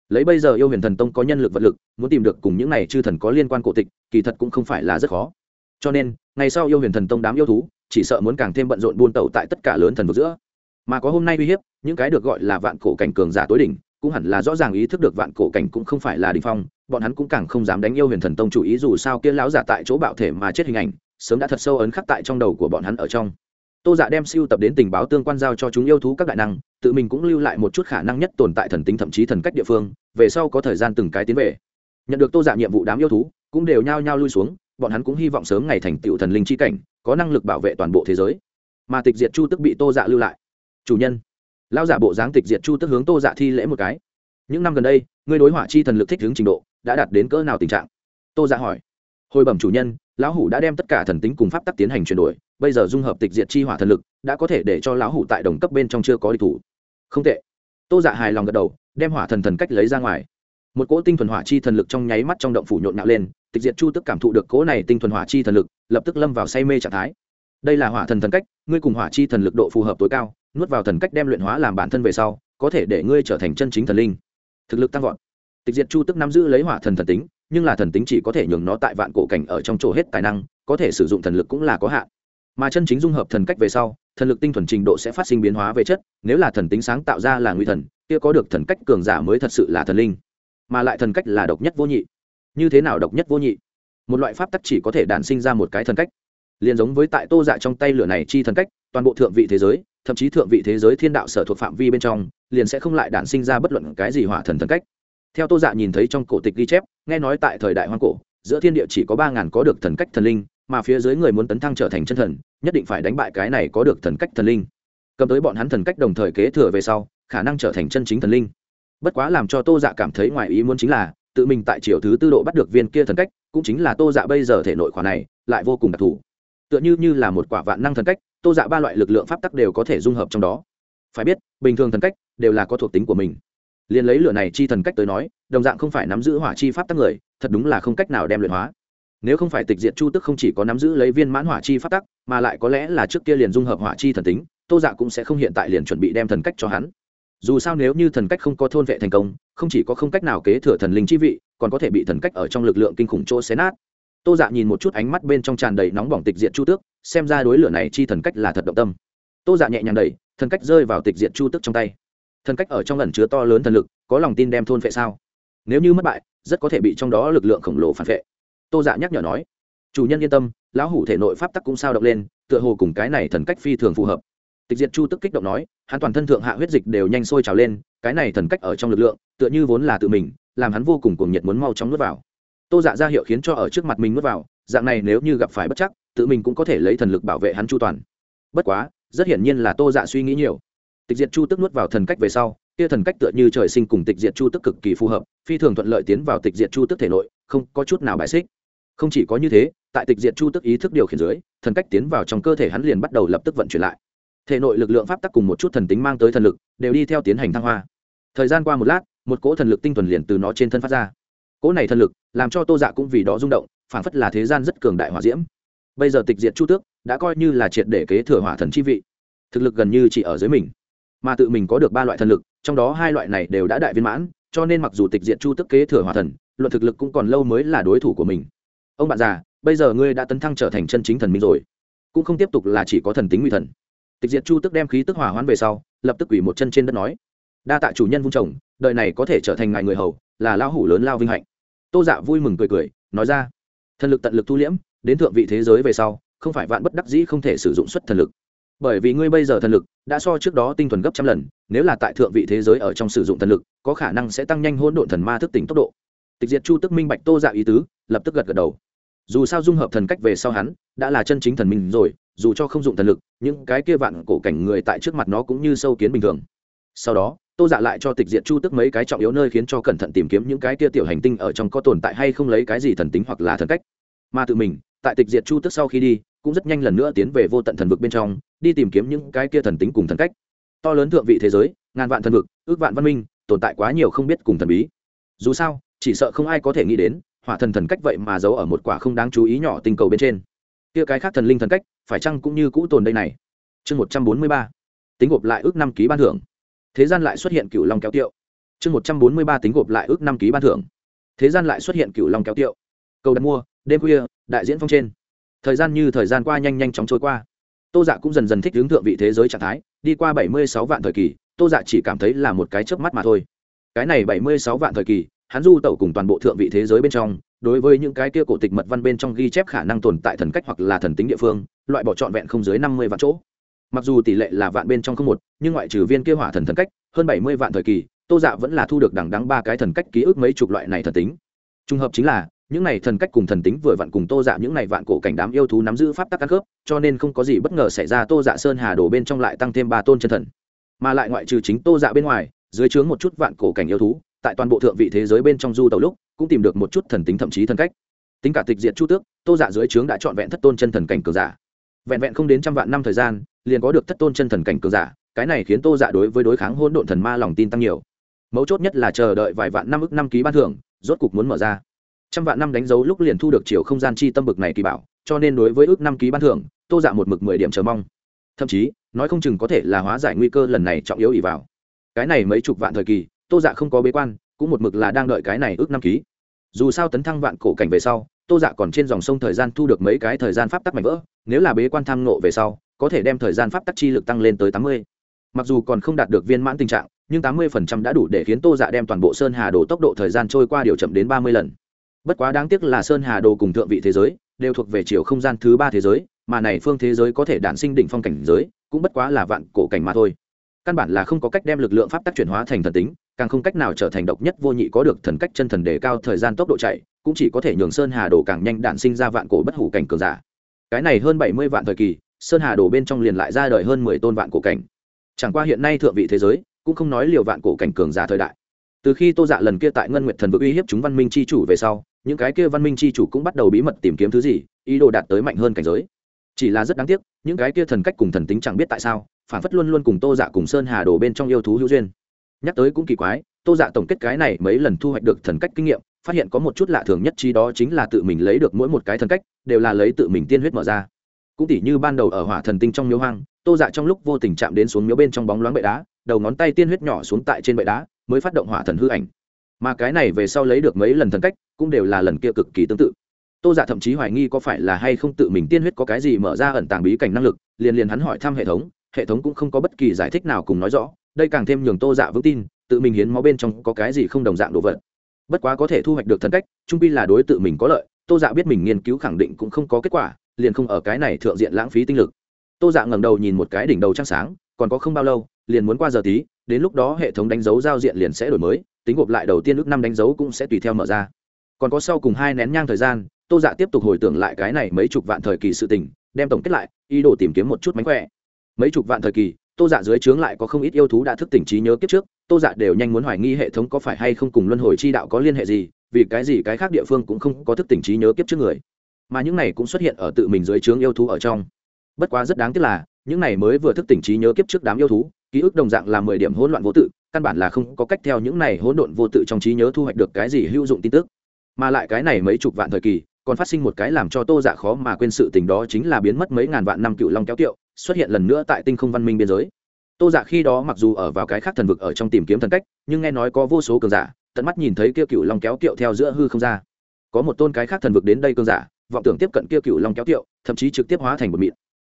Lấy bây giờ yêu huyền thần tông có nhân lực vật lực, muốn tìm được cùng những này chư thần có liên quan cổ tịch, kỳ thật cũng không phải là rất khó. Cho nên, ngày sau yêu huyền thần tông đám yêu thú, chỉ sợ muốn càng thêm bận rộn buôn tẩu tại tất cả lớn thần vực giữa. Mà có hôm nay uy hiếp, những cái được gọi là vạn cổ cảnh cường giả tối đỉnh cũng hẳn là rõ ràng ý thức được vạn cổ cảnh cũng không phải là đình phong, bọn hắn cũng càng không dám đánh yêu huyền thần tông chủ ý dù sao kia lão giả tại chỗ bạo thể mà chết hình ảnh, sớm đã thật sâu ấn khắc tại trong đầu của bọn hắn ở trong. Tô dạ đem siêu tập đến tình báo tương quan giao cho chúng yêu thú các đại năng, tự mình cũng lưu lại một chút khả năng nhất tồn tại thần tính thậm chí thần cách địa phương, về sau có thời gian từng cái tiến về. Nhận được tô dạ nhiệm vụ đám yêu thú, cũng đều nhao nhao lui xuống, bọn hắn cũng hy vọng sớm ngày thành tựu thần linh chi cảnh, có năng lực bảo vệ toàn bộ thế giới. Mà tịch diệt chu tức bị tô dạ lưu lại. Chủ nhân lao giả bộ dáng tịch diệt chu tức hướng tô dạ thi lễ một cái. Những năm gần đây, ngươi đối hỏa chi thần lực thích hướng trình độ, đã đạt đến cỡ nào tình trạng? Tô dạ hỏi. Hồi bẩm chủ nhân, lão hủ đã đem tất cả thần tính cùng pháp tắc tiến hành chuyển đổi, bây giờ dung hợp tịch diệt chi hỏa thần lực, đã có thể để cho lão hủ tại đồng cấp bên trong chưa có địch thủ. Không tệ. Tô dạ hài lòng gật đầu, đem hỏa thần thần cách lấy ra ngoài. Một cỗ tinh thuần hỏa chi thần lực trong nháy mắt trong động phủ nhộn nhạo lên, tịch diệt chu tức cảm thụ được cỗ này tinh thuần hỏa chi thần lực, lập tức lâm vào say mê trạng thái. Đây là hỏa thần thần cách, ngươi cùng hỏa chi thần lực độ phù hợp tối cao nuốt vào thần cách đem luyện hóa làm bản thân về sau, có thể để ngươi trở thành chân chính thần linh. Thực lực tăng vọt. Tịch diệt chu tức nắm giữ lấy hỏa thần thần tính, nhưng là thần tính chỉ có thể nhường nó tại vạn cổ cảnh ở trong chỗ hết tài năng, có thể sử dụng thần lực cũng là có hạn. Mà chân chính dung hợp thần cách về sau, thần lực tinh thuần trình độ sẽ phát sinh biến hóa về chất, nếu là thần tính sáng tạo ra là nguy thần, kia có được thần cách cường giả mới thật sự là thần linh. Mà lại thần cách là độc nhất vô nhị. Như thế nào độc nhất vô nhị? Một loại pháp tắc chỉ có thể đản sinh ra một cái thần cách. Liền giống với tại tô dạ trong tay lửa này chi thần cách, toàn bộ thượng vị thế giới thậm chí thượng vị thế giới thiên đạo sở thuộc phạm vi bên trong, liền sẽ không lại đản sinh ra bất luận cái gì hỏa thần thần cách. Theo tô dạ nhìn thấy trong cổ tịch ghi chép, nghe nói tại thời đại hoang cổ, giữa thiên địa chỉ có ba ngàn có được thần cách thần linh, mà phía dưới người muốn tấn thăng trở thành chân thần, nhất định phải đánh bại cái này có được thần cách thần linh. Cầm tới bọn hắn thần cách đồng thời kế thừa về sau, khả năng trở thành chân chính thần linh. Bất quá làm cho tô dạ cảm thấy ngoài ý muốn chính là, tự mình tại triều thứ tư độ bắt được viên kia thần cách, cũng chính là tô dạ bây giờ thể nội khoản này, lại vô cùng đặc thù. Tựa như như là một quả vạn năng thần cách tô dạ ba loại lực lượng pháp tắc đều có thể dung hợp trong đó. Phải biết, bình thường thần cách đều là có thuộc tính của mình. Liền lấy lửa này chi thần cách tới nói, đồng dạng không phải nắm giữ hỏa chi pháp tắc người, thật đúng là không cách nào đem luyện hóa. Nếu không phải tịch diệt chu tức không chỉ có nắm giữ lấy viên mãn hỏa chi pháp tắc, mà lại có lẽ là trước kia liền dung hợp hỏa chi thần tính, tô dạ cũng sẽ không hiện tại liền chuẩn bị đem thần cách cho hắn. Dù sao nếu như thần cách không có thôn vệ thành công, không chỉ có không cách nào kế thừa thần linh chi vị, còn có thể bị thần cách ở trong lực lượng kinh khủng chỗ xé nát. Tô dạ nhìn một chút ánh mắt bên trong tràn đầy nóng bỏng tịch diện chu tước xem ra đối lửa này chi thần cách là thật động tâm. Tô dạ nhẹ nhàng đẩy, thần cách rơi vào tịch diện chu tước trong tay. Thần cách ở trong lần chứa to lớn thần lực, có lòng tin đem thôn vệ sao? Nếu như mất bại, rất có thể bị trong đó lực lượng khổng lồ phản vệ. Tô dạ nhắc nhở nói, chủ nhân yên tâm, lão hủ thể nội pháp tắc cũng sao động lên, tựa hồ cùng cái này thần cách phi thường phù hợp. Tịch diệt chu tức kích động nói, hắn toàn thân thượng hạ huyết dịch đều nhanh sôi trào lên, cái này thần cách ở trong lực lượng, tựa như vốn là tự mình, làm hắn vô cùng cuồng nhiệt muốn mau chóng nuốt vào. Tô dạ ra hiệu khiến cho ở trước mặt mình nuốt vào, dạng này nếu như gặp phải bất chắc tự mình cũng có thể lấy thần lực bảo vệ hắn chu toàn. Bất quá, rất hiển nhiên là tô dạ suy nghĩ nhiều. Tịch diệt chu tức nuốt vào thần cách về sau, kia thần cách tựa như trời sinh cùng tịch diệt chu tức cực kỳ phù hợp, phi thường thuận lợi tiến vào tịch diệt chu tức thể nội, không có chút nào bài xích. Không chỉ có như thế, tại tịch diệt chu tức ý thức điều khiển dưới, thần cách tiến vào trong cơ thể hắn liền bắt đầu lập tức vận chuyển lại. Thể nội lực lượng pháp tắc cùng một chút thần tính mang tới thần lực, đều đi theo tiến hành thăng hoa. Thời gian qua một lát, một cỗ thần lực tinh thuần liền từ nó trên thân phát ra. Cỗ này thần lực, làm cho tô dạ cũng vì đó rung động phản phất là thế gian rất cường đại hỏa diễm bây giờ tịch diệt chu tước đã coi như là triệt để kế thừa hỏa thần chi vị. Thực lực gần như chỉ ở dưới mình. Mà tự mình có được ba loại thần lực, trong đó hai loại này đều đã đại viên mãn, cho nên mặc dù tịch diệt chu tức kế thừa hỏa thần, luận thực lực cũng còn lâu mới là đối thủ của mình. Ông bạn già, bây giờ ngươi đã tấn thăng trở thành chân chính thần minh rồi. Cũng không tiếp tục là chỉ có thần tính nguy thần. Tịch diệt chu tức đem khí tức hỏa hoán về sau, lập tức quỷ một chân trên đất nói, đa tạ chủ nhân vung chồng, đời này có thể trở thành ngài người hầu, là lão hủ lớn lao vinh hạnh. Tô dạ vui mừng cười cười, nói ra, thần lực tận lực thu liễm đến thượng vị thế giới về sau, không phải vạn bất đắc dĩ không thể sử dụng xuất thần lực. Bởi vì ngươi bây giờ thần lực đã so trước đó tinh thuần gấp trăm lần, nếu là tại thượng vị thế giới ở trong sử dụng thần lực, có khả năng sẽ tăng nhanh hỗn độn thần ma thức tỉnh tốc độ. Tịch diệt chu tức minh bạch tô dạ ý tứ, lập tức gật gật đầu. Dù sao dung hợp thần cách về sau hắn đã là chân chính thần minh rồi, dù cho không dụng thần lực, những cái kia vạn cổ cảnh người tại trước mặt nó cũng như sâu kiến bình thường. Sau đó, tô dạ lại cho tịch diệt chu tức mấy cái trọng yếu nơi khiến cho cẩn thận tìm kiếm những cái kia tiểu hành tinh ở trong có tồn tại hay không lấy cái gì thần tính hoặc là thần cách. Mà tự mình tại tịch diệt chu tức sau khi đi, cũng rất nhanh lần nữa tiến về vô tận thần vực bên trong, đi tìm kiếm những cái kia thần tính cùng thần cách. To lớn thượng vị thế giới, ngàn vạn thần vực, ước vạn văn minh, tồn tại quá nhiều không biết cùng thần bí. Dù sao, chỉ sợ không ai có thể nghĩ đến, hỏa thần thần cách vậy mà giấu ở một quả không đáng chú ý nhỏ tinh cầu bên trên. Kia cái khác thần linh thần cách, phải chăng cũng như cũ tồn đây này? Chương một trăm bốn mươi ba. Tính gộp lại ước năm ký ban thưởng. Thế gian lại xuất hiện cựu long kéo tiệu. Chương một trăm bốn mươi ba tính gộp lại ước năm ký ban thưởng. Thế gian lại xuất hiện cựu long kéo tiệu. Cầu đặt mua đêm khuya, đại diễn phong trên. Thời gian như thời gian qua nhanh nhanh chóng trôi qua. Tô dạ cũng dần dần thích hướng thượng vị thế giới trạng thái, đi qua bảy mươi sáu vạn thời kỳ, tô dạ chỉ cảm thấy là một cái chớp mắt mà thôi. Cái này bảy mươi sáu vạn thời kỳ, hắn du tẩu cùng toàn bộ thượng vị thế giới bên trong, đối với những cái kia cổ tịch mật văn bên trong ghi chép khả năng tồn tại thần cách hoặc là thần tính địa phương, loại bỏ trọn vẹn không dưới năm mươi vạn chỗ. Mặc dù tỷ lệ là vạn bên trong không một, nhưng ngoại trừ viên kia hỏa thần thần cách, hơn bảy mươi vạn thời kỳ, tô dạ vẫn là thu được đẳng đắng ba cái thần cách ký ức mấy chục loại này thần tính. Trùng hợp chính là những này thần cách cùng thần tính vừa vặn cùng tô dạ những này vạn cổ cảnh đám yêu thú nắm giữ pháp tắc căn khớp, cho nên không có gì bất ngờ xảy ra tô dạ sơn hà đổ bên trong lại tăng thêm ba tôn chân thần. Mà lại ngoại trừ chính tô dạ bên ngoài, dưới chướng một chút vạn cổ cảnh yêu thú, tại toàn bộ thượng vị thế giới bên trong du tàu lúc, cũng tìm được một chút thần tính thậm chí thần cách. Tính cả tịch diệt chu tước, tô dạ dưới trướng đã trọn vẹn thất tôn chân thần cảnh cường giả. Vẹn vẹn không đến trăm vạn năm thời gian, liền có được thất tôn chân thần cảnh cường giả, cái này khiến tô dạ đối với đối kháng hôn độn thần ma lòng tin tăng nhiều. Mấu chốt nhất là chờ đợi vài vạn năm ức năm ký ban thưởng, rốt cục muốn mở ra trăm vạn năm đánh dấu lúc liền thu được chiều không gian chi tâm bực này kỳ bảo, cho nên đối với ước năm ký ban thưởng, tô dạ một mực mười điểm chờ mong. Thậm chí, nói không chừng có thể là hóa giải nguy cơ lần này trọng yếu ỉ vào. Cái này mấy chục vạn thời kỳ, tô dạ không có bế quan, cũng một mực là đang đợi cái này ước năm ký. Dù sao tấn thăng vạn cổ cảnh về sau, tô dạ còn trên dòng sông thời gian thu được mấy cái thời gian pháp tắc mạnh vỡ, nếu là bế quan tham nộ về sau, có thể đem thời gian pháp tắc chi lực tăng lên tới tám mươi. Mặc dù còn không đạt được viên mãn tình trạng, nhưng tám mươi phần trăm đã đủ để khiến tô dạ đem toàn bộ sơn hà đồ tốc độ thời gian trôi qua điều chậm đến ba mươi lần bất quá đáng tiếc là sơn hà đồ cùng thượng vị thế giới đều thuộc về chiều không gian thứ ba thế giới, mà này phương thế giới có thể đản sinh đỉnh phong cảnh giới, cũng bất quá là vạn cổ cảnh mà thôi. Căn bản là không có cách đem lực lượng pháp tắc chuyển hóa thành thần tính, càng không cách nào trở thành độc nhất vô nhị có được thần cách chân thần đề cao thời gian tốc độ chạy, cũng chỉ có thể nhường sơn hà đồ càng nhanh đản sinh ra vạn cổ bất hủ cảnh cường giả. Cái này hơn bảy mươi vạn thời kỳ, sơn hà đồ bên trong liền lại ra đời hơn mười tôn vạn cổ cảnh. Chẳng qua hiện nay thượng vị thế giới cũng không nói liều vạn cổ cảnh cường giả thời đại từ khi tô dạ lần kia tại ngân nguyệt thần vực uy hiếp chúng văn minh c h i chủ về sau, những cái kia văn minh c h i chủ cũng bắt đầu bí mật tìm kiếm thứ gì, ý đồ đạt tới mạnh hơn cảnh giới. Chỉ là rất đáng tiếc, những cái kia thần cách cùng thần tính chẳng biết tại sao, phản phất luôn luôn cùng tô dạ cùng sơn hà đồ bên trong yêu thú hữu duyên. Nhắc tới cũng kỳ quái, tô dạ tổng kết cái này mấy lần thu hoạch được thần cách kinh nghiệm, phát hiện có một chút lạ thường nhất chi đó chính là tự mình lấy được mỗi một cái thần cách, đều là lấy tự mình tiên huyết mở ra. Cũng tỉ như ban đầu ở hỏa thần tinh trong miếu hoang, tô dạ trong lúc vô tình chạm đến xuống miếu bên trong bóng loáng bệ đá, đầu ngón tay tiên huyết nhỏ xuống tại trên bệ đá mới phát động hỏa thần hư ảnh. Mà cái này về sau lấy được mấy lần thần cách, cũng đều là lần kia cực kỳ tương tự. Tô giả dạ thậm chí hoài nghi có phải là hay không tự mình tiên huyết có cái gì mở ra ẩn tàng bí cảnh năng lực, liền liền hắn hỏi thăm hệ thống hệ thống cũng không có bất kỳ giải thích nào cùng nói rõ, đây càng thêm nhường tô giả dạ vững tin, tự mình hiến máu bên trong có cái gì không đồng dạng đồ vật. Bất quá có thể thu hoạch được thần cách, trung pi là đối tự mình có lợi, tô dạ biết mình nghiên cứu khẳng định cũng không có kết quả, liền không ở cái này thượng diện lãng phí tinh lực. Tô dạ ngẩng đầu nhìn một cái đỉnh đầu trăng sáng, còn có không bao lâu liền muốn qua giờ tí, đến lúc đó hệ thống đánh dấu giao diện liền sẽ đổi mới, tính gộp lại đầu tiên ước năm đánh dấu cũng sẽ tùy theo mở ra. Còn có sau cùng hai nén nhang thời gian, tô dạ tiếp tục hồi tưởng lại cái này mấy chục vạn thời kỳ sự tình, đem tổng kết lại, ý đồ tìm kiếm một chút mánh khỏe. Mấy chục vạn thời kỳ, tô dạ dưới trướng lại có không ít yêu thú đã thức tỉnh trí nhớ kiếp trước, tô dạ đều nhanh muốn hoài nghi hệ thống có phải hay không cùng luân hồi chi đạo có liên hệ gì, vì cái gì cái khác địa phương cũng không có thức tỉnh trí nhớ kiếp trước người. Mà những này cũng xuất hiện ở tự mình dưới trướng yêu thú ở trong. Bất quá rất đáng tiếc là, những này mới vừa thức tỉnh trí nhớ kiếp trước đám yêu thú ký ức đồng dạng là mười điểm hỗn loạn vô tự, căn bản là không có cách theo những này hỗn độn vô tự trong trí nhớ thu hoạch được cái gì hữu dụng tin tức. Mà lại cái này mấy chục vạn thời kỳ, còn phát sinh một cái làm cho tô dạ khó mà quên sự tình đó chính là biến mất mấy ngàn vạn năm cựu long kéo tiệu xuất hiện lần nữa tại tinh không văn minh biên giới. Tô dạ khi đó mặc dù ở vào cái khác thần vực ở trong tìm kiếm thần cách, nhưng nghe nói có vô số cường giả, tận mắt nhìn thấy kia cựu long kéo tiệu theo giữa hư không ra. Có một tôn cái khác thần vực đến đây cường giả, vọng tưởng tiếp cận kia cựu long kéo tiệu thậm chí trực tiếp hóa thành một mịn.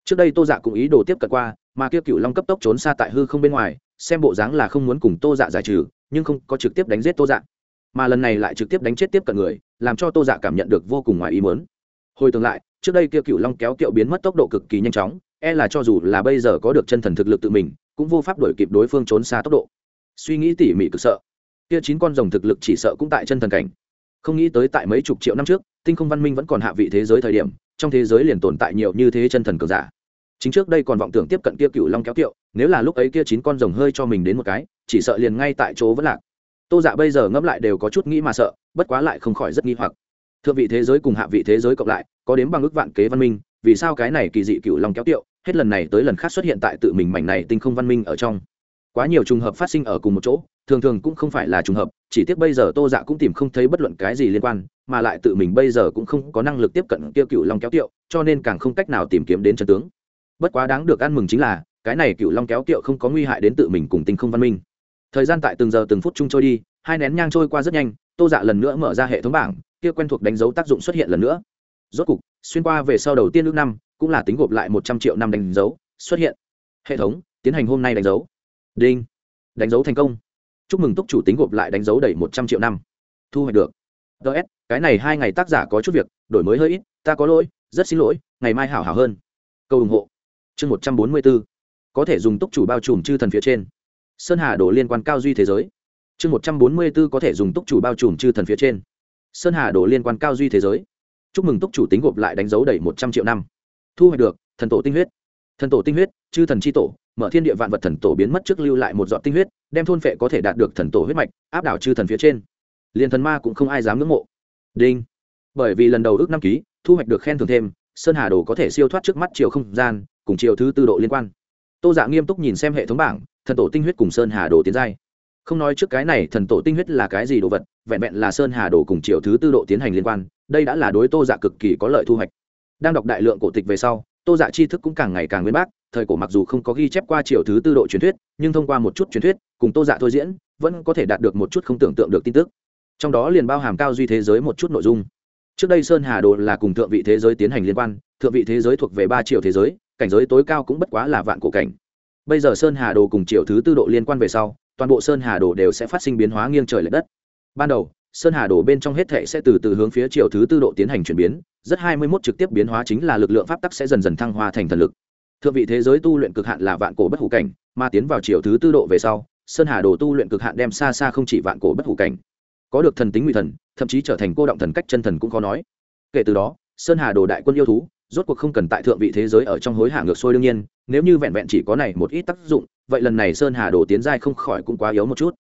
Trước đây tô dạ cũng ý đồ tiếp cận qua mà kia cựu long cấp tốc trốn xa tại hư không bên ngoài, xem bộ dáng là không muốn cùng tô dạ giải trừ, nhưng không có trực tiếp đánh giết tô dạ. Mà lần này lại trực tiếp đánh chết tiếp cận người, làm cho tô dạ cảm nhận được vô cùng ngoài ý mớn hồi tương lại, trước đây kia cựu long kéo kiệu biến mất tốc độ cực kỳ nhanh chóng e là cho dù là bây giờ có được chân thần thực lực tự mình, cũng vô pháp đổi kịp đối phương trốn xa tốc độ. Suy nghĩ tỉ mỉ cực sợ. Kia chín con rồng thực lực chỉ sợ cũng tại chân thần cảnh. Không nghĩ tới tại mấy chục triệu năm trước, tinh không văn minh vẫn còn hạ vị thế giới thời điểm, trong thế giới liền tồn tại nhiều như thế chân thần cường giả chính trước đây còn vọng tưởng tiếp cận kia cựu long kéo kiệu, nếu là lúc ấy kia chín con rồng hơi cho mình đến một cái, chỉ sợ liền ngay tại chỗ vẫn lạc. Tô dạ bây giờ ngẫm lại đều có chút nghĩ mà sợ, bất quá lại không khỏi rất nghi hoặc. Thượng vị thế giới cùng hạ vị thế giới cộng lại, có đến bằng ước vạn kế văn minh, vì sao cái này kỳ dị cựu long kéo kiệu, hết lần này tới lần khác xuất hiện tại tự mình mảnh này tinh không văn minh ở trong? Quá nhiều trùng hợp phát sinh ở cùng một chỗ, thường thường cũng không phải là trùng hợp, chỉ tiếc bây giờ tô dạ cũng tìm không thấy bất luận cái gì liên quan, mà lại tự mình bây giờ cũng không có năng lực tiếp cận kia cựu long kéo kiệu, cho nên càng không cách nào tìm kiếm đến chân tướng bất quá đáng được ăn mừng chính là, cái này cựu long kéo tiệu không có nguy hại đến tự mình cùng tinh không văn minh. Thời gian tại từng giờ từng phút chung trôi đi, hai nén nhang trôi qua rất nhanh, tô dạ lần nữa mở ra hệ thống bảng, kia quen thuộc đánh dấu tác dụng xuất hiện lần nữa. Rốt cục, xuyên qua về sau đầu tiên nước năm, cũng là tính gộp lại một trăm triệu năm đánh dấu, xuất hiện. Hệ thống, tiến hành hôm nay đánh dấu. Đinh. Đánh dấu thành công. Chúc mừng túc chủ tính gộp lại đánh dấu đầy một trăm triệu năm. Thu hoạch được. Ts cái này hai ngày tác giả có chút việc, đổi mới hơi ít, ta có lỗi, rất xin lỗi, ngày mai hảo hảo hơn. Câu ủng hộ chương một trăm bốn mươi b ố có thể dùng túc chủ bao trùm chư thần phía trên. Sơn hà đổ liên quan cao duy thế giới. Chương một trăm bốn mươi b ố có thể dùng túc chủ bao trùm chư thần phía trên. Sơn hà đổ liên quan cao duy thế giới. Chúc mừng túc chủ tính gộp lại đánh dấu đầy một trăm triệu năm. Thu hoạch được, thần tổ tinh huyết. Thần tổ tinh huyết, chư thần c h i tổ, mở thiên địa vạn vật thần tổ biến mất trước lưu lại một dọn tinh huyết, đem thôn phệ có thể đạt được thần tổ huyết mạch, áp đảo chư thần phía trên. Liền thần ma cũng không ai dám ngưỡng mộ. Đinh. Bởi vì lần đầu ước năm ký, thu hoạch được khen thưởng thêm sơn hà đồ có thể siêu thoát trước mắt chiều không gian, cùng chiều thứ tư độ liên quan. Tô dạ nghiêm túc nhìn xem hệ thống bảng, thần tổ tinh huyết cùng sơn hà đồ tiến giai. Không nói trước cái này, thần tổ tinh huyết là cái gì đồ vật, vẹn vẹn là sơn hà đồ cùng chiều thứ tư độ tiến hành liên quan, đây đã là đối tô dạ cực kỳ có lợi thu hoạch. Đang đọc đại lượng cổ tịch về sau, tô dạ tri thức cũng càng ngày càng nguyên bác, thời cổ mặc dù không có ghi chép qua chiều thứ tư độ truyền thuyết, nhưng thông qua một chút truyền thuyết, cùng tô dạ thôi diễn, vẫn có thể đạt được một chút không tưởng tượng được tin tức. Trong đó liền bao hàm cao duy thế giới một chút nội dung trước đây sơn hà đồ là cùng thượng vị thế giới tiến hành liên quan, thượng vị thế giới thuộc về ba triệu thế giới, cảnh giới tối cao cũng bất quá là vạn cổ cảnh. Bây giờ sơn hà đồ cùng triệu thứ tư độ liên quan về sau, toàn bộ sơn hà đồ đều sẽ phát sinh biến hóa nghiêng trời l ệ đất. Ban đầu, sơn hà đồ bên trong hết thệ sẽ từ từ hướng phía triệu thứ tư độ tiến hành chuyển biến, rất hai mươi mốt trực tiếp biến hóa chính là lực lượng pháp tắc sẽ dần dần thăng hoa thành thần lực. Thượng vị thế giới tu luyện cực hạn là vạn cổ bất hủ cảnh, mà tiến vào triệu thứ tư độ về sau, sơn hà đồ tu luyện cực hạn đem xa xa không chỉ vạn cổ bất hủ cảnh có được thần tính nguy thần, thậm chí trở thành cô động thần cách chân thần cũng khó nói. Kể từ đó, sơn hà đồ đại quân yêu thú, rốt cuộc không cần tại thượng vị thế giới ở trong hối hả ngược xuôi đương nhiên, nếu như vẹn vẹn chỉ có này một ít tác dụng, vậy lần này sơn hà đồ tiến giai không khỏi cũng quá yếu một chút.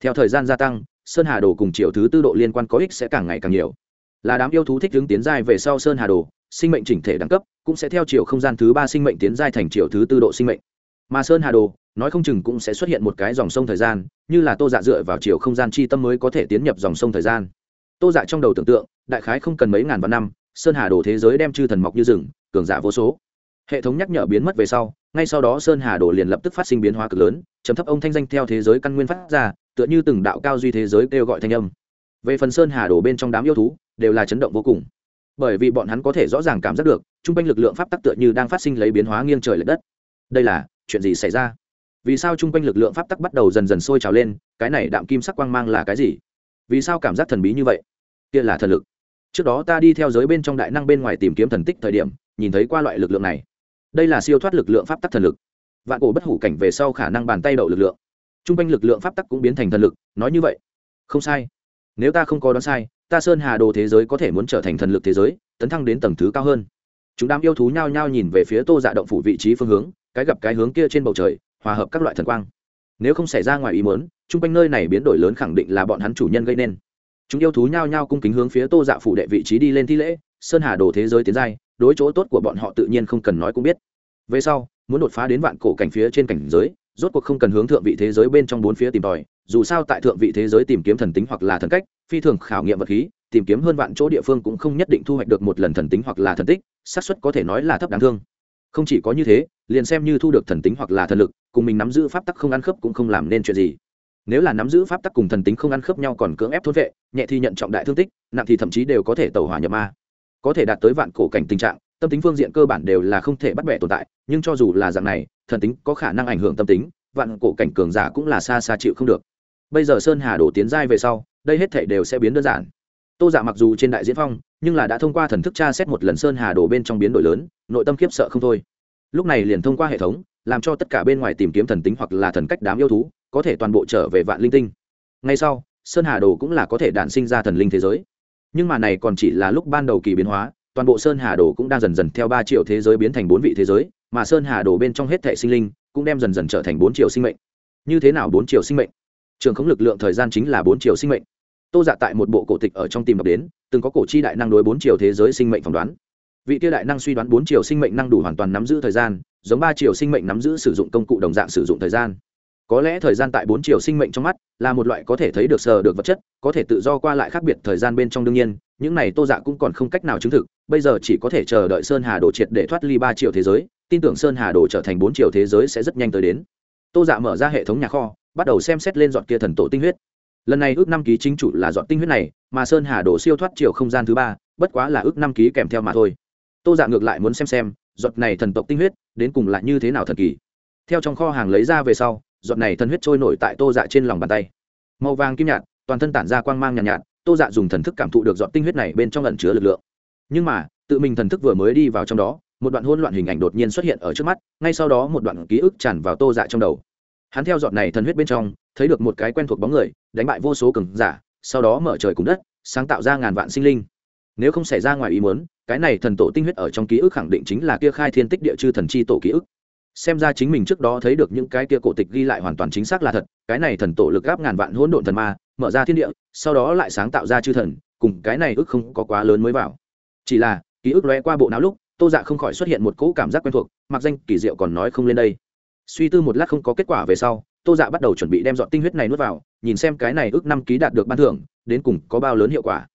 Theo thời gian gia tăng, sơn hà đồ cùng triệu thứ tư độ liên quan có ích sẽ càng ngày càng nhiều. Là đám yêu thú thích hướng tiến giai về sau sơn hà đồ, sinh mệnh chỉnh thể đẳng cấp cũng sẽ theo chiều không gian thứ ba sinh mệnh tiến giai thành chiều thứ tư độ sinh mệnh. Mà sơn hà đồ nói không chừng cũng sẽ xuất hiện một cái dòng sông thời gian, như là tô dạ dựa vào chiều không gian chi tâm mới có thể tiến nhập dòng sông thời gian. Tô dạ trong đầu tưởng tượng, đại khái không cần mấy ngàn vạn năm, sơn hà đồ thế giới đem chư thần mọc như rừng, cường giả vô số. Hệ thống nhắc nhở biến mất về sau, ngay sau đó sơn hà đồ liền lập tức phát sinh biến hóa cực lớn, chấm thấp ông thanh danh theo thế giới căn nguyên phát ra, tựa như từng đạo cao duy thế giới kêu gọi thanh âm. Về phần sơn hà đồ bên trong đám yêu thú, đều là chấn động vô cùng. Bởi vì bọn hắn có thể rõ ràng cảm giác được t r u n g quanh lực lượng pháp tắc tựa như đang phát sinh lấy biến hóa nghiêng trời l ệ đất. Đây là chuyện gì xảy ra? Vì sao chung quanh lực lượng pháp tắc bắt đầu dần dần sôi trào lên, cái này đạm kim sắc quang mang là cái gì? Vì sao cảm giác thần bí như vậy? Kia là thần lực. Trước đó ta đi theo giới bên trong đại năng bên ngoài tìm kiếm thần tích thời điểm, nhìn thấy qua loại lực lượng này. Đây là siêu thoát lực lượng pháp tắc thần lực. Vạn cổ bất hủ cảnh về sau khả năng bàn tay đậu lực lượng. Chung quanh lực lượng pháp tắc cũng biến thành thần lực, nói như vậy. Không sai. Nếu ta không có đoán sai, ta sơn hà đồ thế giới có thể muốn trở thành thần lực thế giới, tấn thăng đến tầng thứ cao hơn. Chúng đám yêu thú nhao nhao nhìn về phía tô dạ động phủ vị trí phương hướng, cái gặp cái hướng kia trên bầu trời hòa hợp các loại thần quang. Nếu không xảy ra ngoài ý muốn, chung quanh nơi này biến đổi lớn khẳng định là bọn hắn chủ nhân gây nên. Chúng yêu thú nhao nhao cung kính hướng phía tô dạ phủ đệ vị trí đi lên thi lễ, sơn hà đồ thế giới tiến giai, đối chỗ tốt của bọn họ tự nhiên không cần nói cũng biết. Về sau, muốn đột phá đến vạn cổ cảnh phía trên cảnh giới, rốt cuộc không cần hướng thượng vị thế giới bên trong bốn phía tìm tòi, dù sao tại thượng vị thế giới tìm kiếm thần tính hoặc là thần cách, phi thường khảo nghiệm vật khí, tìm kiếm hơn vạn chỗ địa phương cũng không nhất định thu hoạch được một lần thần tính hoặc là thần tích, xác suất có thể nói là thấp đáng thương. Không chỉ có như thế, liền xem như thu được thần tính hoặc là thần lực cùng mình nắm giữ pháp tắc không ăn khớp cũng không làm nên chuyện gì. Nếu là nắm giữ pháp tắc cùng thần tính không ăn khớp nhau còn cưỡng ép thôn vệ, nhẹ thì nhận trọng đại thương tích, nặng thì thậm chí đều có thể tẩu hỏa nhập ma. Có thể đạt tới vạn cổ cảnh tình trạng, tâm tính phương diện cơ bản đều là không thể bắt bẻ tồn tại, nhưng cho dù là dạng này, thần tính có khả năng ảnh hưởng tâm tính, vạn cổ cảnh cường giả cũng là xa xa chịu không được. Bây giờ sơn hà đổ tiến giai về sau, đây hết thể đều sẽ biến đơn giản. Tô giả mặc dù trên đại diễn phong, nhưng là đã thông qua thần thức tra xét một lần sơn hà đổ bên trong biến đổi lớn, nội tâm khiếp sợ không thôi. Lúc này liền thông qua hệ thống làm cho tất cả bên ngoài tìm kiếm thần tính hoặc là thần cách đám yêu thú, có thể toàn bộ trở về vạn linh tinh. Ngay sau, sơn hà đồ cũng là có thể đản sinh ra thần linh thế giới. Nhưng mà này còn chỉ là lúc ban đầu kỳ biến hóa, toàn bộ sơn hà đồ cũng đang dần dần theo ba triệu thế giới biến thành bốn vị thế giới, mà sơn hà đồ bên trong hết thệ sinh linh cũng đem dần dần trở thành bốn triệu sinh mệnh. Như thế nào bốn triệu sinh mệnh? Trường không lực lượng thời gian chính là bốn triệu sinh mệnh. Tô dạ tại một bộ cổ tịch ở trong tìm đọc đến, từng có cổ chi đại năng đối bốn triệu thế giới sinh mệnh phỏng đoán. Vị tiêu đại năng suy đoán bốn triệu sinh mệnh năng đủ hoàn toàn nắm giữ thời gian giống ba triệu sinh mệnh nắm giữ sử dụng công cụ đồng dạng sử dụng thời gian. Có lẽ thời gian tại bốn chiều sinh mệnh trong mắt là một loại có thể thấy được sờ được vật chất, có thể tự do qua lại khác biệt thời gian bên trong đương nhiên, những này tô dạ cũng còn không cách nào chứng thực, bây giờ chỉ có thể chờ đợi sơn hà đồ triệt để thoát ly ba triệu thế giới, tin tưởng sơn hà đồ trở thành bốn triệu thế giới sẽ rất nhanh tới đến. Tô dạ mở ra hệ thống nhà kho, bắt đầu xem xét lên dọn kia thần tổ tinh huyết. Lần này ước năm ký chính chủ là dọn tinh huyết này, mà sơn hà đồ siêu thoát chiều không gian thứ ba, bất quá là ước năm ký kèm theo mà thôi. Tô dạ ngược lại muốn xem xem giọt này thần tộc tinh huyết đến cùng lại như thế nào thần kỳ? Theo trong kho hàng lấy ra về sau giọt này thần huyết trôi nổi tại tô dạ trên lòng bàn tay. Màu vàng kim nhạt toàn thân tản ra quang mang nhàn nhạt, nhạt tô dạ dùng thần thức cảm thụ được giọt tinh huyết này bên trong ẩn chứa lực lượng. Nhưng mà tự mình thần thức vừa mới đi vào trong đó một đoạn hỗn loạn hình ảnh đột nhiên xuất hiện ở trước mắt ngay sau đó một đoạn ký ức tràn vào tô dạ trong đầu. Hắn theo giọt này thần huyết bên trong thấy được một cái quen thuộc bóng người đánh bại vô số cường giả sau đó mở trời cùng đất sáng tạo ra ngàn vạn sinh linh nếu không xảy ra ngoài ý muốn, cái này thần tổ tinh huyết ở trong ký ức khẳng định chính là kia khai thiên tích địa chư thần chi tổ ký ức. Xem ra chính mình trước đó thấy được những cái kia cổ tịch ghi lại hoàn toàn chính xác là thật, cái này thần tổ lực gáp ngàn vạn hỗn độn thần ma, mở ra thiên địa, sau đó lại sáng tạo ra chư thần, cùng cái này ức không có quá lớn mới vào. Chỉ là, ký ức lóe qua bộ não lúc, tô dạ không khỏi xuất hiện một cỗ cảm giác quen thuộc, mặc danh kỳ diệu còn nói không lên đây. Suy tư một lát không có kết quả về sau, tô dạ bắt đầu chuẩn bị đem dọn tinh huyết này nuốt vào, nhìn xem cái này ước năm ký đạt được ban thưởng, đến cùng có bao lớn hiệu quả.